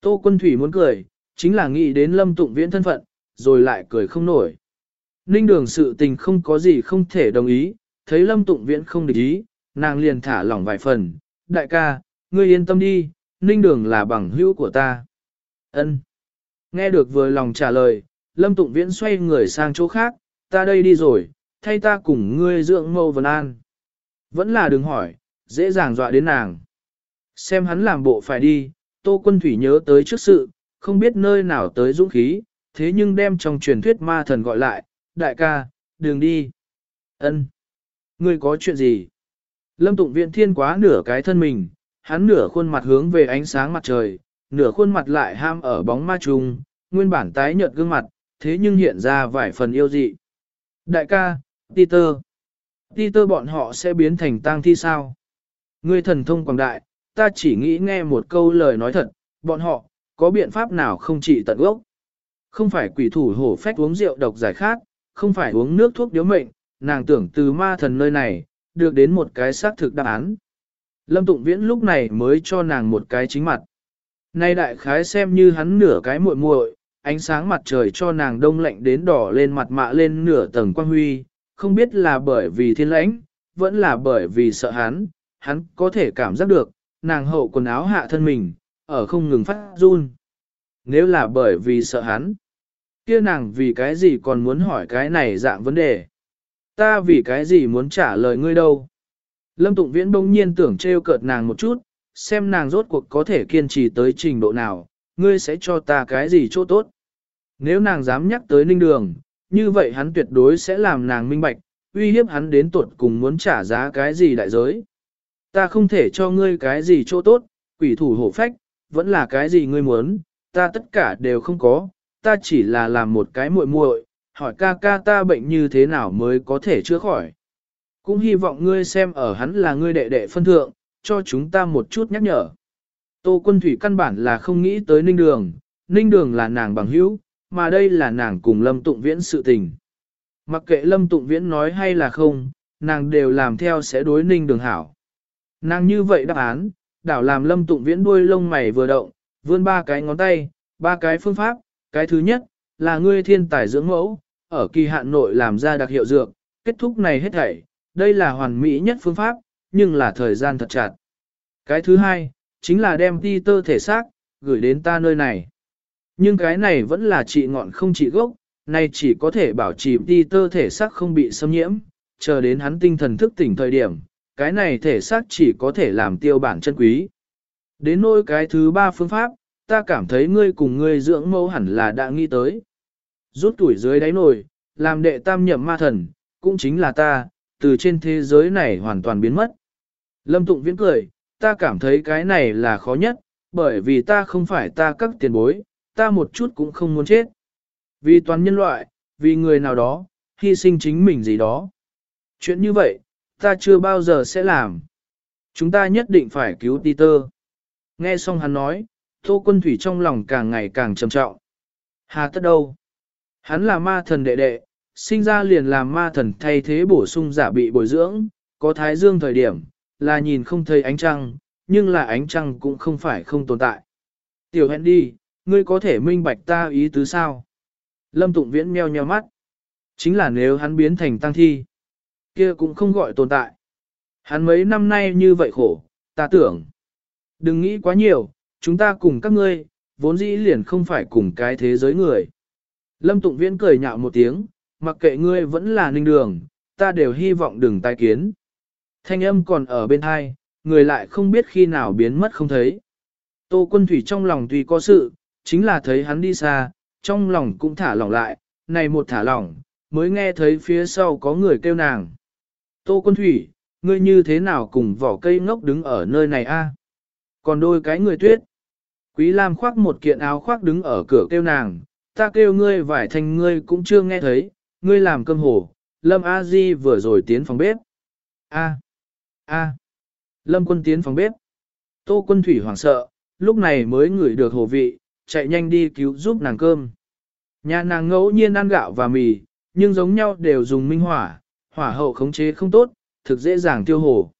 Speaker 1: Tô quân thủy muốn cười, chính là nghĩ đến lâm tụng viễn thân phận, rồi lại cười không nổi. Ninh đường sự tình không có gì không thể đồng ý, thấy lâm tụng viễn không địch ý, nàng liền thả lỏng vài phần. Đại ca, ngươi yên tâm đi, ninh đường là bằng hữu của ta. Ân. Nghe được vừa lòng trả lời, lâm tụng viễn xoay người sang chỗ khác, ta đây đi rồi, thay ta cùng ngươi dưỡng mâu vần an. Vẫn là đừng hỏi, dễ dàng dọa đến nàng. Xem hắn làm bộ phải đi, Tô Quân Thủy nhớ tới trước sự, không biết nơi nào tới dũng khí, thế nhưng đem trong truyền thuyết ma thần gọi lại, đại ca, đường đi. ân Ngươi có chuyện gì? Lâm Tụng Viện Thiên quá nửa cái thân mình, hắn nửa khuôn mặt hướng về ánh sáng mặt trời, nửa khuôn mặt lại ham ở bóng ma trùng, nguyên bản tái nhợt gương mặt, thế nhưng hiện ra vài phần yêu dị. Đại ca, Peter. Peter bọn họ sẽ biến thành tang thi sao? Ngươi thần thông quảng đại, ta chỉ nghĩ nghe một câu lời nói thật, bọn họ, có biện pháp nào không trị tận gốc. Không phải quỷ thủ hổ phách uống rượu độc giải khát, không phải uống nước thuốc điếu mệnh, nàng tưởng từ ma thần nơi này, được đến một cái xác thực đáp án. Lâm Tụng Viễn lúc này mới cho nàng một cái chính mặt. Nay đại khái xem như hắn nửa cái muội muội, ánh sáng mặt trời cho nàng đông lạnh đến đỏ lên mặt mạ lên nửa tầng quang huy, không biết là bởi vì thiên lãnh, vẫn là bởi vì sợ hắn, hắn có thể cảm giác được, nàng hậu quần áo hạ thân mình, ở không ngừng phát run. Nếu là bởi vì sợ hắn, kia nàng vì cái gì còn muốn hỏi cái này dạng vấn đề. Ta vì cái gì muốn trả lời ngươi đâu. Lâm Tụng Viễn bỗng nhiên tưởng trêu cợt nàng một chút, xem nàng rốt cuộc có thể kiên trì tới trình độ nào, ngươi sẽ cho ta cái gì chỗ tốt. Nếu nàng dám nhắc tới ninh đường, như vậy hắn tuyệt đối sẽ làm nàng minh bạch, uy hiếp hắn đến tuột cùng muốn trả giá cái gì đại giới. Ta không thể cho ngươi cái gì chỗ tốt, quỷ thủ hộ phách, vẫn là cái gì ngươi muốn, ta tất cả đều không có, ta chỉ là làm một cái muội muội, hỏi ca ca ta bệnh như thế nào mới có thể chữa khỏi. Cũng hy vọng ngươi xem ở hắn là ngươi đệ đệ phân thượng, cho chúng ta một chút nhắc nhở. Tô quân thủy căn bản là không nghĩ tới ninh đường, ninh đường là nàng bằng hữu, mà đây là nàng cùng lâm tụng viễn sự tình. Mặc kệ lâm tụng viễn nói hay là không, nàng đều làm theo sẽ đối ninh đường hảo. Nàng như vậy đáp án, đảo làm lâm tụng viễn đuôi lông mày vừa động, vươn ba cái ngón tay, ba cái phương pháp, cái thứ nhất, là ngươi thiên tài dưỡng mẫu, ở kỳ hạn nội làm ra đặc hiệu dược, kết thúc này hết thảy, đây là hoàn mỹ nhất phương pháp, nhưng là thời gian thật chặt. Cái thứ hai, chính là đem ti tơ thể xác, gửi đến ta nơi này. Nhưng cái này vẫn là trị ngọn không trị gốc, nay chỉ có thể bảo trì ti tơ thể xác không bị xâm nhiễm, chờ đến hắn tinh thần thức tỉnh thời điểm, cái này thể xác chỉ có thể làm tiêu bản chân quý. Đến nỗi cái thứ ba phương pháp, ta cảm thấy ngươi cùng ngươi dưỡng mẫu hẳn là đã nghĩ tới. Rút tuổi dưới đáy nồi, làm đệ tam nhậm ma thần, cũng chính là ta, từ trên thế giới này hoàn toàn biến mất. Lâm Tụng Viễn cười, ta cảm thấy cái này là khó nhất, bởi vì ta không phải ta các tiền bối, ta một chút cũng không muốn chết. Vì toàn nhân loại, vì người nào đó, hy sinh chính mình gì đó. Chuyện như vậy, ta chưa bao giờ sẽ làm. Chúng ta nhất định phải cứu Peter. Nghe xong hắn nói, Tô Quân Thủy trong lòng càng ngày càng trầm trọng. Hà tất đâu? Hắn là ma thần đệ đệ, sinh ra liền làm ma thần thay thế bổ sung giả bị bồi dưỡng, có thái dương thời điểm, là nhìn không thấy ánh trăng, nhưng là ánh trăng cũng không phải không tồn tại. Tiểu hẹn đi, ngươi có thể minh bạch ta ý tứ sao? Lâm Tụng Viễn meo nheo mắt. Chính là nếu hắn biến thành tăng thi, kia cũng không gọi tồn tại. Hắn mấy năm nay như vậy khổ, ta tưởng. Đừng nghĩ quá nhiều, chúng ta cùng các ngươi, vốn dĩ liền không phải cùng cái thế giới người. Lâm Tụng Viễn cười nhạo một tiếng, mặc kệ ngươi vẫn là ninh đường, ta đều hy vọng đừng tai kiến. Thanh âm còn ở bên hai, người lại không biết khi nào biến mất không thấy. Tô quân thủy trong lòng tuy có sự, chính là thấy hắn đi xa, trong lòng cũng thả lỏng lại, này một thả lỏng, mới nghe thấy phía sau có người kêu nàng. Tô quân thủy, ngươi như thế nào cùng vỏ cây ngốc đứng ở nơi này a? Còn đôi cái người tuyết. Quý Lam khoác một kiện áo khoác đứng ở cửa kêu nàng, ta kêu ngươi vải thành ngươi cũng chưa nghe thấy, ngươi làm cơm hổ. Lâm A Di vừa rồi tiến phòng bếp. A. A. Lâm quân tiến phòng bếp. Tô quân thủy hoảng sợ, lúc này mới ngửi được hồ vị, chạy nhanh đi cứu giúp nàng cơm. Nhà nàng ngẫu nhiên ăn gạo và mì, nhưng giống nhau đều dùng minh hỏa, hỏa hậu khống chế không tốt, thực dễ dàng tiêu hổ.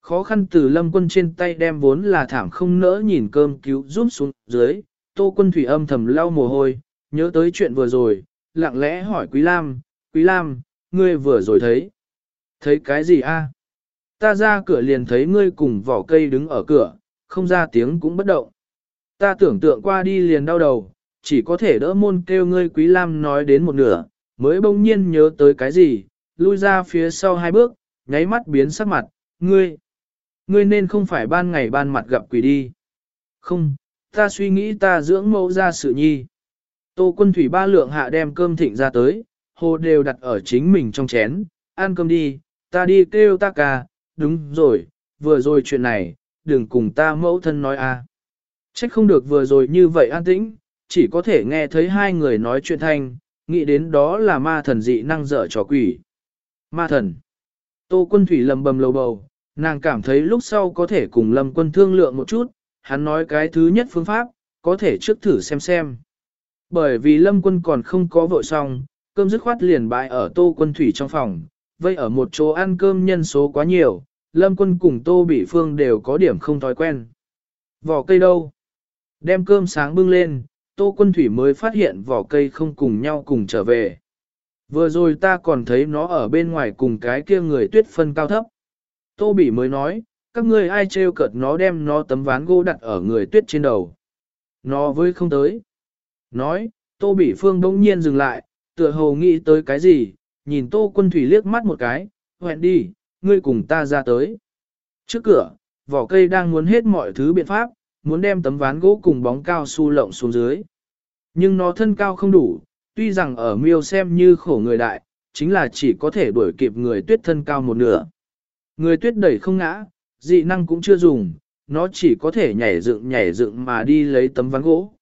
Speaker 1: Khó khăn từ lâm quân trên tay đem vốn là thảm không nỡ nhìn cơm cứu giúp xuống dưới, tô quân thủy âm thầm lau mồ hôi, nhớ tới chuyện vừa rồi, lặng lẽ hỏi Quý Lam, Quý Lam, ngươi vừa rồi thấy. Thấy cái gì a? Ta ra cửa liền thấy ngươi cùng vỏ cây đứng ở cửa, không ra tiếng cũng bất động. Ta tưởng tượng qua đi liền đau đầu, chỉ có thể đỡ môn kêu ngươi Quý Lam nói đến một nửa, mới bỗng nhiên nhớ tới cái gì, lui ra phía sau hai bước, nháy mắt biến sắc mặt, ngươi. Ngươi nên không phải ban ngày ban mặt gặp quỷ đi. Không, ta suy nghĩ ta dưỡng mẫu ra sự nhi. Tô quân thủy ba lượng hạ đem cơm thịnh ra tới, hồ đều đặt ở chính mình trong chén, ăn cơm đi, ta đi kêu ta ca, đúng rồi, vừa rồi chuyện này, đừng cùng ta mẫu thân nói a. À. Trách không được vừa rồi như vậy an tĩnh, chỉ có thể nghe thấy hai người nói chuyện thanh, nghĩ đến đó là ma thần dị năng dở trò quỷ. Ma thần. Tô quân thủy lầm bầm lầu bầu, nàng cảm thấy lúc sau có thể cùng lâm quân thương lượng một chút, hắn nói cái thứ nhất phương pháp, có thể trước thử xem xem. Bởi vì lâm quân còn không có vội xong, cơm dứt khoát liền bãi ở tô quân thủy trong phòng, vây ở một chỗ ăn cơm nhân số quá nhiều, lâm quân cùng tô bỉ phương đều có điểm không thói quen. Vỏ cây đâu? Đem cơm sáng bưng lên, tô quân thủy mới phát hiện vỏ cây không cùng nhau cùng trở về. Vừa rồi ta còn thấy nó ở bên ngoài cùng cái kia người tuyết phân cao thấp. Tô Bỉ mới nói, các ngươi ai trêu cợt nó đem nó tấm ván gỗ đặt ở người tuyết trên đầu. Nó với không tới. Nói, Tô Bỉ Phương bỗng nhiên dừng lại, tựa hồ nghĩ tới cái gì, nhìn Tô Quân Thủy liếc mắt một cái, hẹn đi, ngươi cùng ta ra tới. Trước cửa, vỏ cây đang muốn hết mọi thứ biện pháp, muốn đem tấm ván gỗ cùng bóng cao su lộng xuống dưới. Nhưng nó thân cao không đủ, tuy rằng ở miêu xem như khổ người đại, chính là chỉ có thể đuổi kịp người tuyết thân cao một nửa. Người tuyết đẩy không ngã, Dị năng cũng chưa dùng, nó chỉ có thể nhảy dựng nhảy dựng mà đi lấy tấm ván gỗ.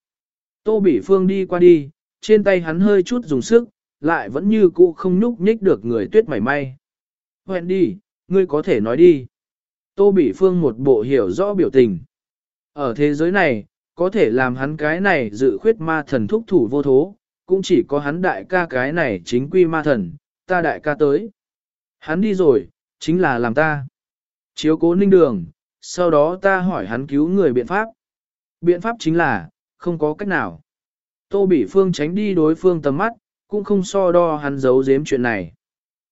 Speaker 1: Tô Bỉ Phương đi qua đi, trên tay hắn hơi chút dùng sức, lại vẫn như cũ không nhúc nhích được người tuyết mảy may. Hẹn đi, ngươi có thể nói đi. Tô Bỉ Phương một bộ hiểu rõ biểu tình. Ở thế giới này, có thể làm hắn cái này dự khuyết ma thần thúc thủ vô thố, cũng chỉ có hắn đại ca cái này chính quy ma thần, ta đại ca tới. Hắn đi rồi, chính là làm ta. Chiếu cố ninh đường, sau đó ta hỏi hắn cứu người biện pháp. Biện pháp chính là, không có cách nào. Tô Bỉ Phương tránh đi đối phương tầm mắt, cũng không so đo hắn giấu giếm chuyện này.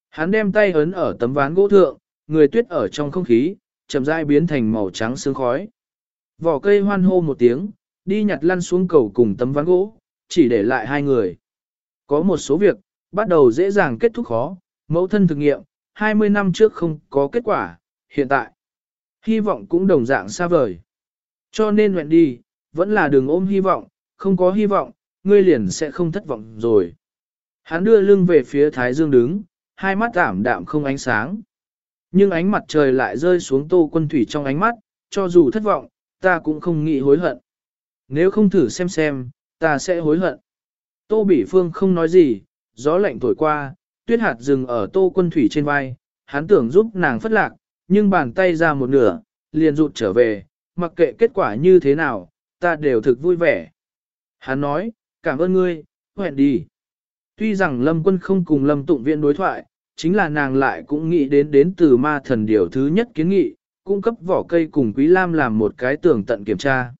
Speaker 1: Hắn đem tay ấn ở tấm ván gỗ thượng, người tuyết ở trong không khí, chậm rãi biến thành màu trắng sương khói. Vỏ cây hoan hô một tiếng, đi nhặt lăn xuống cầu cùng tấm ván gỗ, chỉ để lại hai người. Có một số việc, bắt đầu dễ dàng kết thúc khó, mẫu thân thực nghiệm, 20 năm trước không có kết quả, hiện tại. Hy vọng cũng đồng dạng xa vời. Cho nên nguyện đi, vẫn là đường ôm hy vọng, không có hy vọng, ngươi liền sẽ không thất vọng rồi. Hắn đưa lưng về phía Thái Dương đứng, hai mắt ảm đạm không ánh sáng. Nhưng ánh mặt trời lại rơi xuống tô quân thủy trong ánh mắt, cho dù thất vọng, ta cũng không nghĩ hối hận. Nếu không thử xem xem, ta sẽ hối hận. Tô Bỉ Phương không nói gì, gió lạnh thổi qua, tuyết hạt dừng ở tô quân thủy trên vai, hắn tưởng giúp nàng phất lạc, nhưng bàn tay ra một nửa, liền rụt trở về, mặc kệ kết quả như thế nào, ta đều thực vui vẻ. Hắn nói, cảm ơn ngươi, hẹn đi. Tuy rằng Lâm quân không cùng Lâm tụng viện đối thoại, chính là nàng lại cũng nghĩ đến đến từ ma thần điều thứ nhất kiến nghị, cung cấp vỏ cây cùng Quý Lam làm một cái tường tận kiểm tra.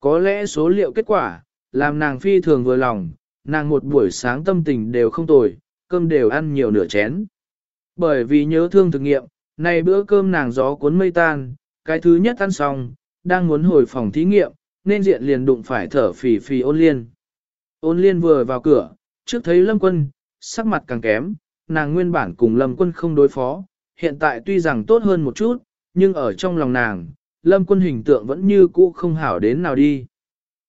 Speaker 1: Có lẽ số liệu kết quả, làm nàng phi thường vừa lòng, nàng một buổi sáng tâm tình đều không tồi, cơm đều ăn nhiều nửa chén. Bởi vì nhớ thương thực nghiệm, này bữa cơm nàng gió cuốn mây tan, cái thứ nhất ăn xong, đang muốn hồi phòng thí nghiệm, nên diện liền đụng phải thở phì phì ôn liên. Ôn liên vừa vào cửa, trước thấy lâm quân, sắc mặt càng kém, nàng nguyên bản cùng lâm quân không đối phó, hiện tại tuy rằng tốt hơn một chút, nhưng ở trong lòng nàng, lâm quân hình tượng vẫn như cũ không hảo đến nào đi.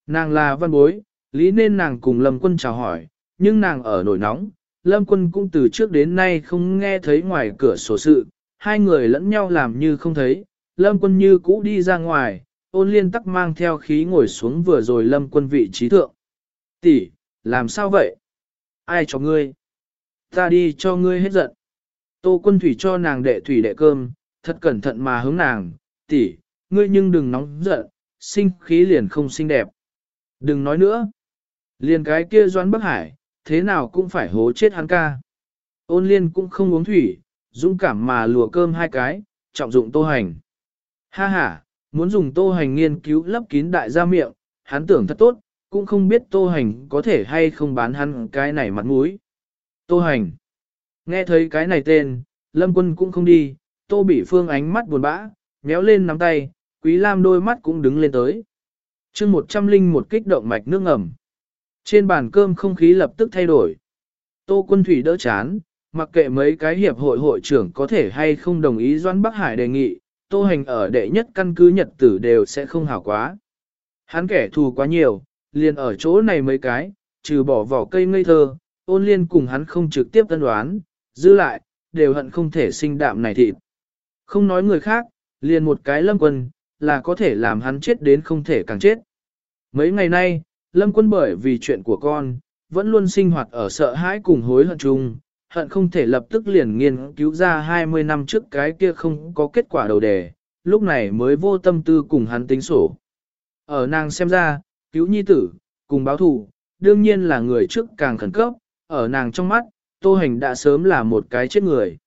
Speaker 1: Nàng là văn bối, lý nên nàng cùng lâm quân chào hỏi, nhưng nàng ở nổi nóng, lâm quân cũng từ trước đến nay không nghe thấy ngoài cửa sổ sự, hai người lẫn nhau làm như không thấy, lâm quân như cũ đi ra ngoài, ôn liên tắc mang theo khí ngồi xuống vừa rồi lâm quân vị trí thượng. Tỷ, làm sao vậy? Ai cho ngươi? Ta đi cho ngươi hết giận. Tô quân thủy cho nàng đệ thủy đệ cơm, thật cẩn thận mà hướng nàng, tỷ, ngươi nhưng đừng nóng giận, sinh khí liền không xinh đẹp. Đừng nói nữa. Liền cái kia doãn Bắc Hải, thế nào cũng phải hố chết hắn ca. Ôn liên cũng không uống thủy, dũng cảm mà lùa cơm hai cái, trọng dụng tô hành. Ha ha, muốn dùng tô hành nghiên cứu lấp kín đại gia miệng, hắn tưởng thật tốt, cũng không biết tô hành có thể hay không bán hắn cái này mặt mũi. Tô hành. Nghe thấy cái này tên, lâm quân cũng không đi, tô bị phương ánh mắt buồn bã, méo lên nắm tay, quý lam đôi mắt cũng đứng lên tới. chương một trăm linh một kích động mạch nước ngầm. Trên bàn cơm không khí lập tức thay đổi. Tô quân thủy đỡ chán, mặc kệ mấy cái hiệp hội hội trưởng có thể hay không đồng ý Doan Bắc Hải đề nghị, tô hành ở đệ nhất căn cứ nhật tử đều sẽ không hảo quá. Hắn kẻ thù quá nhiều, liền ở chỗ này mấy cái, trừ bỏ vỏ cây ngây thơ, ôn liên cùng hắn không trực tiếp tân đoán, giữ lại, đều hận không thể sinh đạm này thịt. Không nói người khác, liền một cái lâm quân, là có thể làm hắn chết đến không thể càng chết. Mấy ngày nay, lâm quân bởi vì chuyện của con, vẫn luôn sinh hoạt ở sợ hãi cùng hối hận chung, hận không thể lập tức liền nghiên cứu ra 20 năm trước cái kia không có kết quả đầu đề, lúc này mới vô tâm tư cùng hắn tính sổ. Ở nàng xem ra, cứu nhi tử, cùng báo thù, đương nhiên là người trước càng khẩn cấp, ở nàng trong mắt, tô hành đã sớm là một cái chết người.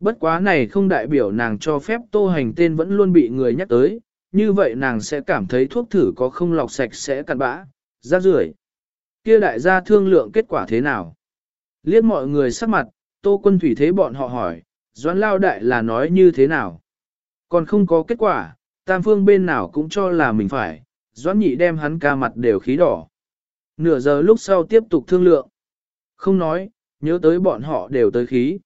Speaker 1: Bất quá này không đại biểu nàng cho phép tô hành tên vẫn luôn bị người nhắc tới, như vậy nàng sẽ cảm thấy thuốc thử có không lọc sạch sẽ cặn bã, ra rưởi. Kia đại gia thương lượng kết quả thế nào? Liếc mọi người sắc mặt, tô quân thủy thế bọn họ hỏi, doãn lao đại là nói như thế nào? Còn không có kết quả, tam phương bên nào cũng cho là mình phải, doãn nhị đem hắn ca mặt đều khí đỏ. Nửa giờ lúc sau tiếp tục thương lượng. Không nói, nhớ tới bọn họ đều tới khí.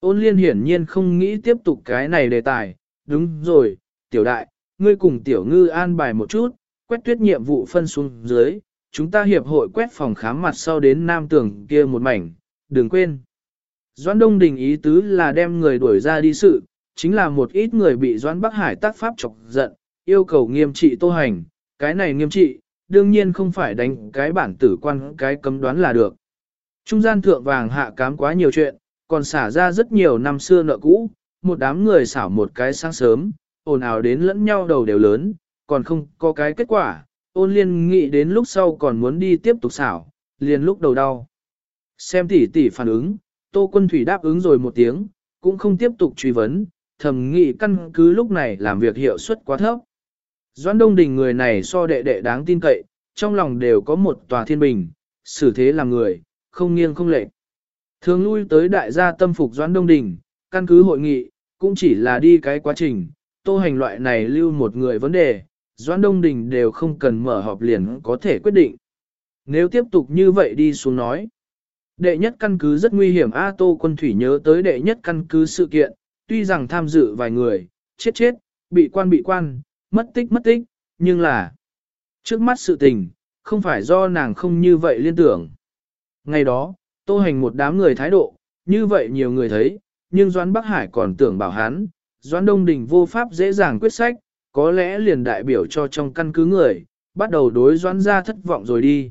Speaker 1: Ôn liên hiển nhiên không nghĩ tiếp tục cái này đề tài. Đúng rồi, tiểu đại, ngươi cùng tiểu ngư an bài một chút, quét tuyết nhiệm vụ phân xuống dưới. Chúng ta hiệp hội quét phòng khám mặt sau đến nam tường kia một mảnh, đừng quên. Doãn Đông Đình ý tứ là đem người đuổi ra đi sự, chính là một ít người bị Doãn Bắc Hải tác pháp chọc giận, yêu cầu nghiêm trị tô hành, cái này nghiêm trị, đương nhiên không phải đánh cái bản tử quan cái cấm đoán là được. Trung gian thượng vàng hạ cám quá nhiều chuyện, còn xả ra rất nhiều năm xưa nợ cũ, một đám người xảo một cái sáng sớm, ồn ào đến lẫn nhau đầu đều lớn, còn không có cái kết quả, ôn liên nghĩ đến lúc sau còn muốn đi tiếp tục xảo, liền lúc đầu đau. Xem tỷ tỷ phản ứng, Tô Quân Thủy đáp ứng rồi một tiếng, cũng không tiếp tục truy vấn, thầm nghĩ căn cứ lúc này làm việc hiệu suất quá thấp. Doãn Đông Đình người này so đệ đệ đáng tin cậy, trong lòng đều có một tòa thiên bình, xử thế làm người, không nghiêng không lệch. Thường lui tới đại gia tâm phục Doãn Đông Đình, căn cứ hội nghị, cũng chỉ là đi cái quá trình, tô hành loại này lưu một người vấn đề, Doãn Đông Đình đều không cần mở họp liền có thể quyết định. Nếu tiếp tục như vậy đi xuống nói, đệ nhất căn cứ rất nguy hiểm A Tô Quân Thủy nhớ tới đệ nhất căn cứ sự kiện, tuy rằng tham dự vài người, chết chết, bị quan bị quan, mất tích mất tích, nhưng là trước mắt sự tình, không phải do nàng không như vậy liên tưởng. Ngày đó, Tô Hành một đám người thái độ, như vậy nhiều người thấy, nhưng Doãn Bắc Hải còn tưởng bảo hắn, Doãn Đông Đình vô pháp dễ dàng quyết sách, có lẽ liền đại biểu cho trong căn cứ người, bắt đầu đối Doãn ra thất vọng rồi đi.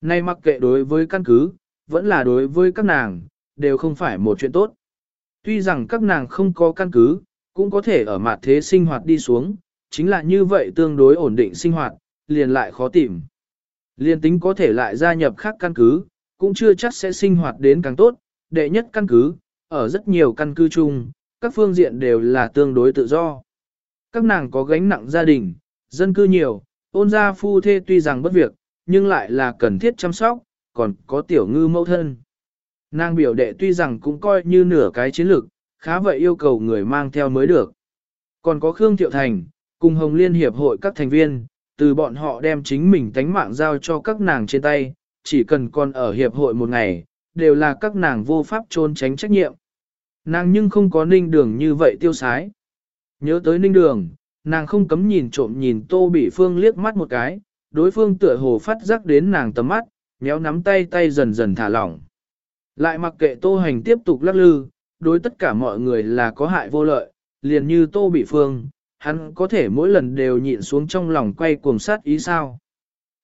Speaker 1: Nay mặc kệ đối với căn cứ, vẫn là đối với các nàng, đều không phải một chuyện tốt. Tuy rằng các nàng không có căn cứ, cũng có thể ở mặt thế sinh hoạt đi xuống, chính là như vậy tương đối ổn định sinh hoạt, liền lại khó tìm. Liên tính có thể lại gia nhập khác căn cứ, cũng chưa chắc sẽ sinh hoạt đến càng tốt, đệ nhất căn cứ, ở rất nhiều căn cứ chung, các phương diện đều là tương đối tự do. Các nàng có gánh nặng gia đình, dân cư nhiều, ôn gia phu thê tuy rằng bất việc, nhưng lại là cần thiết chăm sóc, còn có tiểu ngư mẫu thân. Nàng biểu đệ tuy rằng cũng coi như nửa cái chiến lược, khá vậy yêu cầu người mang theo mới được. Còn có Khương Thiệu Thành, cùng Hồng Liên Hiệp hội các thành viên, từ bọn họ đem chính mình tánh mạng giao cho các nàng trên tay, chỉ cần còn ở hiệp hội một ngày, đều là các nàng vô pháp trốn tránh trách nhiệm. Nàng nhưng không có ninh đường như vậy tiêu sái. Nhớ tới ninh đường, nàng không cấm nhìn trộm nhìn tô bị phương liếc mắt một cái, đối phương tựa hồ phát giác đến nàng tầm mắt, méo nắm tay tay dần dần thả lỏng. Lại mặc kệ tô hành tiếp tục lắc lư, đối tất cả mọi người là có hại vô lợi, liền như tô bị phương, hắn có thể mỗi lần đều nhịn xuống trong lòng quay cuồng sát ý sao.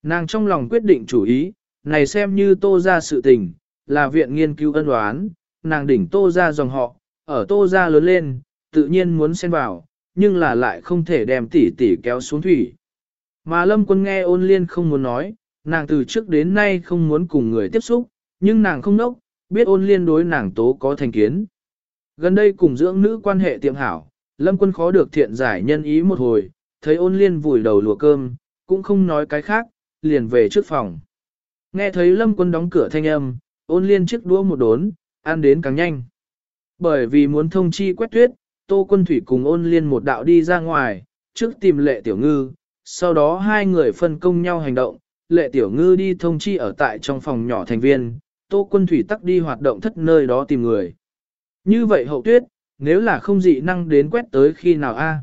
Speaker 1: Nàng trong lòng quyết định chủ ý, này xem như tô ra sự tình, là viện nghiên cứu ân đoán, nàng đỉnh tô ra dòng họ, ở tô ra lớn lên, tự nhiên muốn xen vào, nhưng là lại không thể đem tỷ tỷ kéo xuống thủy. Mà lâm quân nghe ôn liên không muốn nói, nàng từ trước đến nay không muốn cùng người tiếp xúc, nhưng nàng không nốc, biết ôn liên đối nàng tố có thành kiến. Gần đây cùng dưỡng nữ quan hệ tiệm hảo, lâm quân khó được thiện giải nhân ý một hồi, thấy ôn liên vùi đầu lùa cơm, cũng không nói cái khác, liền về trước phòng. Nghe thấy lâm quân đóng cửa thanh âm, ôn liên chiếc đũa một đốn, ăn đến càng nhanh. Bởi vì muốn thông chi quét tuyết, tô quân thủy cùng ôn liên một đạo đi ra ngoài, trước tìm lệ tiểu ngư, sau đó hai người phân công nhau hành động, lệ tiểu ngư đi thông chi ở tại trong phòng nhỏ thành viên, tô quân thủy tắc đi hoạt động thất nơi đó tìm người. Như vậy hậu tuyết, nếu là không dị năng đến quét tới khi nào a?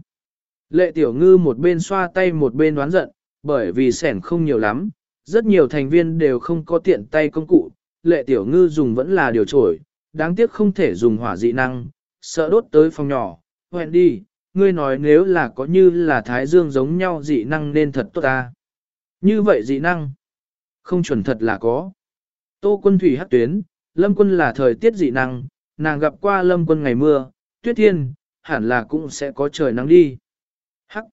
Speaker 1: Lệ tiểu ngư một bên xoa tay một bên đoán giận, bởi vì sẻn không nhiều lắm, rất nhiều thành viên đều không có tiện tay công cụ, lệ tiểu ngư dùng vẫn là điều trổi, đáng tiếc không thể dùng hỏa dị năng, sợ đốt tới phòng nhỏ, hoẹn đi, ngươi nói nếu là có như là thái dương giống nhau dị năng nên thật tốt ta. Như vậy dị năng, không chuẩn thật là có. Tô quân thủy hát tuyến, lâm quân là thời tiết dị năng, nàng gặp qua lâm quân ngày mưa, tuyết thiên, hẳn là cũng sẽ có trời nắng đi. Hắc!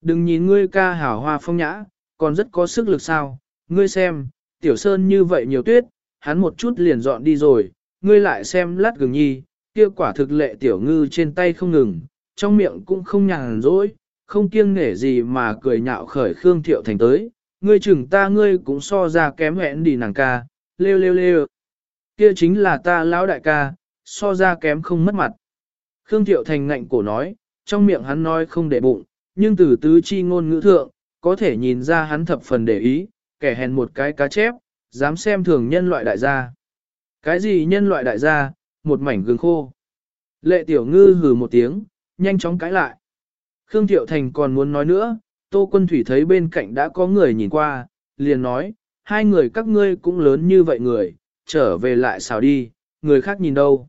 Speaker 1: Đừng nhìn ngươi ca hảo hoa phong nhã, còn rất có sức lực sao, ngươi xem, tiểu sơn như vậy nhiều tuyết, hắn một chút liền dọn đi rồi, ngươi lại xem lát gừng nhi, kia quả thực lệ tiểu ngư trên tay không ngừng, trong miệng cũng không nhàn rỗi, không kiêng nể gì mà cười nhạo khởi Khương Thiệu Thành tới, ngươi chừng ta ngươi cũng so ra kém hẹn đi nàng ca, lêu lêu lêu. Kia chính là ta lão đại ca, so ra kém không mất mặt. Khương Thiệu Thành ngạnh cổ nói, trong miệng hắn nói không để bụng, nhưng từ tứ chi ngôn ngữ thượng, có thể nhìn ra hắn thập phần để ý, kẻ hèn một cái cá chép, dám xem thường nhân loại đại gia. Cái gì nhân loại đại gia, một mảnh gừng khô. Lệ tiểu ngư hừ một tiếng, nhanh chóng cãi lại. Khương Thiệu Thành còn muốn nói nữa, Tô Quân Thủy thấy bên cạnh đã có người nhìn qua, liền nói, hai người các ngươi cũng lớn như vậy người, trở về lại xào đi, người khác nhìn đâu.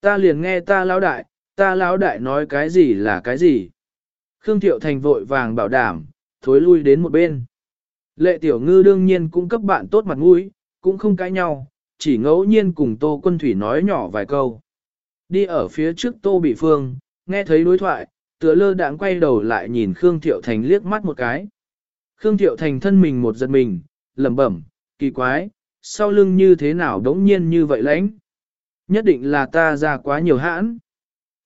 Speaker 1: Ta liền nghe ta lão đại, Ta lão đại nói cái gì là cái gì? Khương Thiệu Thành vội vàng bảo đảm, thối lui đến một bên. Lệ Tiểu Ngư đương nhiên cũng cấp bạn tốt mặt mũi, cũng không cãi nhau, chỉ ngẫu nhiên cùng Tô Quân Thủy nói nhỏ vài câu. Đi ở phía trước Tô Bị Phương, nghe thấy đối thoại, tựa lơ đãng quay đầu lại nhìn Khương Thiệu Thành liếc mắt một cái. Khương Thiệu Thành thân mình một giật mình, lẩm bẩm, kỳ quái, sau lưng như thế nào đống nhiên như vậy lãnh. Nhất định là ta ra quá nhiều hãn.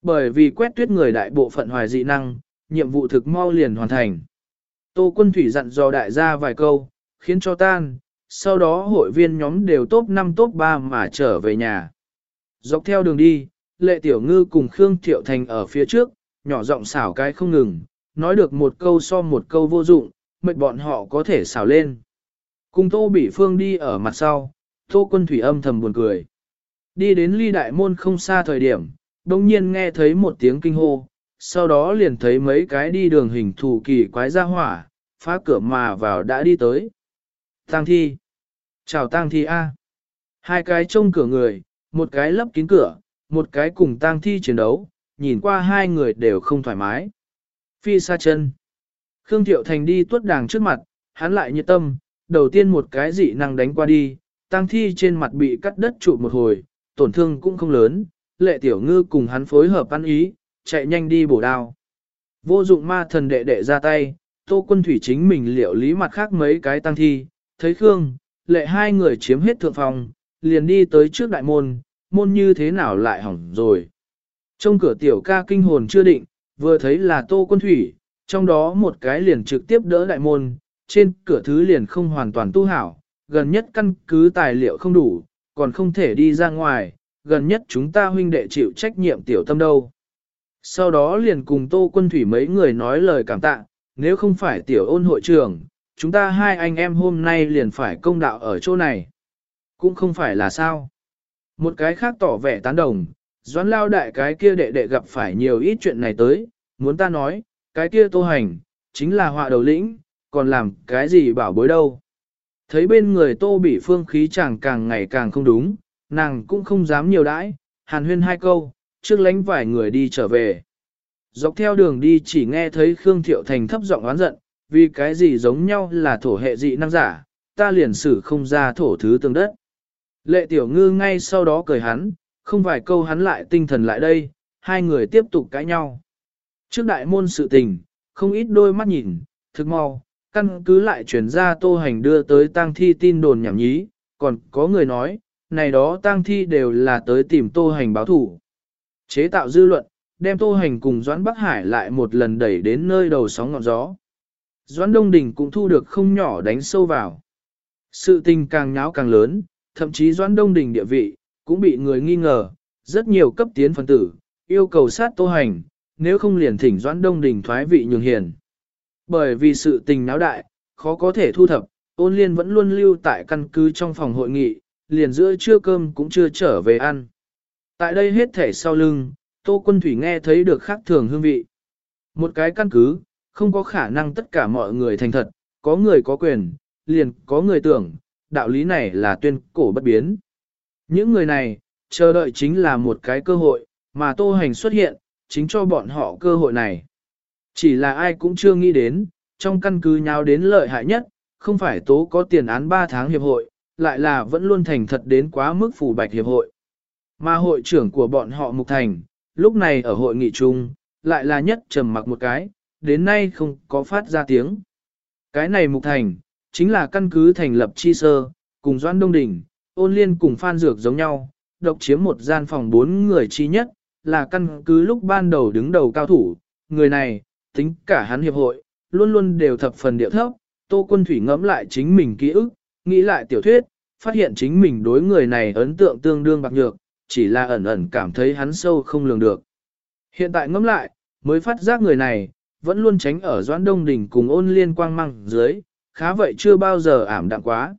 Speaker 1: Bởi vì quét tuyết người đại bộ phận hoài dị năng, nhiệm vụ thực mau liền hoàn thành. Tô quân thủy dặn dò đại gia vài câu, khiến cho tan, sau đó hội viên nhóm đều top 5 top 3 mà trở về nhà. Dọc theo đường đi, lệ tiểu ngư cùng Khương Thiệu Thành ở phía trước, nhỏ giọng xảo cái không ngừng, nói được một câu so một câu vô dụng, mệt bọn họ có thể xảo lên. Cùng Tô Bỉ Phương đi ở mặt sau, Tô Quân Thủy âm thầm buồn cười. Đi đến ly đại môn không xa thời điểm, đông nhiên nghe thấy một tiếng kinh hô, sau đó liền thấy mấy cái đi đường hình thù kỳ quái ra hỏa, phá cửa mà vào đã đi tới. Tăng thi. Chào Tăng thi A. Hai cái trông cửa người, một cái lấp kín cửa, một cái cùng Tăng thi chiến đấu, nhìn qua hai người đều không thoải mái. Phi xa chân. Khương Thiệu Thành đi tuốt đàng trước mặt, hắn lại nhiệt tâm, đầu tiên một cái dị năng đánh qua đi, Tăng thi trên mặt bị cắt đất trụ một hồi, tổn thương cũng không lớn, lệ tiểu ngư cùng hắn phối hợp ăn ý, chạy nhanh đi bổ đao. Vô dụng ma thần đệ đệ ra tay, tô quân thủy chính mình liệu lý mặt khác mấy cái tăng thi, thấy Khương, lệ hai người chiếm hết thượng phòng, liền đi tới trước đại môn, môn như thế nào lại hỏng rồi. Trong cửa tiểu ca kinh hồn chưa định, vừa thấy là tô quân thủy, trong đó một cái liền trực tiếp đỡ đại môn, trên cửa thứ liền không hoàn toàn tu hảo, gần nhất căn cứ tài liệu không đủ, còn không thể đi ra ngoài, gần nhất chúng ta huynh đệ chịu trách nhiệm tiểu tâm đâu. Sau đó liền cùng Tô Quân Thủy mấy người nói lời cảm tạ, nếu không phải tiểu ôn hội trưởng, chúng ta hai anh em hôm nay liền phải công đạo ở chỗ này. Cũng không phải là sao. Một cái khác tỏ vẻ tán đồng, doãn lao đại cái kia đệ đệ gặp phải nhiều ít chuyện này tới, muốn ta nói, cái kia tô hành, chính là họa đầu lĩnh, còn làm cái gì bảo bối đâu. Thấy bên người tô bị phương khí chẳng càng ngày càng không đúng, nàng cũng không dám nhiều đãi, hàn huyên hai câu, trước lánh vài người đi trở về. Dọc theo đường đi chỉ nghe thấy Khương Thiệu Thành thấp giọng oán giận, vì cái gì giống nhau là thổ hệ dị năng giả, ta liền xử không ra thổ thứ tương đất. Lệ tiểu ngư ngay sau đó cười hắn, không vài câu hắn lại tinh thần lại đây, hai người tiếp tục cãi nhau. Trước đại môn sự tình, không ít đôi mắt nhìn, thực mau, căn cứ lại chuyển ra tô hành đưa tới tang thi tin đồn nhảm nhí, còn có người nói, này đó tang thi đều là tới tìm tô hành báo thủ. Chế tạo dư luận, đem tô hành cùng Doãn Bắc Hải lại một lần đẩy đến nơi đầu sóng ngọn gió. Doãn Đông Đình cũng thu được không nhỏ đánh sâu vào. Sự tình càng nháo càng lớn, thậm chí Doãn Đông Đình địa vị, cũng bị người nghi ngờ, rất nhiều cấp tiến phân tử, yêu cầu sát tô hành, nếu không liền thỉnh Doãn Đông Đình thoái vị nhường hiền. Bởi vì sự tình náo đại, khó có thể thu thập, ôn liên vẫn luôn lưu tại căn cứ trong phòng hội nghị, liền giữa trưa cơm cũng chưa trở về ăn. Tại đây hết thể sau lưng, Tô Quân Thủy nghe thấy được khác thường hương vị. Một cái căn cứ, không có khả năng tất cả mọi người thành thật, có người có quyền, liền có người tưởng, đạo lý này là tuyên cổ bất biến. Những người này, chờ đợi chính là một cái cơ hội, mà Tô Hành xuất hiện, chính cho bọn họ cơ hội này. Chỉ là ai cũng chưa nghĩ đến, trong căn cứ nháo đến lợi hại nhất, không phải tố có tiền án 3 tháng hiệp hội, lại là vẫn luôn thành thật đến quá mức phủ bạch hiệp hội. Mà hội trưởng của bọn họ Mục Thành, lúc này ở hội nghị chung, lại là nhất trầm mặc một cái, đến nay không có phát ra tiếng. Cái này Mục Thành, chính là căn cứ thành lập chi sơ, cùng Doan Đông Đình, ôn liên cùng Phan Dược giống nhau, độc chiếm một gian phòng bốn người chi nhất, là căn cứ lúc ban đầu đứng đầu cao thủ, người này, tính cả hắn hiệp hội, luôn luôn đều thập phần điệu thấp, Tô Quân Thủy ngẫm lại chính mình ký ức, nghĩ lại tiểu thuyết, phát hiện chính mình đối người này ấn tượng tương đương bạc nhược, chỉ là ẩn ẩn cảm thấy hắn sâu không lường được. Hiện tại ngẫm lại, mới phát giác người này, vẫn luôn tránh ở Doãn Đông đỉnh cùng ôn liên quang măng dưới, khá vậy chưa bao giờ ảm đạm quá.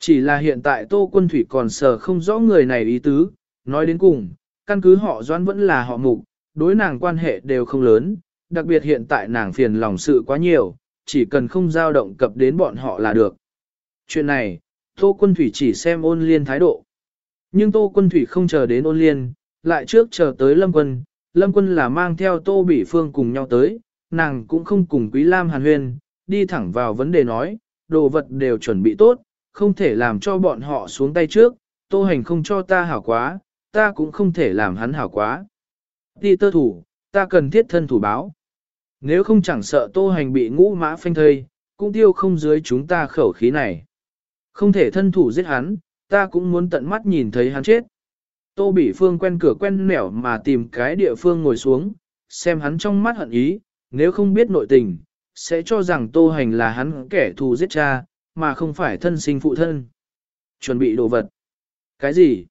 Speaker 1: Chỉ là hiện tại Tô Quân Thủy còn sờ không rõ người này ý tứ, nói đến cùng, căn cứ họ Doãn vẫn là họ mục, đối nàng quan hệ đều không lớn, đặc biệt hiện tại nàng phiền lòng sự quá nhiều, chỉ cần không dao động cập đến bọn họ là được. Chuyện này, Tô Quân Thủy chỉ xem ôn liên thái độ. Nhưng Tô Quân Thủy không chờ đến ôn liên, lại trước chờ tới Lâm Quân, Lâm quân là mang theo Tô Bỉ Phương cùng nhau tới, nàng cũng không cùng Quý Lam hàn huyên, đi thẳng vào vấn đề nói, đồ vật đều chuẩn bị tốt, không thể làm cho bọn họ xuống tay trước, Tô Hành không cho ta hảo quá, ta cũng không thể làm hắn hảo quá. Đi tơ thủ, ta cần thiết thân thủ báo. Nếu không chẳng sợ Tô Hành bị ngũ mã phanh thây, cũng tiêu không dưới chúng ta khẩu khí này. Không thể thân thủ giết hắn, ta cũng muốn tận mắt nhìn thấy hắn chết. Tô Bỉ Phương quen cửa quen nẻo mà tìm cái địa phương ngồi xuống, xem hắn trong mắt hận ý, nếu không biết nội tình, sẽ cho rằng Tô Hành là hắn kẻ thù giết cha, mà không phải thân sinh phụ thân. Chuẩn bị đồ vật. Cái gì?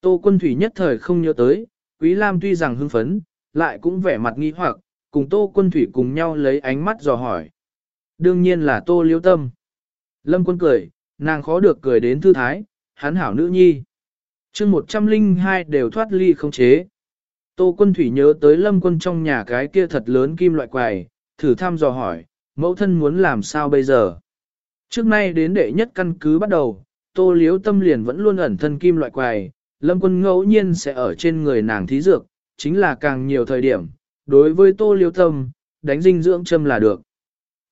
Speaker 1: Tô Quân Thủy nhất thời không nhớ tới, Quý Lam tuy rằng hưng phấn, lại cũng vẻ mặt nghi hoặc, cùng Tô Quân Thủy cùng nhau lấy ánh mắt dò hỏi. Đương nhiên là Tô Liêu Tâm. Lâm Quân cười, nàng khó được cười đến thư thái, hắn hảo nữ nhi chương 102 đều thoát ly không chế. Tô quân thủy nhớ tới lâm quân trong nhà cái kia thật lớn kim loại quài, thử thăm dò hỏi, mẫu thân muốn làm sao bây giờ? Trước nay đến đệ nhất căn cứ bắt đầu, tô liếu tâm liền vẫn luôn ẩn thân kim loại quài, lâm quân ngẫu nhiên sẽ ở trên người nàng thí dược, chính là càng nhiều thời điểm, đối với tô liếu tâm, đánh dinh dưỡng châm là được.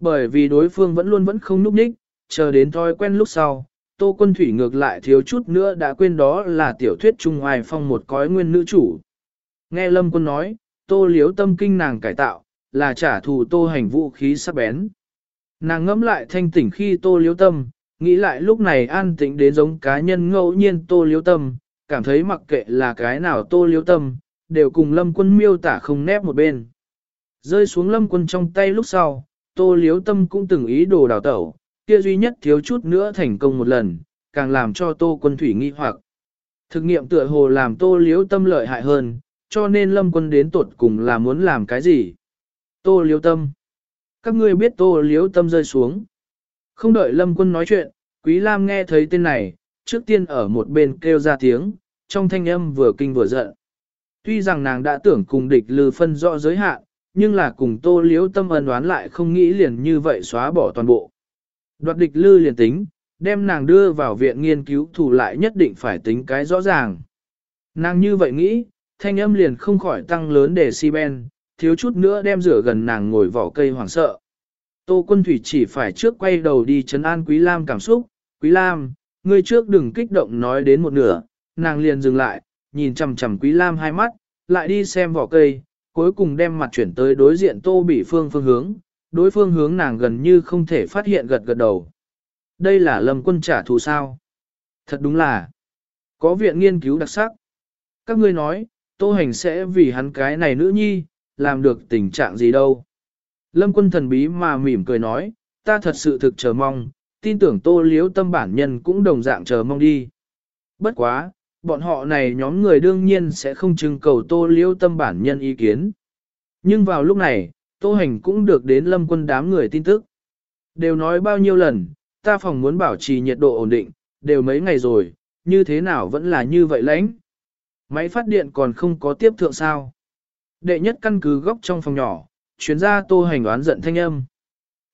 Speaker 1: Bởi vì đối phương vẫn luôn vẫn không núp ních, chờ đến thói quen lúc sau, Tô Quân Thủy ngược lại thiếu chút nữa đã quên đó là tiểu thuyết Trung Hoài Phong một cõi nguyên nữ chủ. Nghe Lâm Quân nói, Tô Liếu tâm kinh nàng cải tạo, là trả thù Tô hành vũ khí sắc bén. Nàng ngẫm lại thanh tỉnh khi Tô Liếu tâm, nghĩ lại lúc này an tĩnh đến giống cá nhân ngẫu nhiên Tô Liếu tâm, cảm thấy mặc kệ là cái nào Tô Liếu tâm, đều cùng Lâm Quân miêu tả không nép một bên. Rơi xuống Lâm Quân trong tay lúc sau, Tô Liếu tâm cũng từng ý đồ đào tẩu, kia duy nhất thiếu chút nữa thành công một lần, càng làm cho tô quân thủy nghi hoặc. Thực nghiệm tựa hồ làm tô liếu tâm lợi hại hơn, cho nên lâm quân đến tột cùng là muốn làm cái gì. Tô liếu tâm. Các ngươi biết tô liếu tâm rơi xuống. Không đợi lâm quân nói chuyện, quý lam nghe thấy tên này, trước tiên ở một bên kêu ra tiếng, trong thanh âm vừa kinh vừa giận. Tuy rằng nàng đã tưởng cùng địch lư phân rõ giới hạn, nhưng là cùng tô liếu tâm ân đoán lại không nghĩ liền như vậy xóa bỏ toàn bộ. Đoạt địch lư liền tính, đem nàng đưa vào viện nghiên cứu thủ lại nhất định phải tính cái rõ ràng. Nàng như vậy nghĩ, thanh âm liền không khỏi tăng lớn để si ben, thiếu chút nữa đem rửa gần nàng ngồi vỏ cây hoảng sợ. Tô quân thủy chỉ phải trước quay đầu đi chấn an Quý Lam cảm xúc, Quý Lam, ngươi trước đừng kích động nói đến một nửa, nàng liền dừng lại, nhìn chằm chằm Quý Lam hai mắt, lại đi xem vỏ cây, cuối cùng đem mặt chuyển tới đối diện Tô Bỉ Phương phương hướng, đối phương hướng nàng gần như không thể phát hiện gật gật đầu. Đây là lâm quân trả thù sao? Thật đúng là, có viện nghiên cứu đặc sắc. Các ngươi nói, tô hành sẽ vì hắn cái này nữ nhi, làm được tình trạng gì đâu. Lâm quân thần bí mà mỉm cười nói, ta thật sự thực chờ mong, tin tưởng tô liếu tâm bản nhân cũng đồng dạng chờ mong đi. Bất quá, bọn họ này nhóm người đương nhiên sẽ không trưng cầu tô liếu tâm bản nhân ý kiến. Nhưng vào lúc này, Tô Hành cũng được đến lâm quân đám người tin tức. Đều nói bao nhiêu lần, ta phòng muốn bảo trì nhiệt độ ổn định, đều mấy ngày rồi, như thế nào vẫn là như vậy lãnh. Máy phát điện còn không có tiếp thượng sao. Đệ nhất căn cứ góc trong phòng nhỏ, chuyến ra Tô Hành oán giận thanh âm.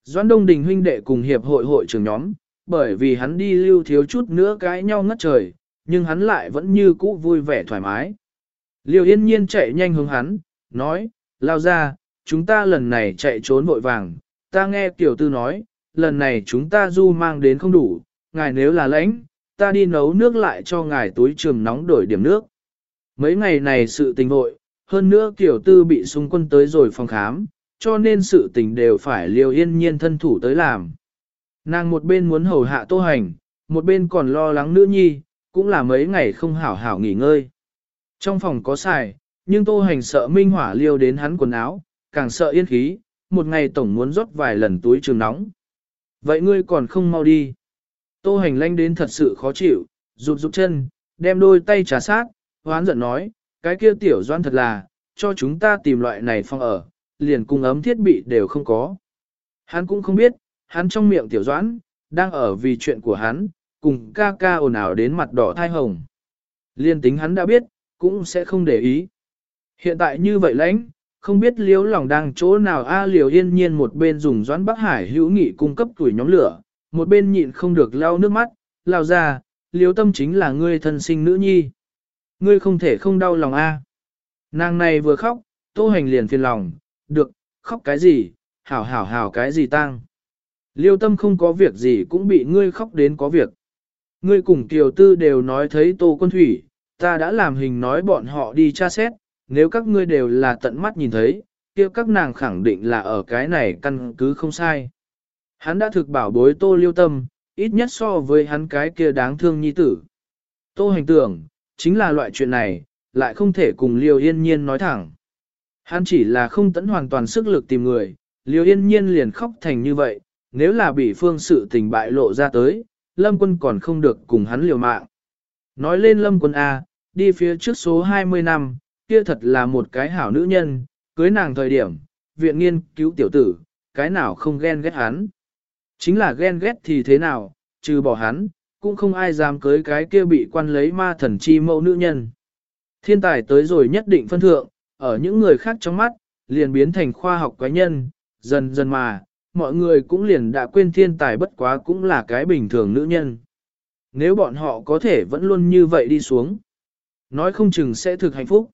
Speaker 1: Doãn Đông Đình huynh đệ cùng hiệp hội hội trưởng nhóm, bởi vì hắn đi lưu thiếu chút nữa cãi nhau ngất trời, nhưng hắn lại vẫn như cũ vui vẻ thoải mái. Liêu yên nhiên chạy nhanh hướng hắn, nói, lao ra, chúng ta lần này chạy trốn vội vàng, ta nghe tiểu tư nói, lần này chúng ta du mang đến không đủ, ngài nếu là lãnh, ta đi nấu nước lại cho ngài túi trường nóng đổi điểm nước. Mấy ngày này sự tình vội, hơn nữa tiểu tư bị xung quân tới rồi phòng khám, cho nên sự tình đều phải liều yên nhiên thân thủ tới làm. Nàng một bên muốn hầu hạ tô hành, một bên còn lo lắng nữ nhi, cũng là mấy ngày không hảo hảo nghỉ ngơi. Trong phòng có xài, nhưng tô hành sợ minh hỏa liêu đến hắn quần áo, càng sợ yên khí, một ngày tổng muốn rót vài lần túi trường nóng. Vậy ngươi còn không mau đi. Tô hành lanh đến thật sự khó chịu, rụt rụt chân, đem đôi tay trà sát, hoán giận nói, cái kia tiểu doan thật là, cho chúng ta tìm loại này phòng ở, liền cung ấm thiết bị đều không có. Hắn cũng không biết, hắn trong miệng tiểu doãn, đang ở vì chuyện của hắn, cùng ca ca ồn ào đến mặt đỏ thai hồng. Liên tính hắn đã biết, cũng sẽ không để ý. Hiện tại như vậy lãnh, không biết liếu lòng đang chỗ nào a liều yên nhiên một bên dùng doãn bắc hải hữu nghị cung cấp tuổi nhóm lửa, một bên nhịn không được lau nước mắt, lao ra, liếu tâm chính là ngươi thân sinh nữ nhi. Ngươi không thể không đau lòng a. Nàng này vừa khóc, tô hành liền phiền lòng, được, khóc cái gì, hảo hảo hảo cái gì tang Liêu tâm không có việc gì cũng bị ngươi khóc đến có việc. Ngươi cùng tiểu tư đều nói thấy tô quân thủy, ta đã làm hình nói bọn họ đi tra xét, nếu các ngươi đều là tận mắt nhìn thấy, kia các nàng khẳng định là ở cái này căn cứ không sai. Hắn đã thực bảo bối tô liêu tâm, ít nhất so với hắn cái kia đáng thương nhi tử. Tô hành tưởng, chính là loại chuyện này, lại không thể cùng liêu yên nhiên nói thẳng. Hắn chỉ là không tẫn hoàn toàn sức lực tìm người, liêu yên nhiên liền khóc thành như vậy, nếu là bị phương sự tình bại lộ ra tới, lâm quân còn không được cùng hắn liều mạng. Nói lên lâm quân A, đi phía trước số 20 năm, kia thật là một cái hảo nữ nhân, cưới nàng thời điểm, viện nghiên cứu tiểu tử, cái nào không ghen ghét hắn. Chính là ghen ghét thì thế nào, trừ bỏ hắn, cũng không ai dám cưới cái kia bị quan lấy ma thần chi mẫu nữ nhân. Thiên tài tới rồi nhất định phân thượng, ở những người khác trong mắt, liền biến thành khoa học quái nhân, dần dần mà, mọi người cũng liền đã quên thiên tài bất quá cũng là cái bình thường nữ nhân. Nếu bọn họ có thể vẫn luôn như vậy đi xuống, nói không chừng sẽ thực hạnh phúc.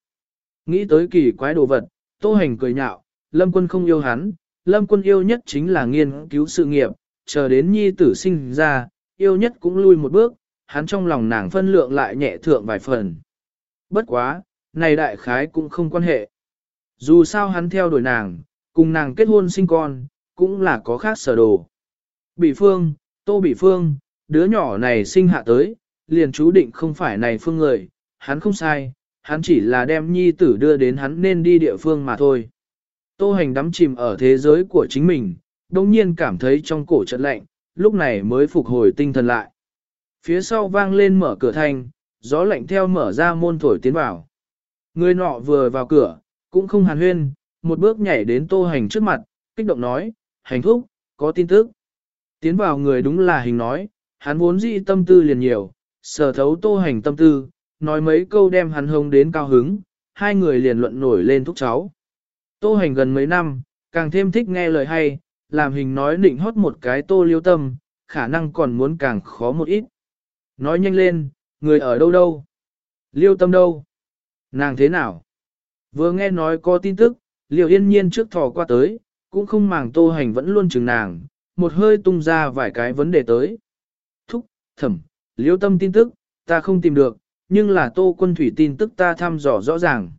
Speaker 1: Nghĩ tới kỳ quái đồ vật, tô hành cười nhạo, lâm quân không yêu hắn, lâm quân yêu nhất chính là nghiên cứu sự nghiệp, chờ đến nhi tử sinh ra, yêu nhất cũng lui một bước, hắn trong lòng nàng phân lượng lại nhẹ thượng vài phần. Bất quá, này đại khái cũng không quan hệ. Dù sao hắn theo đuổi nàng, cùng nàng kết hôn sinh con, cũng là có khác sở đồ. Bị phương, tô bị phương, đứa nhỏ này sinh hạ tới, liền chú định không phải này phương người, hắn không sai, hắn chỉ là đem nhi tử đưa đến hắn nên đi địa phương mà thôi. Tô hành đắm chìm ở thế giới của chính mình, đồng nhiên cảm thấy trong cổ trận lạnh, lúc này mới phục hồi tinh thần lại. Phía sau vang lên mở cửa thanh, gió lạnh theo mở ra môn thổi tiến vào. Người nọ vừa vào cửa, cũng không hàn huyên, một bước nhảy đến tô hành trước mặt, kích động nói, hành thúc, có tin tức. Tiến vào người đúng là hình nói, hắn vốn dĩ tâm tư liền nhiều, sở thấu tô hành tâm tư, nói mấy câu đem hắn hông đến cao hứng, hai người liền luận nổi lên thúc cháu. Tô hành gần mấy năm, càng thêm thích nghe lời hay, làm hình nói nịnh hót một cái tô liêu tâm, khả năng còn muốn càng khó một ít. Nói nhanh lên, người ở đâu đâu? Liêu tâm đâu? Nàng thế nào? Vừa nghe nói có tin tức, liều yên nhiên trước thò qua tới, cũng không màng tô hành vẫn luôn chừng nàng, một hơi tung ra vài cái vấn đề tới. Thúc, thẩm, liêu tâm tin tức, ta không tìm được, nhưng là tô quân thủy tin tức ta thăm dò rõ ràng.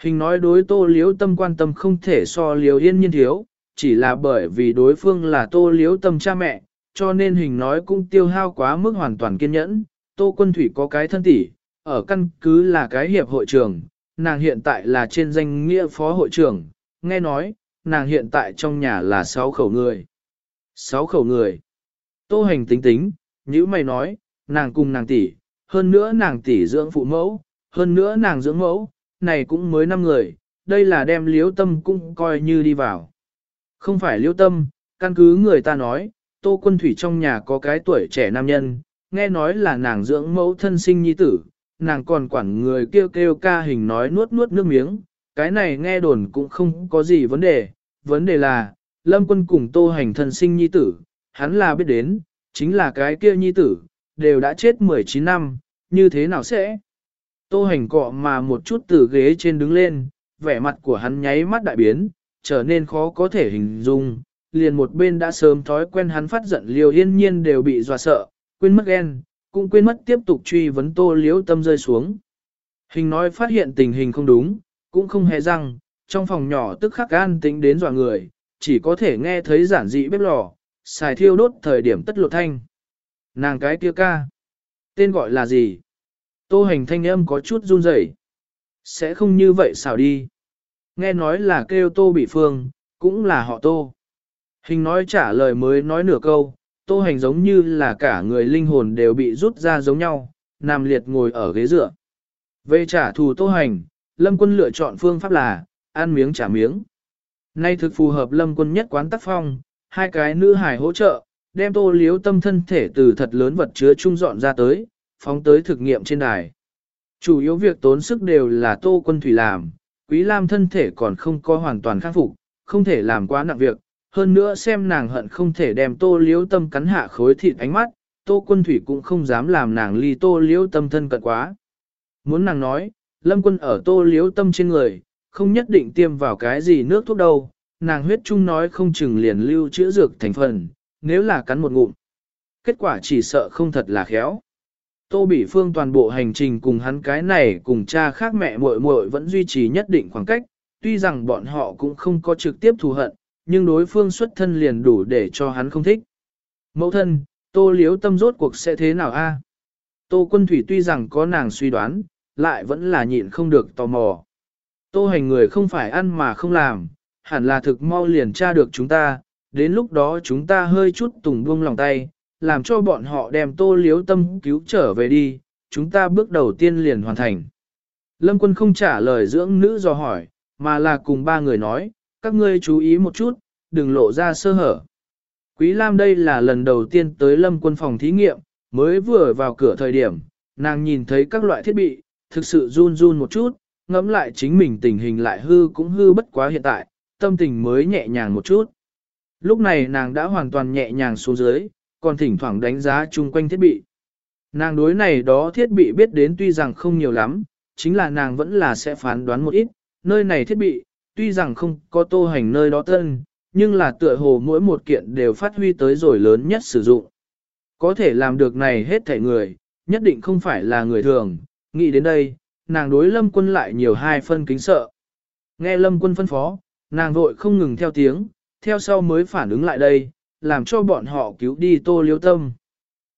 Speaker 1: Hình nói đối tô liếu tâm quan tâm không thể so liếu yên nhiên thiếu, chỉ là bởi vì đối phương là tô liếu tâm cha mẹ, cho nên hình nói cũng tiêu hao quá mức hoàn toàn kiên nhẫn. Tô quân thủy có cái thân tỷ, ở căn cứ là cái hiệp hội trưởng, nàng hiện tại là trên danh nghĩa phó hội trưởng, nghe nói, nàng hiện tại trong nhà là sáu khẩu người. Sáu khẩu người. Tô hành tính tính, như mày nói, nàng cùng nàng tỷ, hơn nữa nàng tỷ dưỡng phụ mẫu, hơn nữa nàng dưỡng mẫu, này cũng mới năm người, đây là đem liếu tâm cũng coi như đi vào. Không phải liếu tâm, căn cứ người ta nói, tô quân thủy trong nhà có cái tuổi trẻ nam nhân, nghe nói là nàng dưỡng mẫu thân sinh nhi tử, nàng còn quản người kêu kêu ca hình nói nuốt nuốt nước miếng, cái này nghe đồn cũng không có gì vấn đề, vấn đề là, lâm quân cùng tô hành thân sinh nhi tử, hắn là biết đến, chính là cái kia nhi tử, đều đã chết 19 năm, như thế nào sẽ? Tô hành cọ mà một chút từ ghế trên đứng lên, vẻ mặt của hắn nháy mắt đại biến, trở nên khó có thể hình dung, liền một bên đã sớm thói quen hắn phát giận liều yên nhiên đều bị dọa sợ, quên mất ghen, cũng quên mất tiếp tục truy vấn tô liễu tâm rơi xuống. Hình nói phát hiện tình hình không đúng, cũng không hề răng, trong phòng nhỏ tức khắc an tĩnh đến dọa người, chỉ có thể nghe thấy giản dị bếp lò, xài thiêu đốt thời điểm tất lộ thanh. Nàng cái kia ca. Tên gọi là gì? Tô hành thanh âm có chút run rẩy. Sẽ không như vậy xảo đi. Nghe nói là kêu tô bị phương, cũng là họ tô. Hình nói trả lời mới nói nửa câu, tô hành giống như là cả người linh hồn đều bị rút ra giống nhau, nằm liệt ngồi ở ghế dựa. Về trả thù tô hành, lâm quân lựa chọn phương pháp là, ăn miếng trả miếng. Nay thực phù hợp lâm quân nhất quán tác phong, hai cái nữ hải hỗ trợ, đem tô liếu tâm thân thể từ thật lớn vật chứa trung dọn ra tới, phóng tới thực nghiệm trên đài. Chủ yếu việc tốn sức đều là tô quân thủy làm, quý lam thân thể còn không có hoàn toàn khắc phục, không thể làm quá nặng việc, hơn nữa xem nàng hận không thể đem tô liếu tâm cắn hạ khối thịt ánh mắt, tô quân thủy cũng không dám làm nàng ly tô liếu tâm thân cận quá. Muốn nàng nói, lâm quân ở tô liếu tâm trên người, không nhất định tiêm vào cái gì nước thuốc đâu, nàng huyết chung nói không chừng liền lưu chữa dược thành phần, nếu là cắn một ngụm. Kết quả chỉ sợ không thật là khéo. Tô Bỉ Phương toàn bộ hành trình cùng hắn cái này cùng cha khác mẹ muội muội vẫn duy trì nhất định khoảng cách, tuy rằng bọn họ cũng không có trực tiếp thù hận, nhưng đối phương xuất thân liền đủ để cho hắn không thích. Mẫu thân, Tô Liếu tâm rốt cuộc sẽ thế nào a? Tô Quân Thủy tuy rằng có nàng suy đoán, lại vẫn là nhịn không được tò mò. Tô hành người không phải ăn mà không làm, hẳn là thực mau liền tra được chúng ta, đến lúc đó chúng ta hơi chút tùng buông lòng tay, làm cho bọn họ đem tô liếu tâm cứu trở về đi, chúng ta bước đầu tiên liền hoàn thành. Lâm quân không trả lời dưỡng nữ do hỏi, mà là cùng ba người nói, các ngươi chú ý một chút, đừng lộ ra sơ hở. Quý Lam đây là lần đầu tiên tới lâm quân phòng thí nghiệm, mới vừa vào cửa thời điểm, nàng nhìn thấy các loại thiết bị, thực sự run run một chút, ngẫm lại chính mình tình hình lại hư cũng hư bất quá hiện tại, tâm tình mới nhẹ nhàng một chút. Lúc này nàng đã hoàn toàn nhẹ nhàng xuống dưới, còn thỉnh thoảng đánh giá chung quanh thiết bị. Nàng đối này đó thiết bị biết đến tuy rằng không nhiều lắm, chính là nàng vẫn là sẽ phán đoán một ít, nơi này thiết bị, tuy rằng không có tô hành nơi đó tân, nhưng là tựa hồ mỗi một kiện đều phát huy tới rồi lớn nhất sử dụng. Có thể làm được này hết thể người, nhất định không phải là người thường, nghĩ đến đây, nàng đối lâm quân lại nhiều hai phân kính sợ. Nghe lâm quân phân phó, nàng vội không ngừng theo tiếng, theo sau mới phản ứng lại đây, làm cho bọn họ cứu đi tô liêu tâm.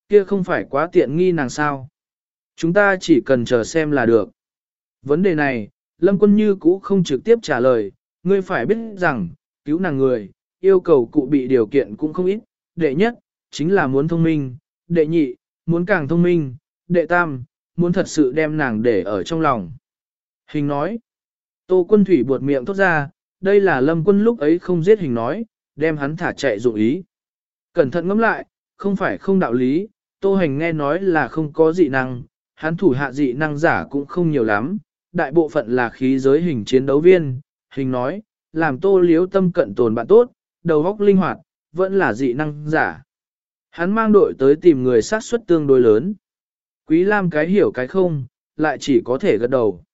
Speaker 1: Kia không phải quá tiện nghi nàng sao. Chúng ta chỉ cần chờ xem là được. Vấn đề này, lâm quân như cũ không trực tiếp trả lời, ngươi phải biết rằng, cứu nàng người, yêu cầu cụ bị điều kiện cũng không ít, đệ nhất, chính là muốn thông minh, đệ nhị, muốn càng thông minh, đệ tam, muốn thật sự đem nàng để ở trong lòng. Hình nói, Tô quân thủy buột miệng thốt ra, đây là lâm quân lúc ấy không giết hình nói, đem hắn thả chạy dụng ý. Cẩn thận ngẫm lại, không phải không đạo lý, tô hành nghe nói là không có dị năng, hắn thủ hạ dị năng giả cũng không nhiều lắm, đại bộ phận là khí giới hình chiến đấu viên, hình nói, làm tô liếu tâm cận tồn bạn tốt, đầu óc linh hoạt, vẫn là dị năng giả. Hắn mang đội tới tìm người sát suất tương đối lớn. Quý Lam cái hiểu cái không, lại chỉ có thể gật đầu.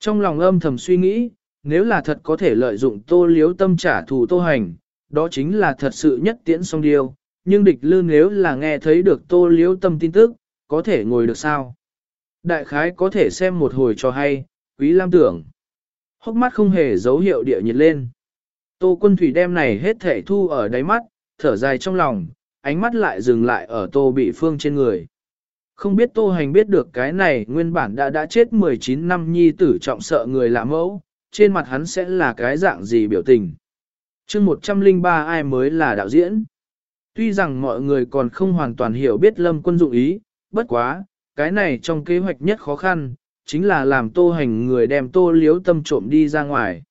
Speaker 1: Trong lòng âm thầm suy nghĩ, nếu là thật có thể lợi dụng tô liếu tâm trả thù tô hành, đó chính là thật sự nhất tiễn song điêu, nhưng địch lư nếu là nghe thấy được tô liếu tâm tin tức, có thể ngồi được sao? Đại khái có thể xem một hồi cho hay, quý lam tưởng. Hốc mắt không hề dấu hiệu địa nhiệt lên. Tô quân thủy đem này hết thể thu ở đáy mắt, thở dài trong lòng, ánh mắt lại dừng lại ở tô bị phương trên người. Không biết tô hành biết được cái này nguyên bản đã đã chết 19 năm nhi tử trọng sợ người lạ mẫu, trên mặt hắn sẽ là cái dạng gì biểu tình. chương 103 ai mới là đạo diễn. Tuy rằng mọi người còn không hoàn toàn hiểu biết lâm quân dụng ý, bất quá, cái này trong kế hoạch nhất khó khăn, chính là làm tô hành người đem tô liếu tâm trộm đi ra ngoài.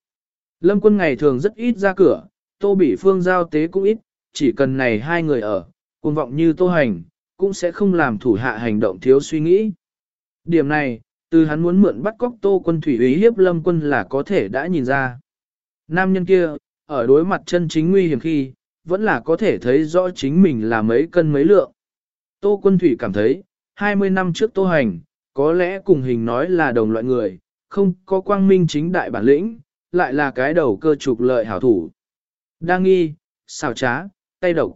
Speaker 1: Lâm quân ngày thường rất ít ra cửa, tô bị phương giao tế cũng ít, chỉ cần này hai người ở, cuồng vọng như tô hành, cũng sẽ không làm thủ hạ hành động thiếu suy nghĩ. Điểm này, từ hắn muốn mượn bắt cóc tô quân thủy ý hiếp lâm quân là có thể đã nhìn ra. Nam nhân kia, ở đối mặt chân chính nguy hiểm khi, vẫn là có thể thấy rõ chính mình là mấy cân mấy lượng. Tô quân thủy cảm thấy, 20 năm trước tô hành, có lẽ cùng hình nói là đồng loại người, không có quang minh chính đại bản lĩnh, lại là cái đầu cơ trục lợi hảo thủ. Đa nghi, xào trá, tay độc.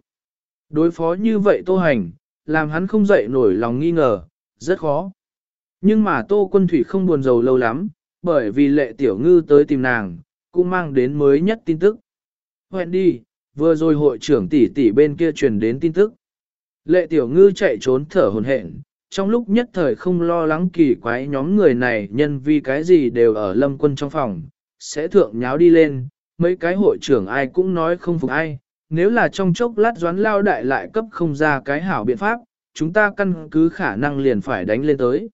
Speaker 1: Đối phó như vậy tô hành, làm hắn không dậy nổi lòng nghi ngờ, rất khó. Nhưng mà Tô Quân Thủy không buồn giàu lâu lắm, bởi vì lệ tiểu ngư tới tìm nàng, cũng mang đến mới nhất tin tức. Hẹn đi, vừa rồi hội trưởng tỷ tỷ bên kia truyền đến tin tức. Lệ tiểu ngư chạy trốn thở hồn hển, trong lúc nhất thời không lo lắng kỳ quái nhóm người này nhân vì cái gì đều ở lâm quân trong phòng, sẽ thượng nháo đi lên, mấy cái hội trưởng ai cũng nói không phục ai, nếu là trong chốc lát doán lao đại lại cấp không ra cái hảo biện pháp, chúng ta căn cứ khả năng liền phải đánh lên tới.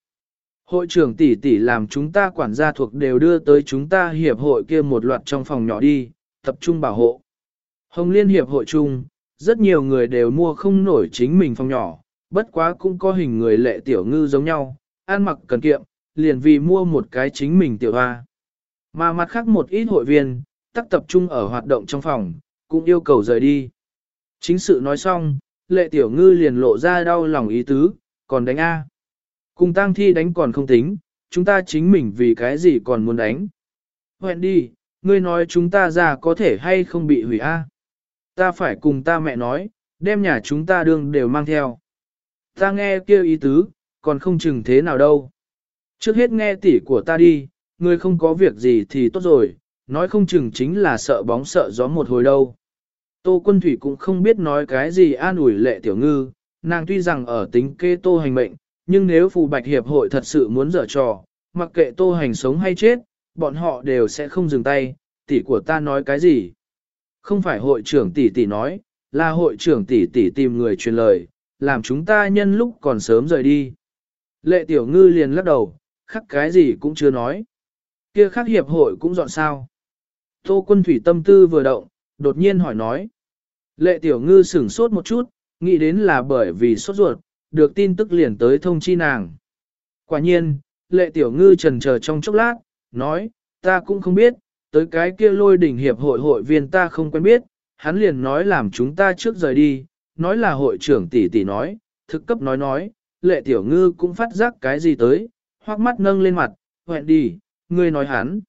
Speaker 1: Hội trưởng tỷ tỷ làm chúng ta quản gia thuộc đều đưa tới chúng ta hiệp hội kia một loạt trong phòng nhỏ đi, tập trung bảo hộ. Hồng Liên hiệp hội chung, rất nhiều người đều mua không nổi chính mình phòng nhỏ, bất quá cũng có hình người lệ tiểu ngư giống nhau, ăn mặc cần kiệm, liền vì mua một cái chính mình tiểu hoa. Mà mặt khác một ít hội viên, tắc tập trung ở hoạt động trong phòng, cũng yêu cầu rời đi. Chính sự nói xong, lệ tiểu ngư liền lộ ra đau lòng ý tứ, còn đánh A. Cùng tang thi đánh còn không tính, chúng ta chính mình vì cái gì còn muốn đánh. Hẹn đi, ngươi nói chúng ta ra có thể hay không bị hủy a? Ta phải cùng ta mẹ nói, đem nhà chúng ta đương đều mang theo. Ta nghe kêu ý tứ, còn không chừng thế nào đâu. Trước hết nghe tỉ của ta đi, ngươi không có việc gì thì tốt rồi, nói không chừng chính là sợ bóng sợ gió một hồi đâu. Tô quân thủy cũng không biết nói cái gì an ủi lệ tiểu ngư, nàng tuy rằng ở tính kê tô hành mệnh, nhưng nếu phù bạch hiệp hội thật sự muốn dở trò, mặc kệ tô hành sống hay chết, bọn họ đều sẽ không dừng tay, tỷ của ta nói cái gì. Không phải hội trưởng tỷ tỷ nói, là hội trưởng tỷ tỷ tìm người truyền lời, làm chúng ta nhân lúc còn sớm rời đi. Lệ tiểu ngư liền lắc đầu, khắc cái gì cũng chưa nói. Kia khắc hiệp hội cũng dọn sao. Tô quân thủy tâm tư vừa động, đột nhiên hỏi nói. Lệ tiểu ngư sửng sốt một chút, nghĩ đến là bởi vì sốt ruột, được tin tức liền tới thông chi nàng. Quả nhiên, lệ tiểu ngư trần chờ trong chốc lát, nói, ta cũng không biết, tới cái kia lôi đỉnh hiệp hội hội viên ta không quen biết, hắn liền nói làm chúng ta trước rời đi, nói là hội trưởng tỷ tỷ nói, thực cấp nói nói, lệ tiểu ngư cũng phát giác cái gì tới, hoác mắt nâng lên mặt, hoẹn đi, ngươi nói hắn.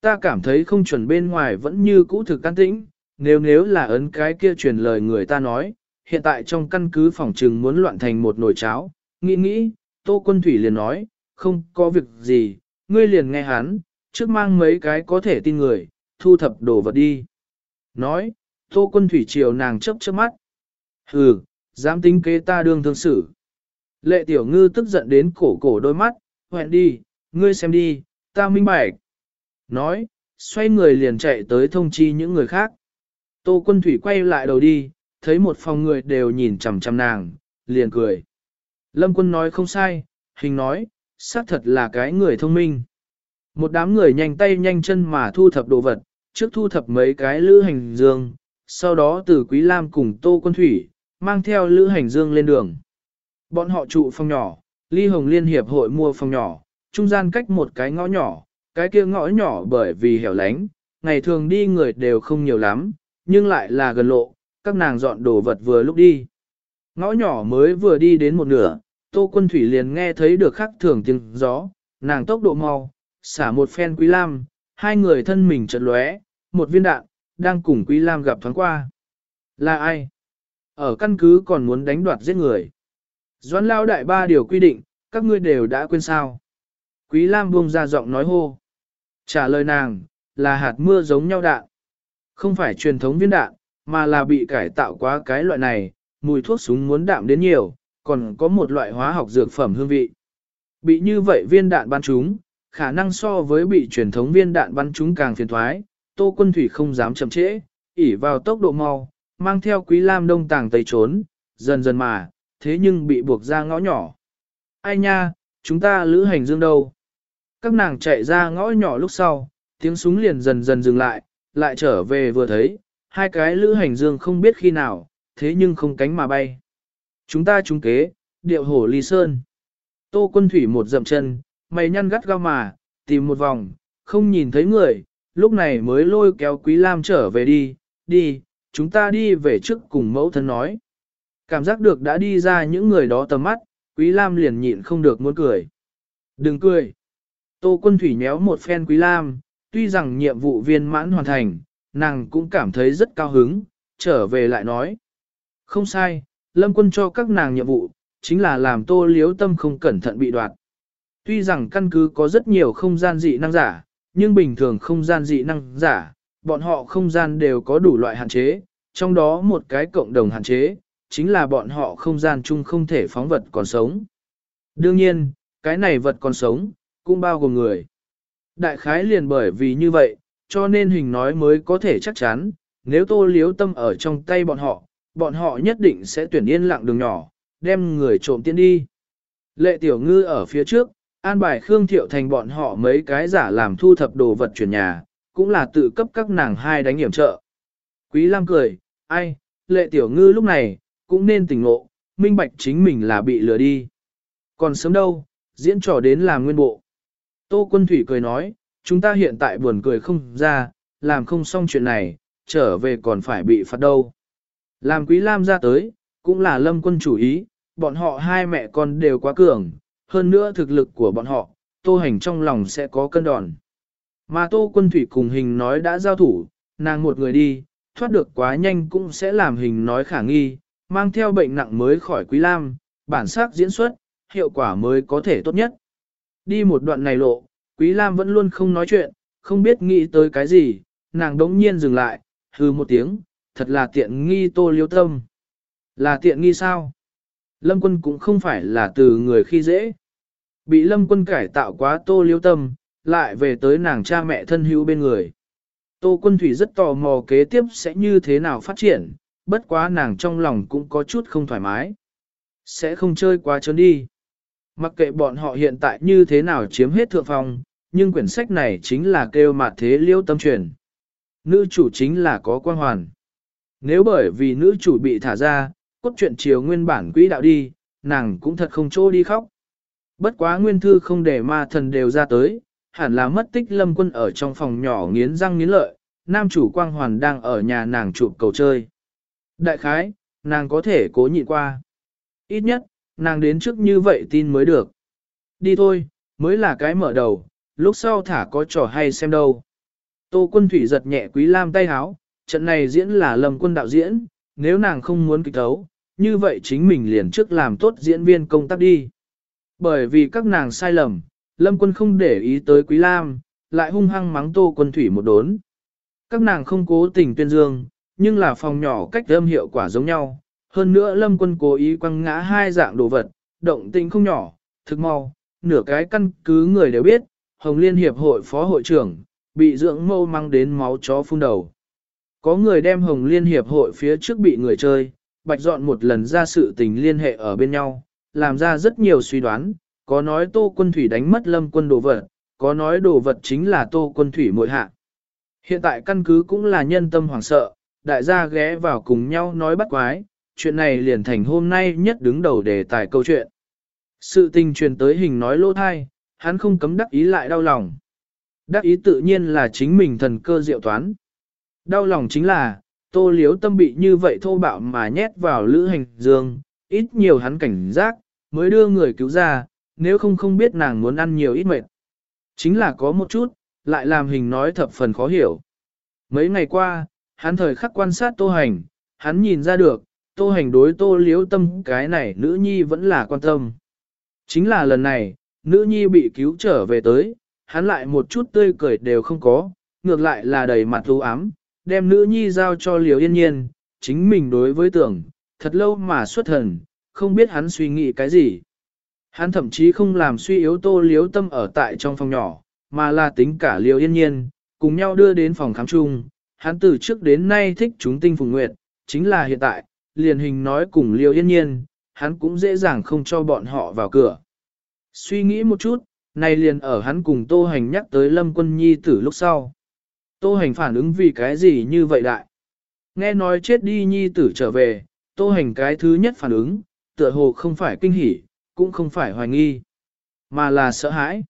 Speaker 1: Ta cảm thấy không chuẩn bên ngoài vẫn như cũ thực can tĩnh, nếu nếu là ấn cái kia truyền lời người ta nói, hiện tại trong căn cứ phòng trừng muốn loạn thành một nồi cháo, nghĩ nghĩ, Tô Quân Thủy liền nói, không có việc gì, ngươi liền nghe hắn, trước mang mấy cái có thể tin người, thu thập đồ vật đi. Nói, Tô Quân Thủy chiều nàng chấp chớp mắt. Hừ, dám tính kế ta đương thương xử. Lệ tiểu ngư tức giận đến cổ cổ đôi mắt, hoẹn đi, ngươi xem đi, ta minh bạch. Nói, xoay người liền chạy tới thông chi những người khác. Tô quân thủy quay lại đầu đi, thấy một phòng người đều nhìn chằm chằm nàng, liền cười. Lâm quân nói không sai, hình nói, xác thật là cái người thông minh. Một đám người nhanh tay nhanh chân mà thu thập đồ vật, trước thu thập mấy cái lữ hành dương, sau đó từ Quý Lam cùng Tô Quân Thủy, mang theo lữ hành dương lên đường. Bọn họ trụ phòng nhỏ, Ly Hồng Liên Hiệp hội mua phòng nhỏ, trung gian cách một cái ngõ nhỏ, cái kia ngõ nhỏ bởi vì hẻo lánh, ngày thường đi người đều không nhiều lắm, nhưng lại là gần lộ, các nàng dọn đồ vật vừa lúc đi. Ngõ nhỏ mới vừa đi đến một nửa, Tô Quân Thủy liền nghe thấy được khắc thường tiếng gió, nàng tốc độ mau, xả một phen Quý Lam, hai người thân mình chợt lóe, một viên đạn, đang cùng Quý Lam gặp thoáng qua. Là ai? Ở căn cứ còn muốn đánh đoạt giết người. Doãn lao đại ba điều quy định, các ngươi đều đã quên sao. Quý Lam buông ra giọng nói hô. Trả lời nàng, là hạt mưa giống nhau đạn. Không phải truyền thống viên đạn, mà là bị cải tạo quá cái loại này, mùi thuốc súng muốn đạm đến nhiều, còn có một loại hóa học dược phẩm hương vị. Bị như vậy viên đạn bắn chúng, khả năng so với bị truyền thống viên đạn bắn chúng càng phiền thoái, Tô Quân Thủy không dám chậm trễ, ỉ vào tốc độ mau, mang theo Quý Lam đông tàng tây trốn, dần dần mà, thế nhưng bị buộc ra ngõ nhỏ. Ai nha, chúng ta lữ hành dương đâu? Các nàng chạy ra ngõ nhỏ lúc sau, tiếng súng liền dần dần dừng lại, lại trở về vừa thấy, hai cái lữ hành dương không biết khi nào, thế nhưng không cánh mà bay. Chúng ta trúng kế, điệu hổ ly sơn. Tô quân thủy một dậm chân, mày nhăn gắt gao mà, tìm một vòng, không nhìn thấy người, lúc này mới lôi kéo Quý Lam trở về đi, đi, chúng ta đi về trước cùng mẫu thân nói. Cảm giác được đã đi ra những người đó tầm mắt, Quý Lam liền nhịn không được muốn cười. Đừng cười. Tô quân thủy nhéo một phen Quý Lam, tuy rằng nhiệm vụ viên mãn hoàn thành, nàng cũng cảm thấy rất cao hứng, trở về lại nói. Không sai, lâm quân cho các nàng nhiệm vụ, chính là làm tô liếu tâm không cẩn thận bị đoạt. Tuy rằng căn cứ có rất nhiều không gian dị năng giả, nhưng bình thường không gian dị năng giả, bọn họ không gian đều có đủ loại hạn chế, trong đó một cái cộng đồng hạn chế, chính là bọn họ không gian chung không thể phóng vật còn sống. Đương nhiên, cái này vật còn sống, cũng bao gồm người. Đại khái liền bởi vì như vậy, cho nên hình nói mới có thể chắc chắn, nếu tô liếu tâm ở trong tay bọn họ, bọn họ nhất định sẽ tuyển yên lặng đường nhỏ, đem người trộm tiến đi. Lệ tiểu ngư ở phía trước, an bài Khương Thiệu thành bọn họ mấy cái giả làm thu thập đồ vật chuyển nhà, cũng là tự cấp các nàng hai đánh hiểm trợ. Quý Lam cười, ai, lệ tiểu ngư lúc này, cũng nên tỉnh ngộ, minh bạch chính mình là bị lừa đi. Còn sớm đâu, diễn trò đến làm nguyên bộ. Tô Quân Thủy cười nói, chúng ta hiện tại buồn cười không ra, làm không xong chuyện này, trở về còn phải bị phạt đâu. Làm Quý Lam ra tới, cũng là lâm quân chủ ý, bọn họ hai mẹ con đều quá cường, hơn nữa thực lực của bọn họ, tô hành trong lòng sẽ có cân đòn. Mà tô quân thủy cùng hình nói đã giao thủ, nàng một người đi, thoát được quá nhanh cũng sẽ làm hình nói khả nghi, mang theo bệnh nặng mới khỏi Quý Lam, bản sắc diễn xuất, hiệu quả mới có thể tốt nhất. Đi một đoạn này lộ, Quý Lam vẫn luôn không nói chuyện, không biết nghĩ tới cái gì, nàng đống nhiên dừng lại, hừ một tiếng, thật là tiện nghi tô liêu tâm. Là tiện nghi sao? Lâm quân cũng không phải là từ người khi dễ. Bị lâm quân cải tạo quá tô liêu tâm, lại về tới nàng cha mẹ thân hữu bên người. Tô quân thủy rất tò mò kế tiếp sẽ như thế nào phát triển, bất quá nàng trong lòng cũng có chút không thoải mái. Sẽ không chơi quá trơn đi. Mặc kệ bọn họ hiện tại như thế nào chiếm hết thượng phòng nhưng quyển sách này chính là kêu mà thế liêu tâm truyền. Nữ chủ chính là có quan hoàn. Nếu bởi vì nữ chủ bị thả ra, cốt truyện chiều nguyên bản quỹ đạo đi, nàng cũng thật không chỗ đi khóc. Bất quá nguyên thư không để ma thần đều ra tới, hẳn là mất tích lâm quân ở trong phòng nhỏ nghiến răng nghiến lợi, nam chủ quang hoàn đang ở nhà nàng chụp cầu chơi. Đại khái, nàng có thể cố nhịn qua. Ít nhất, nàng đến trước như vậy tin mới được. Đi thôi, mới là cái mở đầu, lúc sau thả có trò hay xem đâu. Tô quân thủy giật nhẹ quý lam tay háo, trận này diễn là lâm quân đạo diễn, nếu nàng không muốn kịch thấu, như vậy chính mình liền trước làm tốt diễn viên công tác đi. Bởi vì các nàng sai lầm, lâm quân không để ý tới quý lam, lại hung hăng mắng tô quân thủy một đốn. Các nàng không cố tình tuyên dương, nhưng là phòng nhỏ cách âm hiệu quả giống nhau. Hơn nữa lâm quân cố ý quăng ngã hai dạng đồ vật, động tình không nhỏ, thực mau, nửa cái căn cứ người đều biết, Hồng Liên Hiệp hội phó hội trưởng, bị dưỡng mâu mang đến máu chó phun đầu. Có người đem Hồng Liên Hiệp hội phía trước bị người chơi, bạch dọn một lần ra sự tình liên hệ ở bên nhau, làm ra rất nhiều suy đoán, có nói tô quân thủy đánh mất lâm quân đồ vật, có nói đồ vật chính là tô quân thủy mội hạ. Hiện tại căn cứ cũng là nhân tâm hoảng sợ, đại gia ghé vào cùng nhau nói bắt quái, chuyện này liền thành hôm nay nhất đứng đầu đề tài câu chuyện. Sự tình truyền tới hình nói lỗ thai, hắn không cấm đắc ý lại đau lòng. Đắc ý tự nhiên là chính mình thần cơ diệu toán. Đau lòng chính là, tô liếu tâm bị như vậy thô bạo mà nhét vào lữ hành dương, ít nhiều hắn cảnh giác, mới đưa người cứu ra, nếu không không biết nàng muốn ăn nhiều ít mệt. Chính là có một chút, lại làm hình nói thập phần khó hiểu. Mấy ngày qua, hắn thời khắc quan sát tô hành, hắn nhìn ra được, tô hành đối tô liếu tâm cái này nữ nhi vẫn là quan tâm. Chính là lần này, nữ nhi bị cứu trở về tới, hắn lại một chút tươi cười đều không có, ngược lại là đầy mặt u ám, đem nữ nhi giao cho liều yên nhiên, chính mình đối với tưởng, thật lâu mà xuất thần, không biết hắn suy nghĩ cái gì. Hắn thậm chí không làm suy yếu tô liếu tâm ở tại trong phòng nhỏ, mà là tính cả liều yên nhiên, cùng nhau đưa đến phòng khám chung. Hắn từ trước đến nay thích chúng tinh phùng nguyệt, chính là hiện tại, liền hình nói cùng liều yên nhiên, hắn cũng dễ dàng không cho bọn họ vào cửa. Suy nghĩ một chút, này liền ở hắn cùng Tô Hành nhắc tới Lâm Quân Nhi tử lúc sau. Tô Hành phản ứng vì cái gì như vậy đại? Nghe nói chết đi Nhi tử trở về, Tô Hành cái thứ nhất phản ứng, tựa hồ không phải kinh hỉ, cũng không phải hoài nghi, mà là sợ hãi.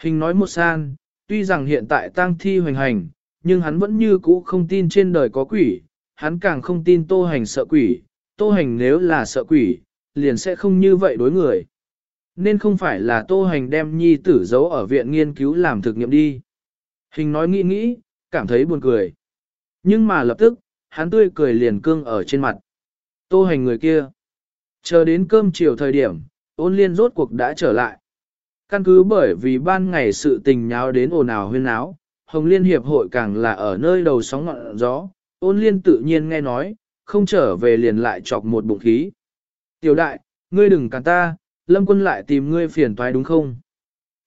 Speaker 1: Hình nói một san, tuy rằng hiện tại tang thi hoành hành, nhưng hắn vẫn như cũ không tin trên đời có quỷ, hắn càng không tin Tô Hành sợ quỷ, Tô Hành nếu là sợ quỷ, liền sẽ không như vậy đối người. Nên không phải là Tô Hành đem nhi tử giấu ở viện nghiên cứu làm thực nghiệm đi. Hình nói nghĩ nghĩ, cảm thấy buồn cười. Nhưng mà lập tức, hắn tươi cười liền cương ở trên mặt. Tô Hành người kia. Chờ đến cơm chiều thời điểm, ôn liên rốt cuộc đã trở lại. Căn cứ bởi vì ban ngày sự tình nháo đến ồn ào huyên áo, Hồng Liên Hiệp hội càng là ở nơi đầu sóng ngọn gió, ôn liên tự nhiên nghe nói, không trở về liền lại chọc một bụng khí. Tiểu đại, ngươi đừng cản ta, lâm quân lại tìm ngươi phiền toái đúng không?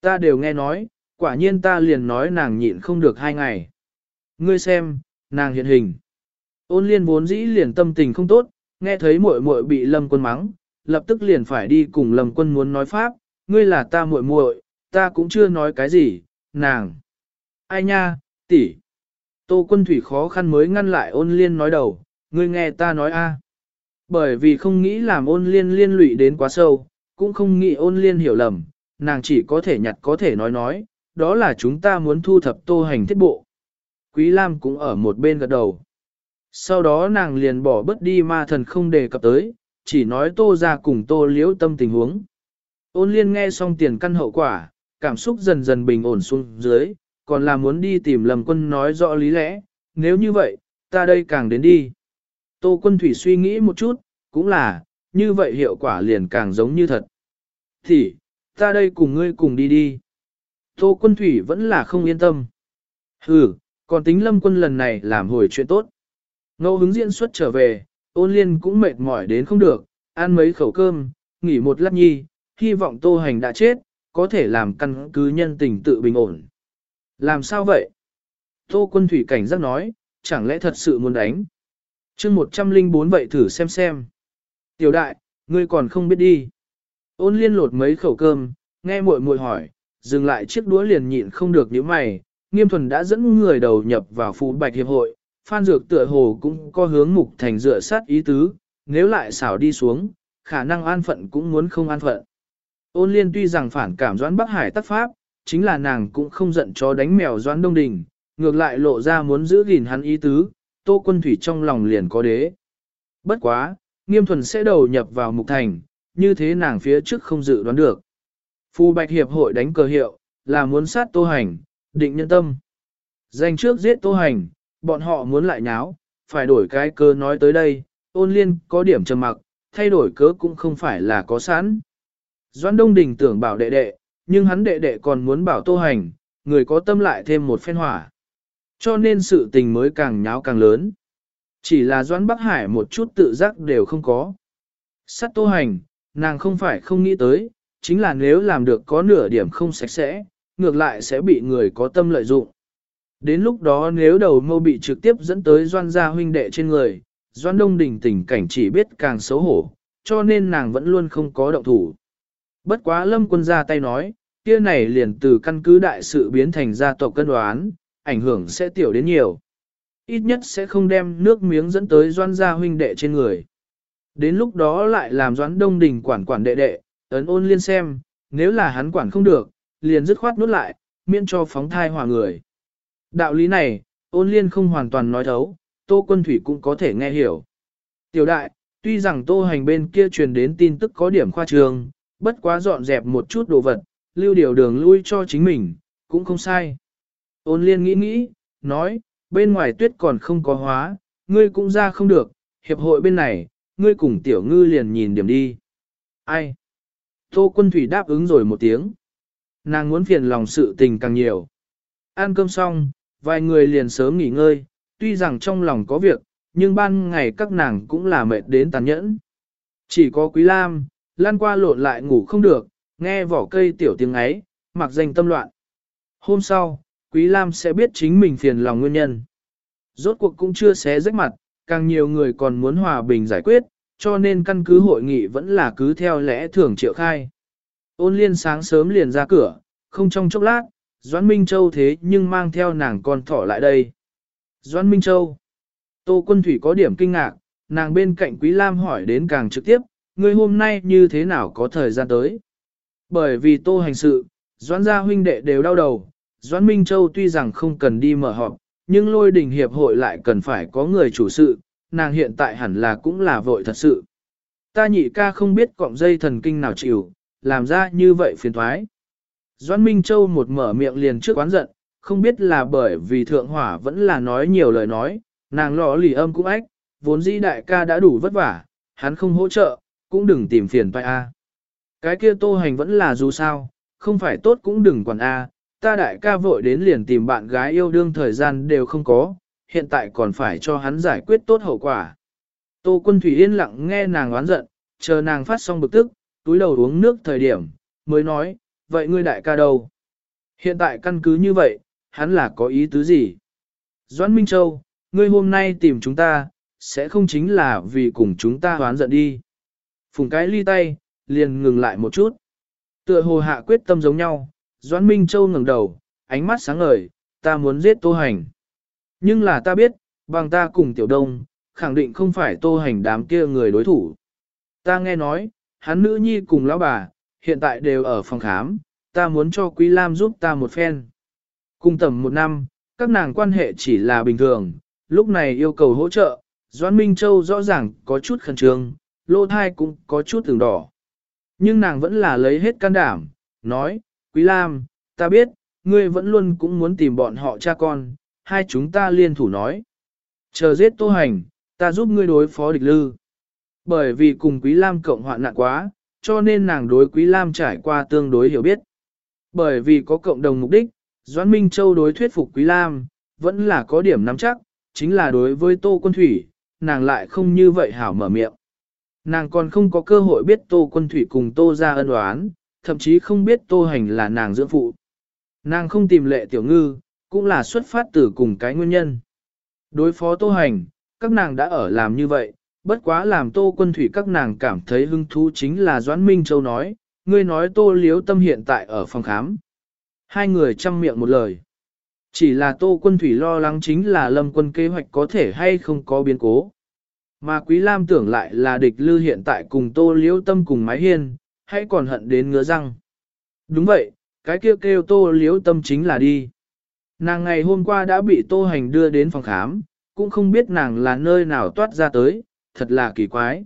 Speaker 1: Ta đều nghe nói, quả nhiên ta liền nói nàng nhịn không được hai ngày. Ngươi xem, nàng hiện hình. Ôn liên vốn dĩ liền tâm tình không tốt, nghe thấy muội muội bị lâm quân mắng, lập tức liền phải đi cùng lâm quân muốn nói pháp, ngươi là ta muội muội, ta cũng chưa nói cái gì, nàng. Ai nha, tỷ. Tô quân thủy khó khăn mới ngăn lại ôn liên nói đầu, ngươi nghe ta nói a. Bởi vì không nghĩ làm ôn liên liên lụy đến quá sâu, cũng không nghĩ ôn liên hiểu lầm, nàng chỉ có thể nhặt có thể nói nói, đó là chúng ta muốn thu thập tô hành thiết bộ. Quý Lam cũng ở một bên gật đầu. Sau đó nàng liền bỏ bớt đi ma thần không đề cập tới, chỉ nói tô ra cùng tô liễu tâm tình huống. Ôn liên nghe xong tiền căn hậu quả, cảm xúc dần dần bình ổn xuống dưới, còn là muốn đi tìm lầm quân nói rõ lý lẽ, nếu như vậy, ta đây càng đến đi. Tô quân thủy suy nghĩ một chút, cũng là, như vậy hiệu quả liền càng giống như thật. Thì, ta đây cùng ngươi cùng đi đi. Tô quân thủy vẫn là không yên tâm. Ừ, còn tính lâm quân lần này làm hồi chuyện tốt. Ngẫu hứng diễn xuất trở về, ôn liên cũng mệt mỏi đến không được, ăn mấy khẩu cơm, nghỉ một lát nhi, hy vọng tô hành đã chết, có thể làm căn cứ nhân tình tự bình ổn. Làm sao vậy? Tô quân thủy cảnh giác nói, chẳng lẽ thật sự muốn đánh? chương 104 vậy thử xem xem. Tiểu đại, ngươi còn không biết đi. Ôn liên lột mấy khẩu cơm, nghe muội muội hỏi, dừng lại chiếc đũa liền nhịn không được nhíu mày, nghiêm thuần đã dẫn người đầu nhập vào phú bạch hiệp hội, phan dược tựa hồ cũng có hướng mục thành dựa sát ý tứ, nếu lại xảo đi xuống, khả năng an phận cũng muốn không an phận. Ôn liên tuy rằng phản cảm doãn Bắc Hải tác pháp, chính là nàng cũng không giận cho đánh mèo doãn Đông Đình, ngược lại lộ ra muốn giữ gìn hắn ý tứ, tô quân thủy trong lòng liền có đế. Bất quá, nghiêm thuần sẽ đầu nhập vào mục thành, như thế nàng phía trước không dự đoán được. Phu Bạch Hiệp hội đánh cờ hiệu, là muốn sát tô hành, định nhân tâm. Danh trước giết tô hành, bọn họ muốn lại nháo, phải đổi cái cơ nói tới đây, ôn liên có điểm trầm mặc, thay đổi cớ cũng không phải là có sẵn. Doãn Đông Đình tưởng bảo đệ đệ, nhưng hắn đệ đệ còn muốn bảo tô hành, người có tâm lại thêm một phen hỏa. Cho nên sự tình mới càng nháo càng lớn. Chỉ là Doãn Bắc Hải một chút tự giác đều không có. Sắt tô hành, nàng không phải không nghĩ tới, chính là nếu làm được có nửa điểm không sạch sẽ, ngược lại sẽ bị người có tâm lợi dụng. Đến lúc đó nếu đầu mâu bị trực tiếp dẫn tới doan gia huynh đệ trên người, doan đông đình tình cảnh chỉ biết càng xấu hổ, cho nên nàng vẫn luôn không có động thủ. Bất quá lâm quân ra tay nói, kia này liền từ căn cứ đại sự biến thành gia tộc cân đoán, ảnh hưởng sẽ tiểu đến nhiều. Ít nhất sẽ không đem nước miếng dẫn tới doan gia huynh đệ trên người. Đến lúc đó lại làm doãn đông đình quản quản đệ đệ, ấn ôn liên xem, nếu là hắn quản không được, liền dứt khoát nuốt lại, miễn cho phóng thai hòa người. Đạo lý này, ôn liên không hoàn toàn nói thấu, tô quân thủy cũng có thể nghe hiểu. Tiểu đại, tuy rằng tô hành bên kia truyền đến tin tức có điểm khoa trường, bất quá dọn dẹp một chút đồ vật, lưu điều đường lui cho chính mình, cũng không sai. Ôn liên nghĩ nghĩ, nói, bên ngoài tuyết còn không có hóa, ngươi cũng ra không được, hiệp hội bên này, ngươi cùng tiểu ngư liền nhìn điểm đi. Ai? Tô quân thủy đáp ứng rồi một tiếng. Nàng muốn phiền lòng sự tình càng nhiều. Ăn cơm xong, vài người liền sớm nghỉ ngơi, tuy rằng trong lòng có việc, nhưng ban ngày các nàng cũng là mệt đến tàn nhẫn. Chỉ có Quý Lam, lan qua lộn lại ngủ không được, nghe vỏ cây tiểu tiếng ấy, mặc danh tâm loạn. Hôm sau, Quý Lam sẽ biết chính mình phiền lòng nguyên nhân. Rốt cuộc cũng chưa xé rách mặt, càng nhiều người còn muốn hòa bình giải quyết, cho nên căn cứ hội nghị vẫn là cứ theo lẽ thường triệu khai. Ôn liên sáng sớm liền ra cửa, không trong chốc lát, Doãn Minh Châu thế nhưng mang theo nàng con thỏ lại đây. Doãn Minh Châu. Tô quân thủy có điểm kinh ngạc, nàng bên cạnh Quý Lam hỏi đến càng trực tiếp, người hôm nay như thế nào có thời gian tới. Bởi vì tô hành sự, Doãn gia huynh đệ đều đau đầu, Doãn Minh Châu tuy rằng không cần đi mở họp, nhưng lôi đình hiệp hội lại cần phải có người chủ sự, nàng hiện tại hẳn là cũng là vội thật sự. Ta nhị ca không biết cọng dây thần kinh nào chịu, làm ra như vậy phiền thoái. Doãn Minh Châu một mở miệng liền trước quán giận, không biết là bởi vì thượng hỏa vẫn là nói nhiều lời nói, nàng lọ lì âm cũng ách, vốn dĩ đại ca đã đủ vất vả, hắn không hỗ trợ, cũng đừng tìm phiền phải a. Cái kia tô hành vẫn là dù sao, không phải tốt cũng đừng quản a, ta đại ca vội đến liền tìm bạn gái yêu đương thời gian đều không có, hiện tại còn phải cho hắn giải quyết tốt hậu quả. Tô quân thủy yên lặng nghe nàng oán giận, chờ nàng phát xong bực tức, túi đầu uống nước thời điểm, mới nói, vậy ngươi đại ca đâu? Hiện tại căn cứ như vậy, hắn là có ý tứ gì? Doãn Minh Châu, ngươi hôm nay tìm chúng ta, sẽ không chính là vì cùng chúng ta oán giận đi. Phùng cái ly tay, liền ngừng lại một chút. Tựa hồ hạ quyết tâm giống nhau, Doãn Minh Châu ngẩng đầu, ánh mắt sáng ngời, ta muốn giết Tô Hành. Nhưng là ta biết, bằng ta cùng Tiểu Đông, khẳng định không phải Tô Hành đám kia người đối thủ. Ta nghe nói, hắn nữ nhi cùng lão bà, hiện tại đều ở phòng khám, ta muốn cho Quý Lam giúp ta một phen. Cùng tầm một năm, các nàng quan hệ chỉ là bình thường, lúc này yêu cầu hỗ trợ, Doãn Minh Châu rõ ràng có chút khẩn trương, lô thai cũng có chút từng đỏ. Nhưng nàng vẫn là lấy hết can đảm, nói, Quý Lam, ta biết, ngươi vẫn luôn cũng muốn tìm bọn họ cha con, hai chúng ta liên thủ nói. Chờ giết tô hành, ta giúp ngươi đối phó địch lư. Bởi vì cùng Quý Lam cộng hoạn nạn quá, cho nên nàng đối Quý Lam trải qua tương đối hiểu biết. Bởi vì có cộng đồng mục đích, Doãn Minh Châu đối thuyết phục Quý Lam, vẫn là có điểm nắm chắc, chính là đối với Tô Quân Thủy, nàng lại không như vậy hảo mở miệng. Nàng còn không có cơ hội biết Tô Quân Thủy cùng Tô ra ân oán, thậm chí không biết Tô Hành là nàng dưỡng phụ. Nàng không tìm lệ tiểu ngư, cũng là xuất phát từ cùng cái nguyên nhân. Đối phó Tô Hành, các nàng đã ở làm như vậy, bất quá làm Tô Quân Thủy các nàng cảm thấy hứng thú chính là Doãn Minh Châu nói, ngươi nói Tô Liếu Tâm hiện tại ở phòng khám. Hai người chăm miệng một lời. Chỉ là Tô Quân Thủy lo lắng chính là lâm quân kế hoạch có thể hay không có biến cố. Mà Quý Lam tưởng lại là địch lư hiện tại cùng Tô Liễu Tâm cùng mái hiên, hay còn hận đến ngứa răng. Đúng vậy, cái kêu kêu Tô Liễu Tâm chính là đi. Nàng ngày hôm qua đã bị Tô Hành đưa đến phòng khám, cũng không biết nàng là nơi nào toát ra tới, thật là kỳ quái.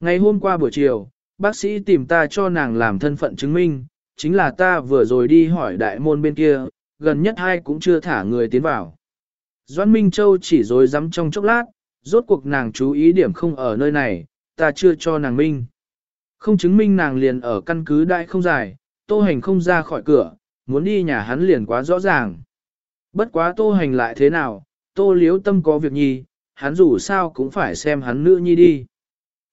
Speaker 1: Ngày hôm qua buổi chiều, bác sĩ tìm ta cho nàng làm thân phận chứng minh, chính là ta vừa rồi đi hỏi đại môn bên kia, gần nhất hai cũng chưa thả người tiến vào. Doãn Minh Châu chỉ rồi dám trong chốc lát, rốt cuộc nàng chú ý điểm không ở nơi này, ta chưa cho nàng minh. Không chứng minh nàng liền ở căn cứ đại không dài, tô hành không ra khỏi cửa, muốn đi nhà hắn liền quá rõ ràng. Bất quá tô hành lại thế nào, tô liếu tâm có việc nhi, hắn dù sao cũng phải xem hắn nữ nhi đi.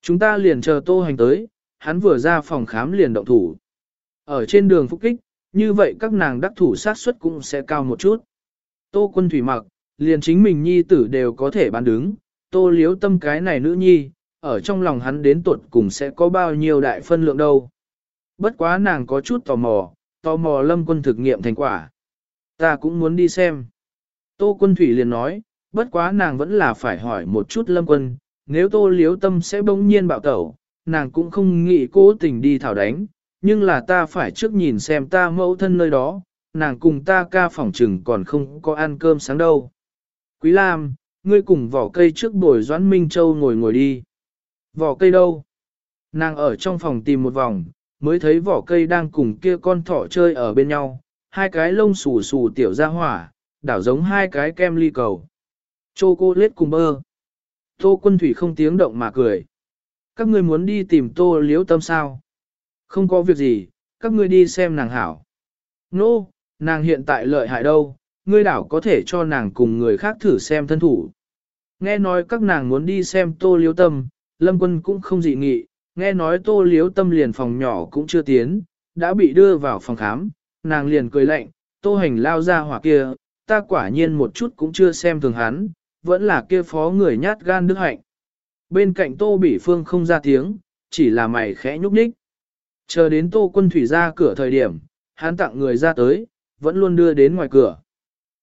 Speaker 1: Chúng ta liền chờ tô hành tới, hắn vừa ra phòng khám liền động thủ. Ở trên đường phúc kích, như vậy các nàng đắc thủ sát suất cũng sẽ cao một chút. Tô quân thủy mặc, liền chính mình nhi tử đều có thể bán đứng, tô liếu tâm cái này nữ nhi, ở trong lòng hắn đến tuột cùng sẽ có bao nhiêu đại phân lượng đâu. Bất quá nàng có chút tò mò, tò mò lâm quân thực nghiệm thành quả. Ta cũng muốn đi xem. Tô quân thủy liền nói, bất quá nàng vẫn là phải hỏi một chút lâm quân, nếu tô liếu tâm sẽ bỗng nhiên bạo tẩu, nàng cũng không nghĩ cố tình đi thảo đánh, nhưng là ta phải trước nhìn xem ta mẫu thân nơi đó, nàng cùng ta ca phỏng trừng còn không có ăn cơm sáng đâu. Quý Lam, ngươi cùng vỏ cây trước bồi Doãn Minh Châu ngồi ngồi đi. Vỏ cây đâu? Nàng ở trong phòng tìm một vòng, mới thấy vỏ cây đang cùng kia con thỏ chơi ở bên nhau, hai cái lông xù xù tiểu ra hỏa, đảo giống hai cái kem ly cầu. Chô cô lết cùng bơ. Tô quân thủy không tiếng động mà cười. Các ngươi muốn đi tìm tô liếu tâm sao? Không có việc gì, các ngươi đi xem nàng hảo. Nô, no, nàng hiện tại lợi hại đâu, ngươi đảo có thể cho nàng cùng người khác thử xem thân thủ. Nghe nói các nàng muốn đi xem tô liếu tâm, lâm quân cũng không dị nghị, nghe nói tô liếu tâm liền phòng nhỏ cũng chưa tiến, đã bị đưa vào phòng khám, nàng liền cười lạnh, tô hành lao ra hỏa kia, ta quả nhiên một chút cũng chưa xem thường hắn, vẫn là kia phó người nhát gan đức hạnh. Bên cạnh tô bỉ phương không ra tiếng, chỉ là mày khẽ nhúc nhích. Chờ đến tô quân thủy ra cửa thời điểm, hắn tặng người ra tới, vẫn luôn đưa đến ngoài cửa.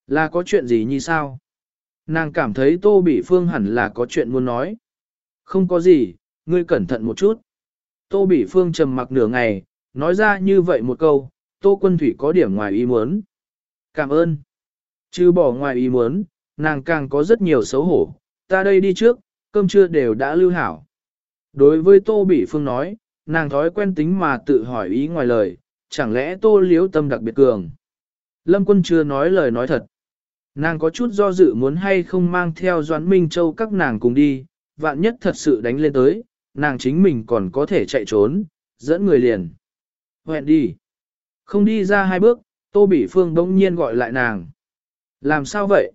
Speaker 1: Là có chuyện gì như sao? Nàng cảm thấy tô bỉ phương hẳn là có chuyện muốn nói. Không có gì, ngươi cẩn thận một chút. Tô bỉ phương trầm mặc nửa ngày, nói ra như vậy một câu, tô quân thủy có điểm ngoài ý muốn. Cảm ơn. Chứ bỏ ngoài ý muốn, nàng càng có rất nhiều xấu hổ, ta đây đi trước, cơm trưa đều đã lưu hảo. Đối với tô bỉ phương nói, nàng thói quen tính mà tự hỏi ý ngoài lời, chẳng lẽ tô liếu tâm đặc biệt cường. Lâm quân chưa nói lời nói thật. Nàng có chút do dự muốn hay không mang theo Doãn Minh Châu các nàng cùng đi, vạn nhất thật sự đánh lên tới, nàng chính mình còn có thể chạy trốn, dẫn người liền. Hẹn đi. Không đi ra hai bước, Tô Bỉ Phương đông nhiên gọi lại nàng. Làm sao vậy?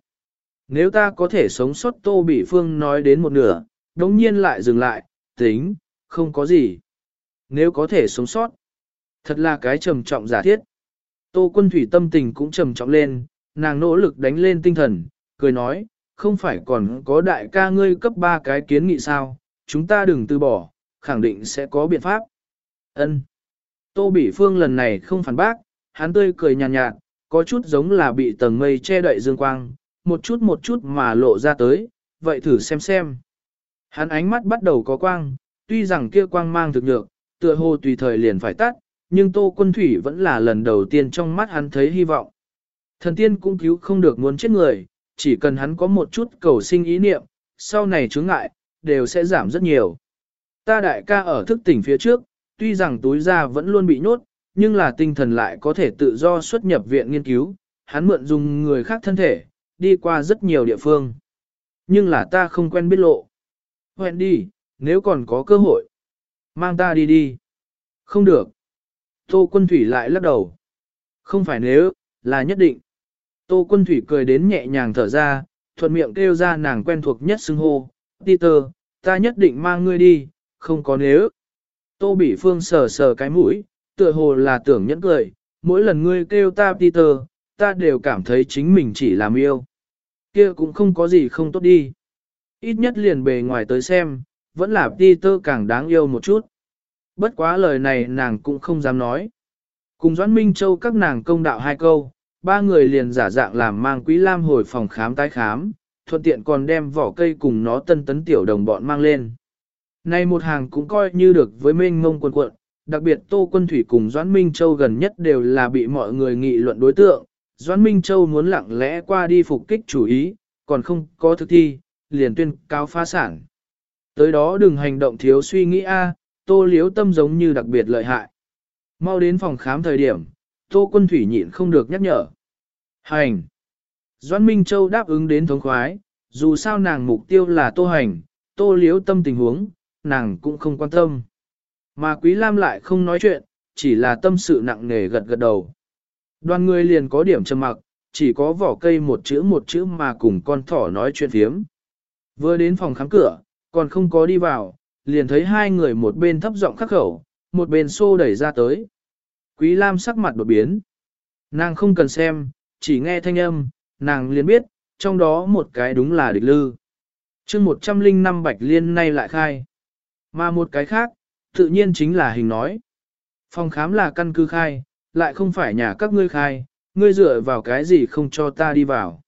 Speaker 1: Nếu ta có thể sống sót Tô Bỉ Phương nói đến một nửa, đông nhiên lại dừng lại, tính, không có gì. Nếu có thể sống sót, thật là cái trầm trọng giả thiết. Tô quân thủy tâm tình cũng trầm trọng lên, nàng nỗ lực đánh lên tinh thần, cười nói, không phải còn có đại ca ngươi cấp ba cái kiến nghị sao, chúng ta đừng từ bỏ, khẳng định sẽ có biện pháp. Ân. Tô Bỉ Phương lần này không phản bác, hắn tươi cười nhàn nhạt, nhạt, có chút giống là bị tầng mây che đậy dương quang, một chút một chút mà lộ ra tới, vậy thử xem xem. Hắn ánh mắt bắt đầu có quang, tuy rằng kia quang mang thực nhược, tựa hồ tùy thời liền phải tắt, nhưng Tô Quân Thủy vẫn là lần đầu tiên trong mắt hắn thấy hy vọng. Thần tiên cũng cứu không được muốn chết người, chỉ cần hắn có một chút cầu sinh ý niệm, sau này chướng ngại, đều sẽ giảm rất nhiều. Ta đại ca ở thức tỉnh phía trước, tuy rằng túi ra vẫn luôn bị nhốt, nhưng là tinh thần lại có thể tự do xuất nhập viện nghiên cứu, hắn mượn dùng người khác thân thể, đi qua rất nhiều địa phương. Nhưng là ta không quen biết lộ. Hẹn đi, nếu còn có cơ hội. Mang ta đi đi. Không được. Tô quân thủy lại lắc đầu. Không phải nếu, là nhất định. Tô quân thủy cười đến nhẹ nhàng thở ra, thuận miệng kêu ra nàng quen thuộc nhất xưng hô. Peter, ta nhất định mang ngươi đi, không có nếu. Tô bị phương sờ sờ cái mũi, tựa hồ là tưởng nhẫn cười, mỗi lần ngươi kêu ta Peter, ta đều cảm thấy chính mình chỉ làm yêu. Kia cũng không có gì không tốt đi. Ít nhất liền bề ngoài tới xem, vẫn là Peter càng đáng yêu một chút. Bất quá lời này nàng cũng không dám nói. Cùng Doãn Minh Châu các nàng công đạo hai câu, ba người liền giả dạng làm mang Quý Lam hồi phòng khám tái khám, thuận tiện còn đem vỏ cây cùng nó tân tấn tiểu đồng bọn mang lên. nay một hàng cũng coi như được với mênh mông quần quận, đặc biệt Tô Quân Thủy cùng Doãn Minh Châu gần nhất đều là bị mọi người nghị luận đối tượng. Doãn Minh Châu muốn lặng lẽ qua đi phục kích chủ ý, còn không có thực thi, liền tuyên cao phá sản. Tới đó đừng hành động thiếu suy nghĩ a, Tô Liếu Tâm giống như đặc biệt lợi hại. Mau đến phòng khám thời điểm, Tô Quân Thủy nhịn không được nhắc nhở. Hành! Doãn Minh Châu đáp ứng đến thống khoái, dù sao nàng mục tiêu là Tô Hành, Tô Liếu Tâm tình huống, nàng cũng không quan tâm. Mà Quý Lam lại không nói chuyện, chỉ là tâm sự nặng nề gật gật đầu. Đoàn người liền có điểm trầm mặc, chỉ có vỏ cây một chữ một chữ mà cùng con thỏ nói chuyện phiếm. Vừa đến phòng khám cửa, còn không có đi vào, liền thấy hai người một bên thấp giọng khắc khẩu, một bên xô đẩy ra tới. Quý Lam sắc mặt đột biến. Nàng không cần xem, chỉ nghe thanh âm, nàng liền biết, trong đó một cái đúng là địch lư. chương 105 bạch liên nay lại khai. Mà một cái khác, tự nhiên chính là hình nói. Phòng khám là căn cứ khai, lại không phải nhà các ngươi khai, ngươi dựa vào cái gì không cho ta đi vào.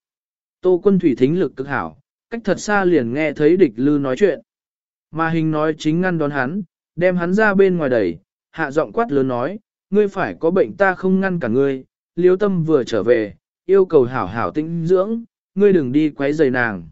Speaker 1: Tô quân thủy thính lực cực hảo, cách thật xa liền nghe thấy địch lư nói chuyện. Mà hình nói chính ngăn đón hắn, đem hắn ra bên ngoài đẩy, hạ giọng quát lớn nói, ngươi phải có bệnh ta không ngăn cả ngươi, liếu tâm vừa trở về, yêu cầu hảo hảo tĩnh dưỡng, ngươi đừng đi quấy rầy nàng.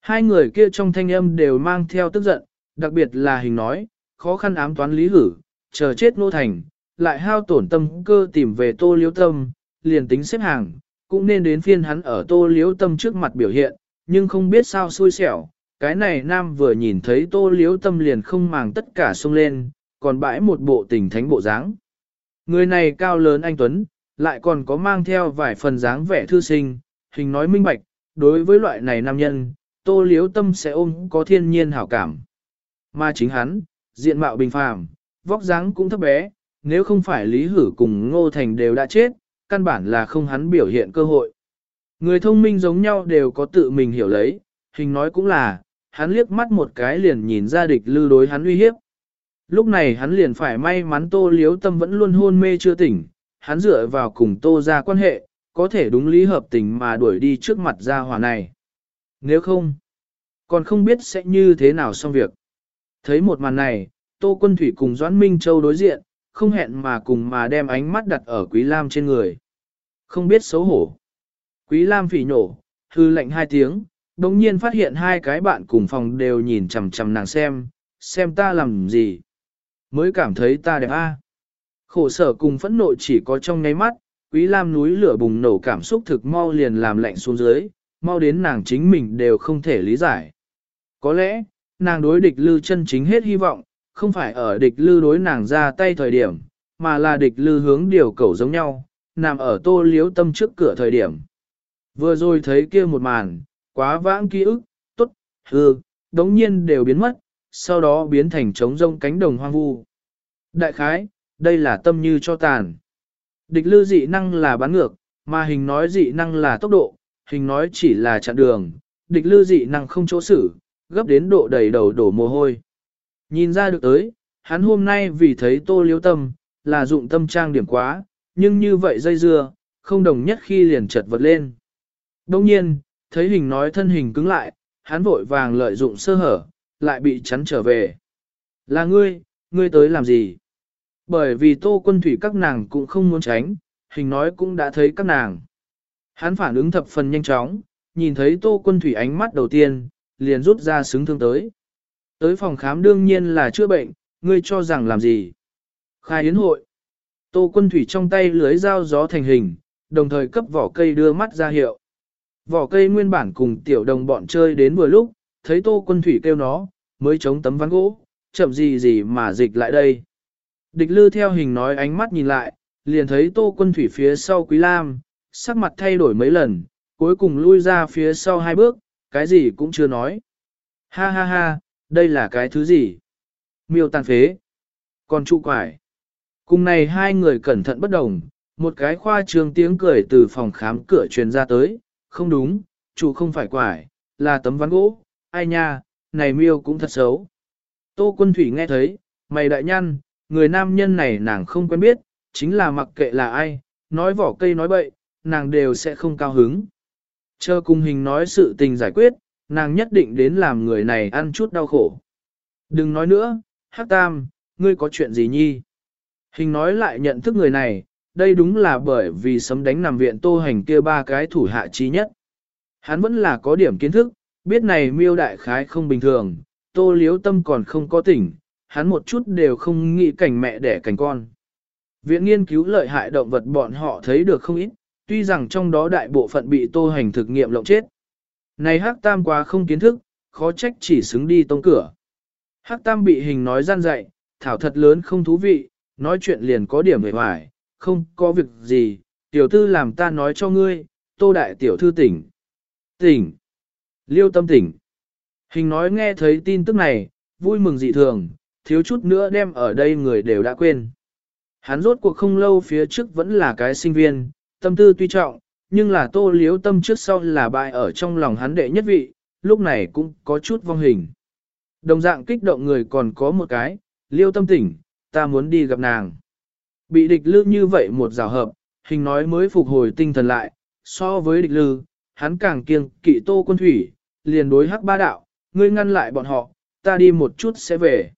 Speaker 1: Hai người kia trong thanh âm đều mang theo tức giận, đặc biệt là hình nói, khó khăn ám toán lý hử, chờ chết nô thành, lại hao tổn tâm cơ tìm về tô liếu tâm, liền tính xếp hàng, cũng nên đến phiên hắn ở tô liếu tâm trước mặt biểu hiện, nhưng không biết sao xui xẻo, cái này nam vừa nhìn thấy tô liếu tâm liền không màng tất cả xông lên, còn bãi một bộ tình thánh bộ dáng. Người này cao lớn anh Tuấn, lại còn có mang theo vài phần dáng vẻ thư sinh, hình nói minh bạch, đối với loại này nam nhân, tô liếu tâm sẽ ôm có thiên nhiên hảo cảm. Mà chính hắn, diện mạo bình phàm, vóc dáng cũng thấp bé, nếu không phải Lý Hử cùng Ngô Thành đều đã chết, căn bản là không hắn biểu hiện cơ hội. Người thông minh giống nhau đều có tự mình hiểu lấy, hình nói cũng là, hắn liếc mắt một cái liền nhìn ra địch lư đối hắn uy hiếp. Lúc này hắn liền phải may mắn tô liếu tâm vẫn luôn hôn mê chưa tỉnh, hắn dựa vào cùng tô ra quan hệ, có thể đúng lý hợp tình mà đuổi đi trước mặt ra hòa này. Nếu không, còn không biết sẽ như thế nào xong việc. Thấy một màn này, Tô Quân Thủy cùng Doãn Minh Châu đối diện, không hẹn mà cùng mà đem ánh mắt đặt ở Quý Lam trên người. Không biết xấu hổ. Quý Lam phỉ nhổ, hư lệnh hai tiếng, đồng nhiên phát hiện hai cái bạn cùng phòng đều nhìn chằm chằm nàng xem, xem ta làm gì. Mới cảm thấy ta đẹp a. Khổ sở cùng phẫn nộ chỉ có trong ngay mắt, Quý Lam núi lửa bùng nổ cảm xúc thực mau liền làm lạnh xuống dưới, mau đến nàng chính mình đều không thể lý giải. Có lẽ, nàng đối địch lư chân chính hết hy vọng, không phải ở địch lư đối nàng ra tay thời điểm, mà là địch lư hướng điều cầu giống nhau, nằm ở tô liếu tâm trước cửa thời điểm. Vừa rồi thấy kia một màn, quá vãng ký ức, tốt, hư, đống nhiên đều biến mất, sau đó biến thành trống rông cánh đồng hoang vu. Đại khái, đây là tâm như cho tàn. Địch lư dị năng là bán ngược, mà hình nói dị năng là tốc độ, hình nói chỉ là chặn đường, địch lư dị năng không chỗ xử, gấp đến độ đầy đầu đổ mồ hôi. Nhìn ra được tới, hắn hôm nay vì thấy tô liếu tâm, là dụng tâm trang điểm quá, nhưng như vậy dây dưa, không đồng nhất khi liền chật vật lên. Đông nhiên, thấy hình nói thân hình cứng lại, hắn vội vàng lợi dụng sơ hở, lại bị chắn trở về. Là ngươi, ngươi tới làm gì? Bởi vì tô quân thủy các nàng cũng không muốn tránh, hình nói cũng đã thấy các nàng. Hắn phản ứng thập phần nhanh chóng, nhìn thấy tô quân thủy ánh mắt đầu tiên, liền rút ra xứng thương tới. Tới phòng khám đương nhiên là chữa bệnh, ngươi cho rằng làm gì? Khai yến hội. Tô quân thủy trong tay lưới dao gió thành hình, đồng thời cấp vỏ cây đưa mắt ra hiệu. Vỏ cây nguyên bản cùng tiểu đồng bọn chơi đến vừa lúc, thấy tô quân thủy kêu nó, mới chống tấm ván gỗ, chậm gì gì mà dịch lại đây. Địch lư theo hình nói ánh mắt nhìn lại, liền thấy tô quân thủy phía sau quý lam, sắc mặt thay đổi mấy lần, cuối cùng lui ra phía sau hai bước, cái gì cũng chưa nói. Ha ha ha, đây là cái thứ gì? Miêu tàn phế. Còn trụ quải. Cùng này hai người cẩn thận bất đồng, một cái khoa trương tiếng cười từ phòng khám cửa truyền ra tới, không đúng, chủ không phải quải, là tấm ván gỗ, ai nha, này miêu cũng thật xấu. Tô quân thủy nghe thấy, mày đại nhân, người nam nhân này nàng không quen biết, chính là mặc kệ là ai, nói vỏ cây nói bậy, nàng đều sẽ không cao hứng. Chờ cùng hình nói sự tình giải quyết, nàng nhất định đến làm người này ăn chút đau khổ. Đừng nói nữa, Hắc Tam, ngươi có chuyện gì nhi? Hình nói lại nhận thức người này, đây đúng là bởi vì sấm đánh nằm viện tô hành kia ba cái thủ hạ chi nhất. Hắn vẫn là có điểm kiến thức, biết này miêu đại khái không bình thường, tô liếu tâm còn không có tỉnh, hắn một chút đều không nghĩ cảnh mẹ đẻ cảnh con. Viện nghiên cứu lợi hại động vật bọn họ thấy được không ít, tuy rằng trong đó đại bộ phận bị tô hành thực nghiệm lộng chết. Này hắc tam quá không kiến thức, khó trách chỉ xứng đi tông cửa. Hắc tam bị hình nói gian dạy, thảo thật lớn không thú vị, nói chuyện liền có điểm về hoài, không có việc gì, tiểu thư làm ta nói cho ngươi, tô đại tiểu thư tỉnh. Tỉnh. Liêu tâm tỉnh. Hình nói nghe thấy tin tức này, vui mừng dị thường, thiếu chút nữa đem ở đây người đều đã quên. Hắn rốt cuộc không lâu phía trước vẫn là cái sinh viên, tâm tư tuy trọng, nhưng là tô liếu tâm trước sau là bại ở trong lòng hắn đệ nhất vị, lúc này cũng có chút vong hình. Đồng dạng kích động người còn có một cái, liêu tâm tỉnh, ta muốn đi gặp nàng. Bị địch lư như vậy một rào hợp, hình nói mới phục hồi tinh thần lại, so với địch lư, hắn càng kiêng kỵ tô quân thủy, liền đối hắc ba đạo, ngươi ngăn lại bọn họ, ta đi một chút sẽ về.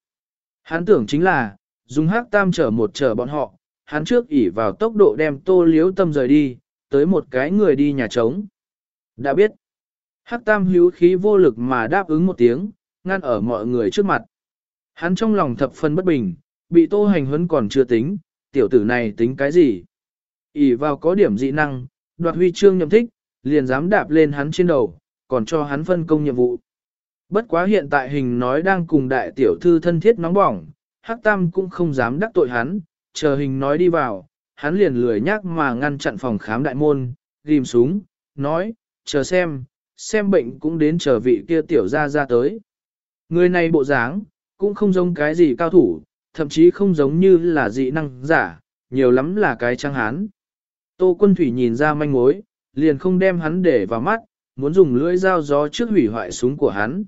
Speaker 1: Hắn tưởng chính là, dùng hắc tam chở một chở bọn họ, hắn trước ỉ vào tốc độ đem tô liếu tâm rời đi, tới một cái người đi nhà trống. Đã biết, hắc tam hữu khí vô lực mà đáp ứng một tiếng, ngăn ở mọi người trước mặt. Hắn trong lòng thập phân bất bình, bị tô hành huấn còn chưa tính, tiểu tử này tính cái gì? ỉ vào có điểm dị năng, đoạt huy chương nhậm thích, liền dám đạp lên hắn trên đầu, còn cho hắn phân công nhiệm vụ. Bất quá hiện tại hình nói đang cùng đại tiểu thư thân thiết nóng bỏng, Hắc Tam cũng không dám đắc tội hắn, chờ hình nói đi vào, hắn liền lười nhác mà ngăn chặn phòng khám đại môn, ghim súng, nói, chờ xem, xem bệnh cũng đến chờ vị kia tiểu ra ra tới. Người này bộ dáng, cũng không giống cái gì cao thủ, thậm chí không giống như là dị năng giả, nhiều lắm là cái trang hán. Tô quân thủy nhìn ra manh mối, liền không đem hắn để vào mắt, muốn dùng lưỡi dao gió trước hủy hoại súng của hắn.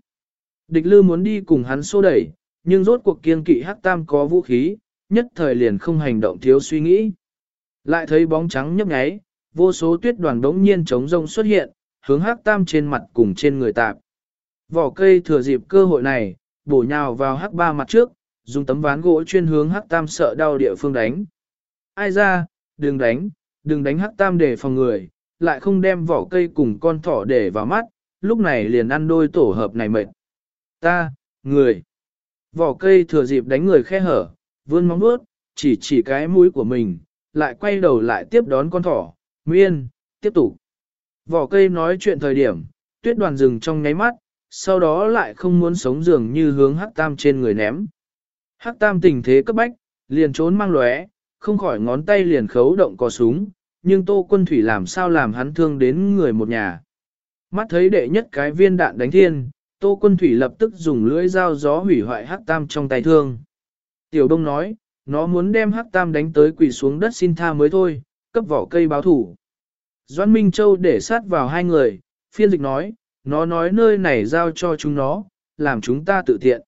Speaker 1: Địch lư muốn đi cùng hắn xô đẩy, nhưng rốt cuộc kiên kỵ hắc tam có vũ khí, nhất thời liền không hành động thiếu suy nghĩ. Lại thấy bóng trắng nhấp nháy, vô số tuyết đoàn đống nhiên trống rông xuất hiện, hướng hắc tam trên mặt cùng trên người tạp. Vỏ cây thừa dịp cơ hội này, bổ nhào vào hắc ba mặt trước, dùng tấm ván gỗ chuyên hướng hắc tam sợ đau địa phương đánh. Ai ra, đừng đánh, đừng đánh hắc tam để phòng người, lại không đem vỏ cây cùng con thỏ để vào mắt, lúc này liền ăn đôi tổ hợp này mệt. Ta, người. Vỏ cây thừa dịp đánh người khe hở, vươn móng vuốt, chỉ chỉ cái mũi của mình, lại quay đầu lại tiếp đón con thỏ, miên, tiếp tục. Vỏ cây nói chuyện thời điểm, tuyết đoàn rừng trong nháy mắt, sau đó lại không muốn sống dường như hướng hắc tam trên người ném. Hắc tam tình thế cấp bách, liền trốn mang lóe, không khỏi ngón tay liền khấu động có súng, nhưng tô quân thủy làm sao làm hắn thương đến người một nhà. Mắt thấy đệ nhất cái viên đạn đánh thiên, tô quân thủy lập tức dùng lưỡi dao gió hủy hoại hắc tam trong tay thương. Tiểu đông nói, nó muốn đem hắc tam đánh tới quỳ xuống đất xin tha mới thôi, cấp vỏ cây báo thủ. Doãn Minh Châu để sát vào hai người, phiên dịch nói, nó nói nơi này giao cho chúng nó, làm chúng ta tự tiện.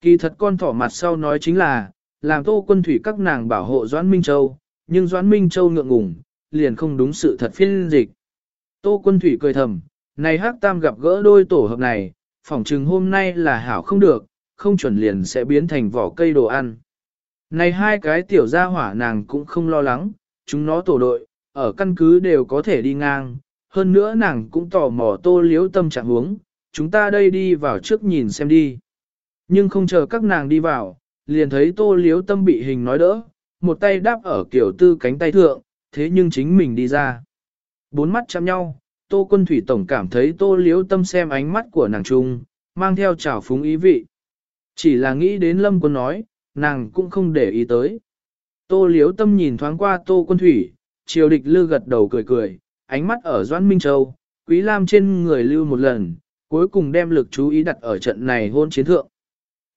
Speaker 1: Kỳ thật con thỏ mặt sau nói chính là, làm tô quân thủy các nàng bảo hộ Doãn Minh Châu, nhưng Doãn Minh Châu ngượng ngùng, liền không đúng sự thật phiên dịch. Tô quân thủy cười thầm, này hắc tam gặp gỡ đôi tổ hợp này, phỏng chừng hôm nay là hảo không được, không chuẩn liền sẽ biến thành vỏ cây đồ ăn. Này hai cái tiểu gia hỏa nàng cũng không lo lắng, chúng nó tổ đội, ở căn cứ đều có thể đi ngang, hơn nữa nàng cũng tò mò tô liếu tâm trạng huống, chúng ta đây đi vào trước nhìn xem đi. Nhưng không chờ các nàng đi vào, liền thấy tô liếu tâm bị hình nói đỡ, một tay đáp ở kiểu tư cánh tay thượng, thế nhưng chính mình đi ra. Bốn mắt chạm nhau, Tô Quân Thủy Tổng cảm thấy Tô Liếu Tâm xem ánh mắt của nàng trung, mang theo trào phúng ý vị. Chỉ là nghĩ đến Lâm Quân nói, nàng cũng không để ý tới. Tô Liếu Tâm nhìn thoáng qua Tô Quân Thủy, triều địch lư gật đầu cười cười, ánh mắt ở Doãn Minh Châu, Quý Lam trên người lưu một lần, cuối cùng đem lực chú ý đặt ở trận này hôn chiến thượng.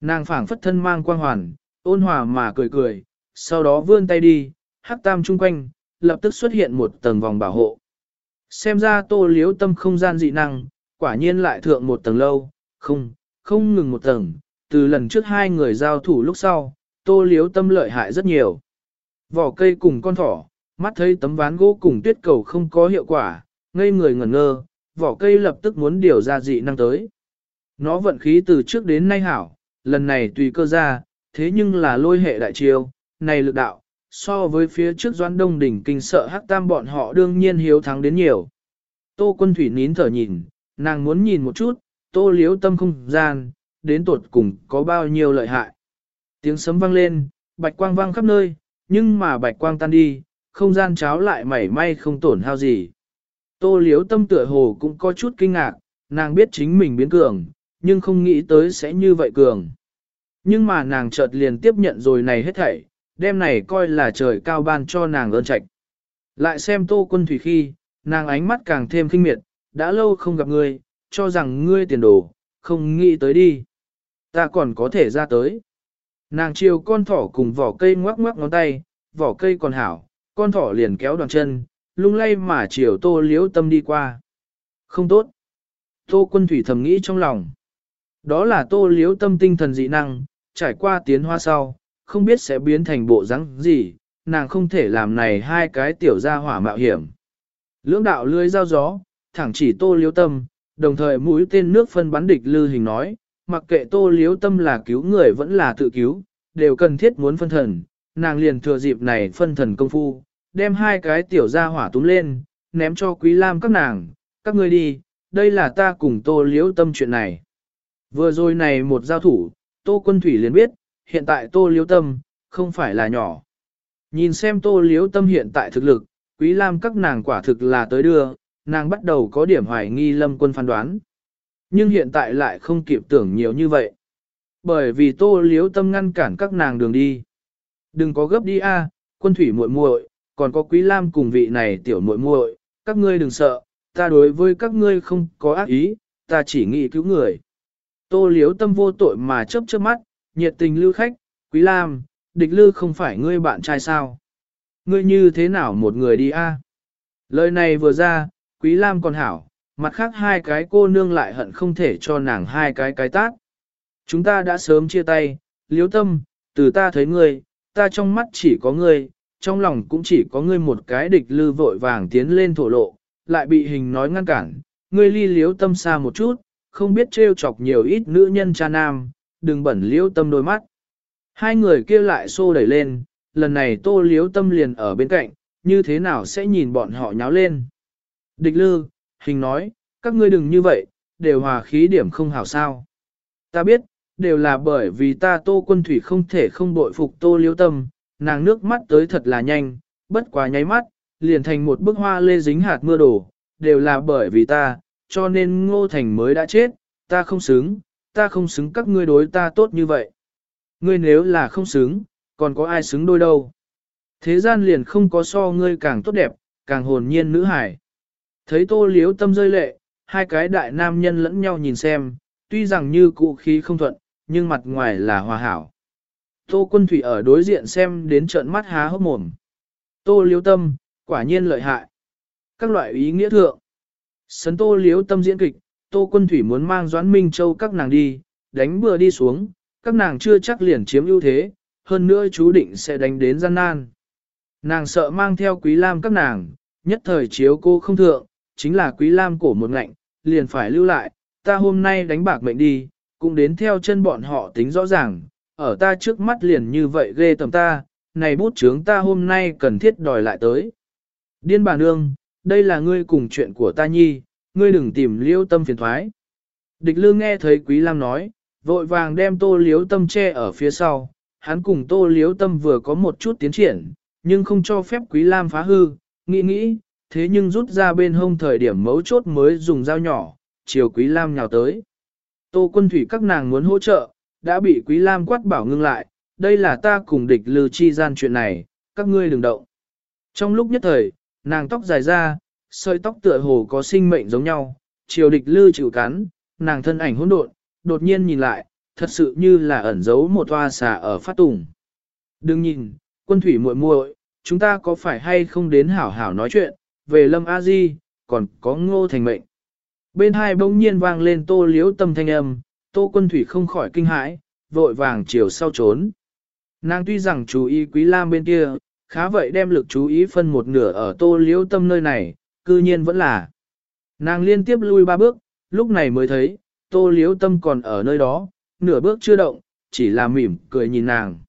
Speaker 1: Nàng phảng phất thân mang quang hoàn, ôn hòa mà cười cười, sau đó vươn tay đi, hắc tam chung quanh, lập tức xuất hiện một tầng vòng bảo hộ. Xem ra tô liếu tâm không gian dị năng, quả nhiên lại thượng một tầng lâu, không, không ngừng một tầng, từ lần trước hai người giao thủ lúc sau, tô liếu tâm lợi hại rất nhiều. Vỏ cây cùng con thỏ, mắt thấy tấm ván gỗ cùng tuyết cầu không có hiệu quả, ngây người ngẩn ngơ, vỏ cây lập tức muốn điều ra dị năng tới. Nó vận khí từ trước đến nay hảo, lần này tùy cơ ra, thế nhưng là lôi hệ đại chiêu, này lực đạo, so với phía trước doan đông đỉnh kinh sợ hắc tam bọn họ đương nhiên hiếu thắng đến nhiều. Tô quân thủy nín thở nhìn, nàng muốn nhìn một chút, tô liếu tâm không gian, đến tột cùng có bao nhiêu lợi hại. Tiếng sấm vang lên, bạch quang vang khắp nơi, nhưng mà bạch quang tan đi, không gian cháo lại mảy may không tổn hao gì. Tô liếu tâm tựa hồ cũng có chút kinh ngạc, nàng biết chính mình biến cường, nhưng không nghĩ tới sẽ như vậy cường. Nhưng mà nàng chợt liền tiếp nhận rồi này hết thảy, đêm này coi là trời cao ban cho nàng ơn trạch. Lại xem tô quân thủy khi, nàng ánh mắt càng thêm kinh miệt, đã lâu không gặp ngươi, cho rằng ngươi tiền đồ, không nghĩ tới đi. Ta còn có thể ra tới. Nàng chiều con thỏ cùng vỏ cây ngoắc ngoắc ngón tay, vỏ cây còn hảo, con thỏ liền kéo đoàn chân, lung lay mà chiều tô liếu tâm đi qua. Không tốt. Tô quân thủy thầm nghĩ trong lòng. Đó là tô liếu tâm tinh thần dị năng, trải qua tiến hoa sau, không biết sẽ biến thành bộ rắn gì, nàng không thể làm này hai cái tiểu gia hỏa mạo hiểm. Lưỡng đạo lưới giao gió, thẳng chỉ tô liếu tâm, đồng thời mũi tên nước phân bắn địch lư hình nói, mặc kệ tô liếu tâm là cứu người vẫn là tự cứu, đều cần thiết muốn phân thần, nàng liền thừa dịp này phân thần công phu, đem hai cái tiểu gia hỏa túm lên, ném cho quý lam các nàng, các ngươi đi, đây là ta cùng tô liếu tâm chuyện này. Vừa rồi này một giao thủ, tô quân thủy liền biết, hiện tại tô liếu tâm, không phải là nhỏ. Nhìn xem tô liếu tâm hiện tại thực lực, quý lam các nàng quả thực là tới đưa, nàng bắt đầu có điểm hoài nghi lâm quân phán đoán. Nhưng hiện tại lại không kịp tưởng nhiều như vậy. Bởi vì tô liếu tâm ngăn cản các nàng đường đi. Đừng có gấp đi a, quân thủy muội muội, còn có quý lam cùng vị này tiểu muội muội, các ngươi đừng sợ, ta đối với các ngươi không có ác ý, ta chỉ nghĩ cứu người. Tô liếu tâm vô tội mà chớp chớp mắt, nhiệt tình lưu khách, quý lam, địch lư không phải ngươi bạn trai sao? Ngươi như thế nào một người đi a? Lời này vừa ra, quý lam còn hảo, mặt khác hai cái cô nương lại hận không thể cho nàng hai cái cái tát. Chúng ta đã sớm chia tay, liếu tâm, từ ta thấy ngươi, ta trong mắt chỉ có ngươi, trong lòng cũng chỉ có ngươi một cái địch lư vội vàng tiến lên thổ lộ, lại bị hình nói ngăn cản, ngươi ly liếu tâm xa một chút, không biết trêu chọc nhiều ít nữ nhân cha nam, đừng bẩn liếu tâm đôi mắt. Hai người kia lại xô đẩy lên, lần này tô liếu tâm liền ở bên cạnh, như thế nào sẽ nhìn bọn họ nháo lên. Địch lư, hình nói, các ngươi đừng như vậy, đều hòa khí điểm không hảo sao. Ta biết, đều là bởi vì ta tô quân thủy không thể không bội phục tô liếu tâm, nàng nước mắt tới thật là nhanh, bất quá nháy mắt, liền thành một bức hoa lê dính hạt mưa đổ, đều là bởi vì ta, cho nên ngô thành mới đã chết, ta không xứng, ta không xứng các ngươi đối ta tốt như vậy. Ngươi nếu là không xứng, còn có ai xứng đôi đâu. Thế gian liền không có so ngươi càng tốt đẹp, càng hồn nhiên nữ hải. Thấy tô liếu tâm rơi lệ, hai cái đại nam nhân lẫn nhau nhìn xem, tuy rằng như cụ khí không thuận, nhưng mặt ngoài là hòa hảo. Tô quân thủy ở đối diện xem đến trợn mắt há hốc mồm. Tô liếu tâm, quả nhiên lợi hại. Các loại ý nghĩa thượng. Sấn tô liếu tâm diễn kịch, tô quân thủy muốn mang Doãn Minh Châu các nàng đi, đánh bừa đi xuống, các nàng chưa chắc liền chiếm ưu thế, hơn nữa chú định sẽ đánh đến gian nan. Nàng sợ mang theo quý lam các nàng, nhất thời chiếu cô không thượng, chính là quý lam cổ một ngạnh, liền phải lưu lại, ta hôm nay đánh bạc mệnh đi, cũng đến theo chân bọn họ tính rõ ràng, ở ta trước mắt liền như vậy ghê tầm ta, này bút chướng ta hôm nay cần thiết đòi lại tới. Điên bà nương, đây là ngươi cùng chuyện của ta nhi, ngươi đừng tìm liêu tâm phiền thoái. Địch lương nghe thấy Quý Lam nói, vội vàng đem tô liếu tâm che ở phía sau, hắn cùng tô liếu tâm vừa có một chút tiến triển, nhưng không cho phép Quý Lam phá hư, nghĩ nghĩ, thế nhưng rút ra bên hông thời điểm mấu chốt mới dùng dao nhỏ, chiều Quý Lam nhào tới. Tô quân thủy các nàng muốn hỗ trợ, đã bị Quý Lam quát bảo ngưng lại, đây là ta cùng địch lư chi gian chuyện này, các ngươi đừng động. Trong lúc nhất thời, nàng tóc dài ra, sợi tóc tựa hồ có sinh mệnh giống nhau, chiều địch lư chịu cắn, nàng thân ảnh hỗn độn, đột nhiên nhìn lại, thật sự như là ẩn giấu một toa xà ở phát tùng. Đừng nhìn, quân thủy muội muội, chúng ta có phải hay không đến hảo hảo nói chuyện, về lâm a di, còn có ngô thành mệnh. Bên hai bỗng nhiên vang lên tô liếu tâm thanh âm, tô quân thủy không khỏi kinh hãi, vội vàng chiều sau trốn. Nàng tuy rằng chú ý quý lam bên kia, khá vậy đem lực chú ý phân một nửa ở tô liếu tâm nơi này, cư nhiên vẫn là. Nàng liên tiếp lui ba bước, lúc này mới thấy, tô liếu tâm còn ở nơi đó, nửa bước chưa động, chỉ là mỉm cười nhìn nàng.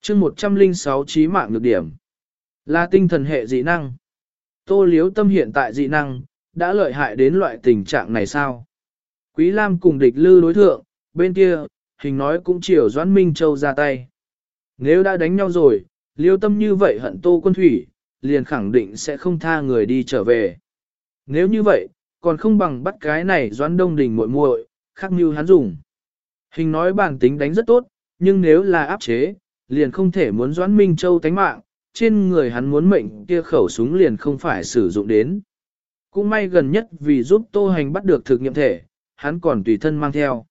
Speaker 1: chương 106 trí mạng nhược điểm, là tinh thần hệ dị năng. Tô liếu tâm hiện tại dị năng, đã lợi hại đến loại tình trạng này sao? Quý Lam cùng địch lư đối thượng, bên kia, hình nói cũng chiều Doãn Minh Châu ra tay. Nếu đã đánh nhau rồi, liêu tâm như vậy hận tô quân thủy, liền khẳng định sẽ không tha người đi trở về. Nếu như vậy, còn không bằng bắt cái này Doãn Đông Đình muội muội, khắc như hắn dùng. Hình nói bản tính đánh rất tốt, nhưng nếu là áp chế, liền không thể muốn Doãn Minh Châu tánh mạng, trên người hắn muốn mệnh kia khẩu súng liền không phải sử dụng đến. Cũng may gần nhất vì giúp Tô Hành bắt được thực nghiệm thể, hắn còn tùy thân mang theo.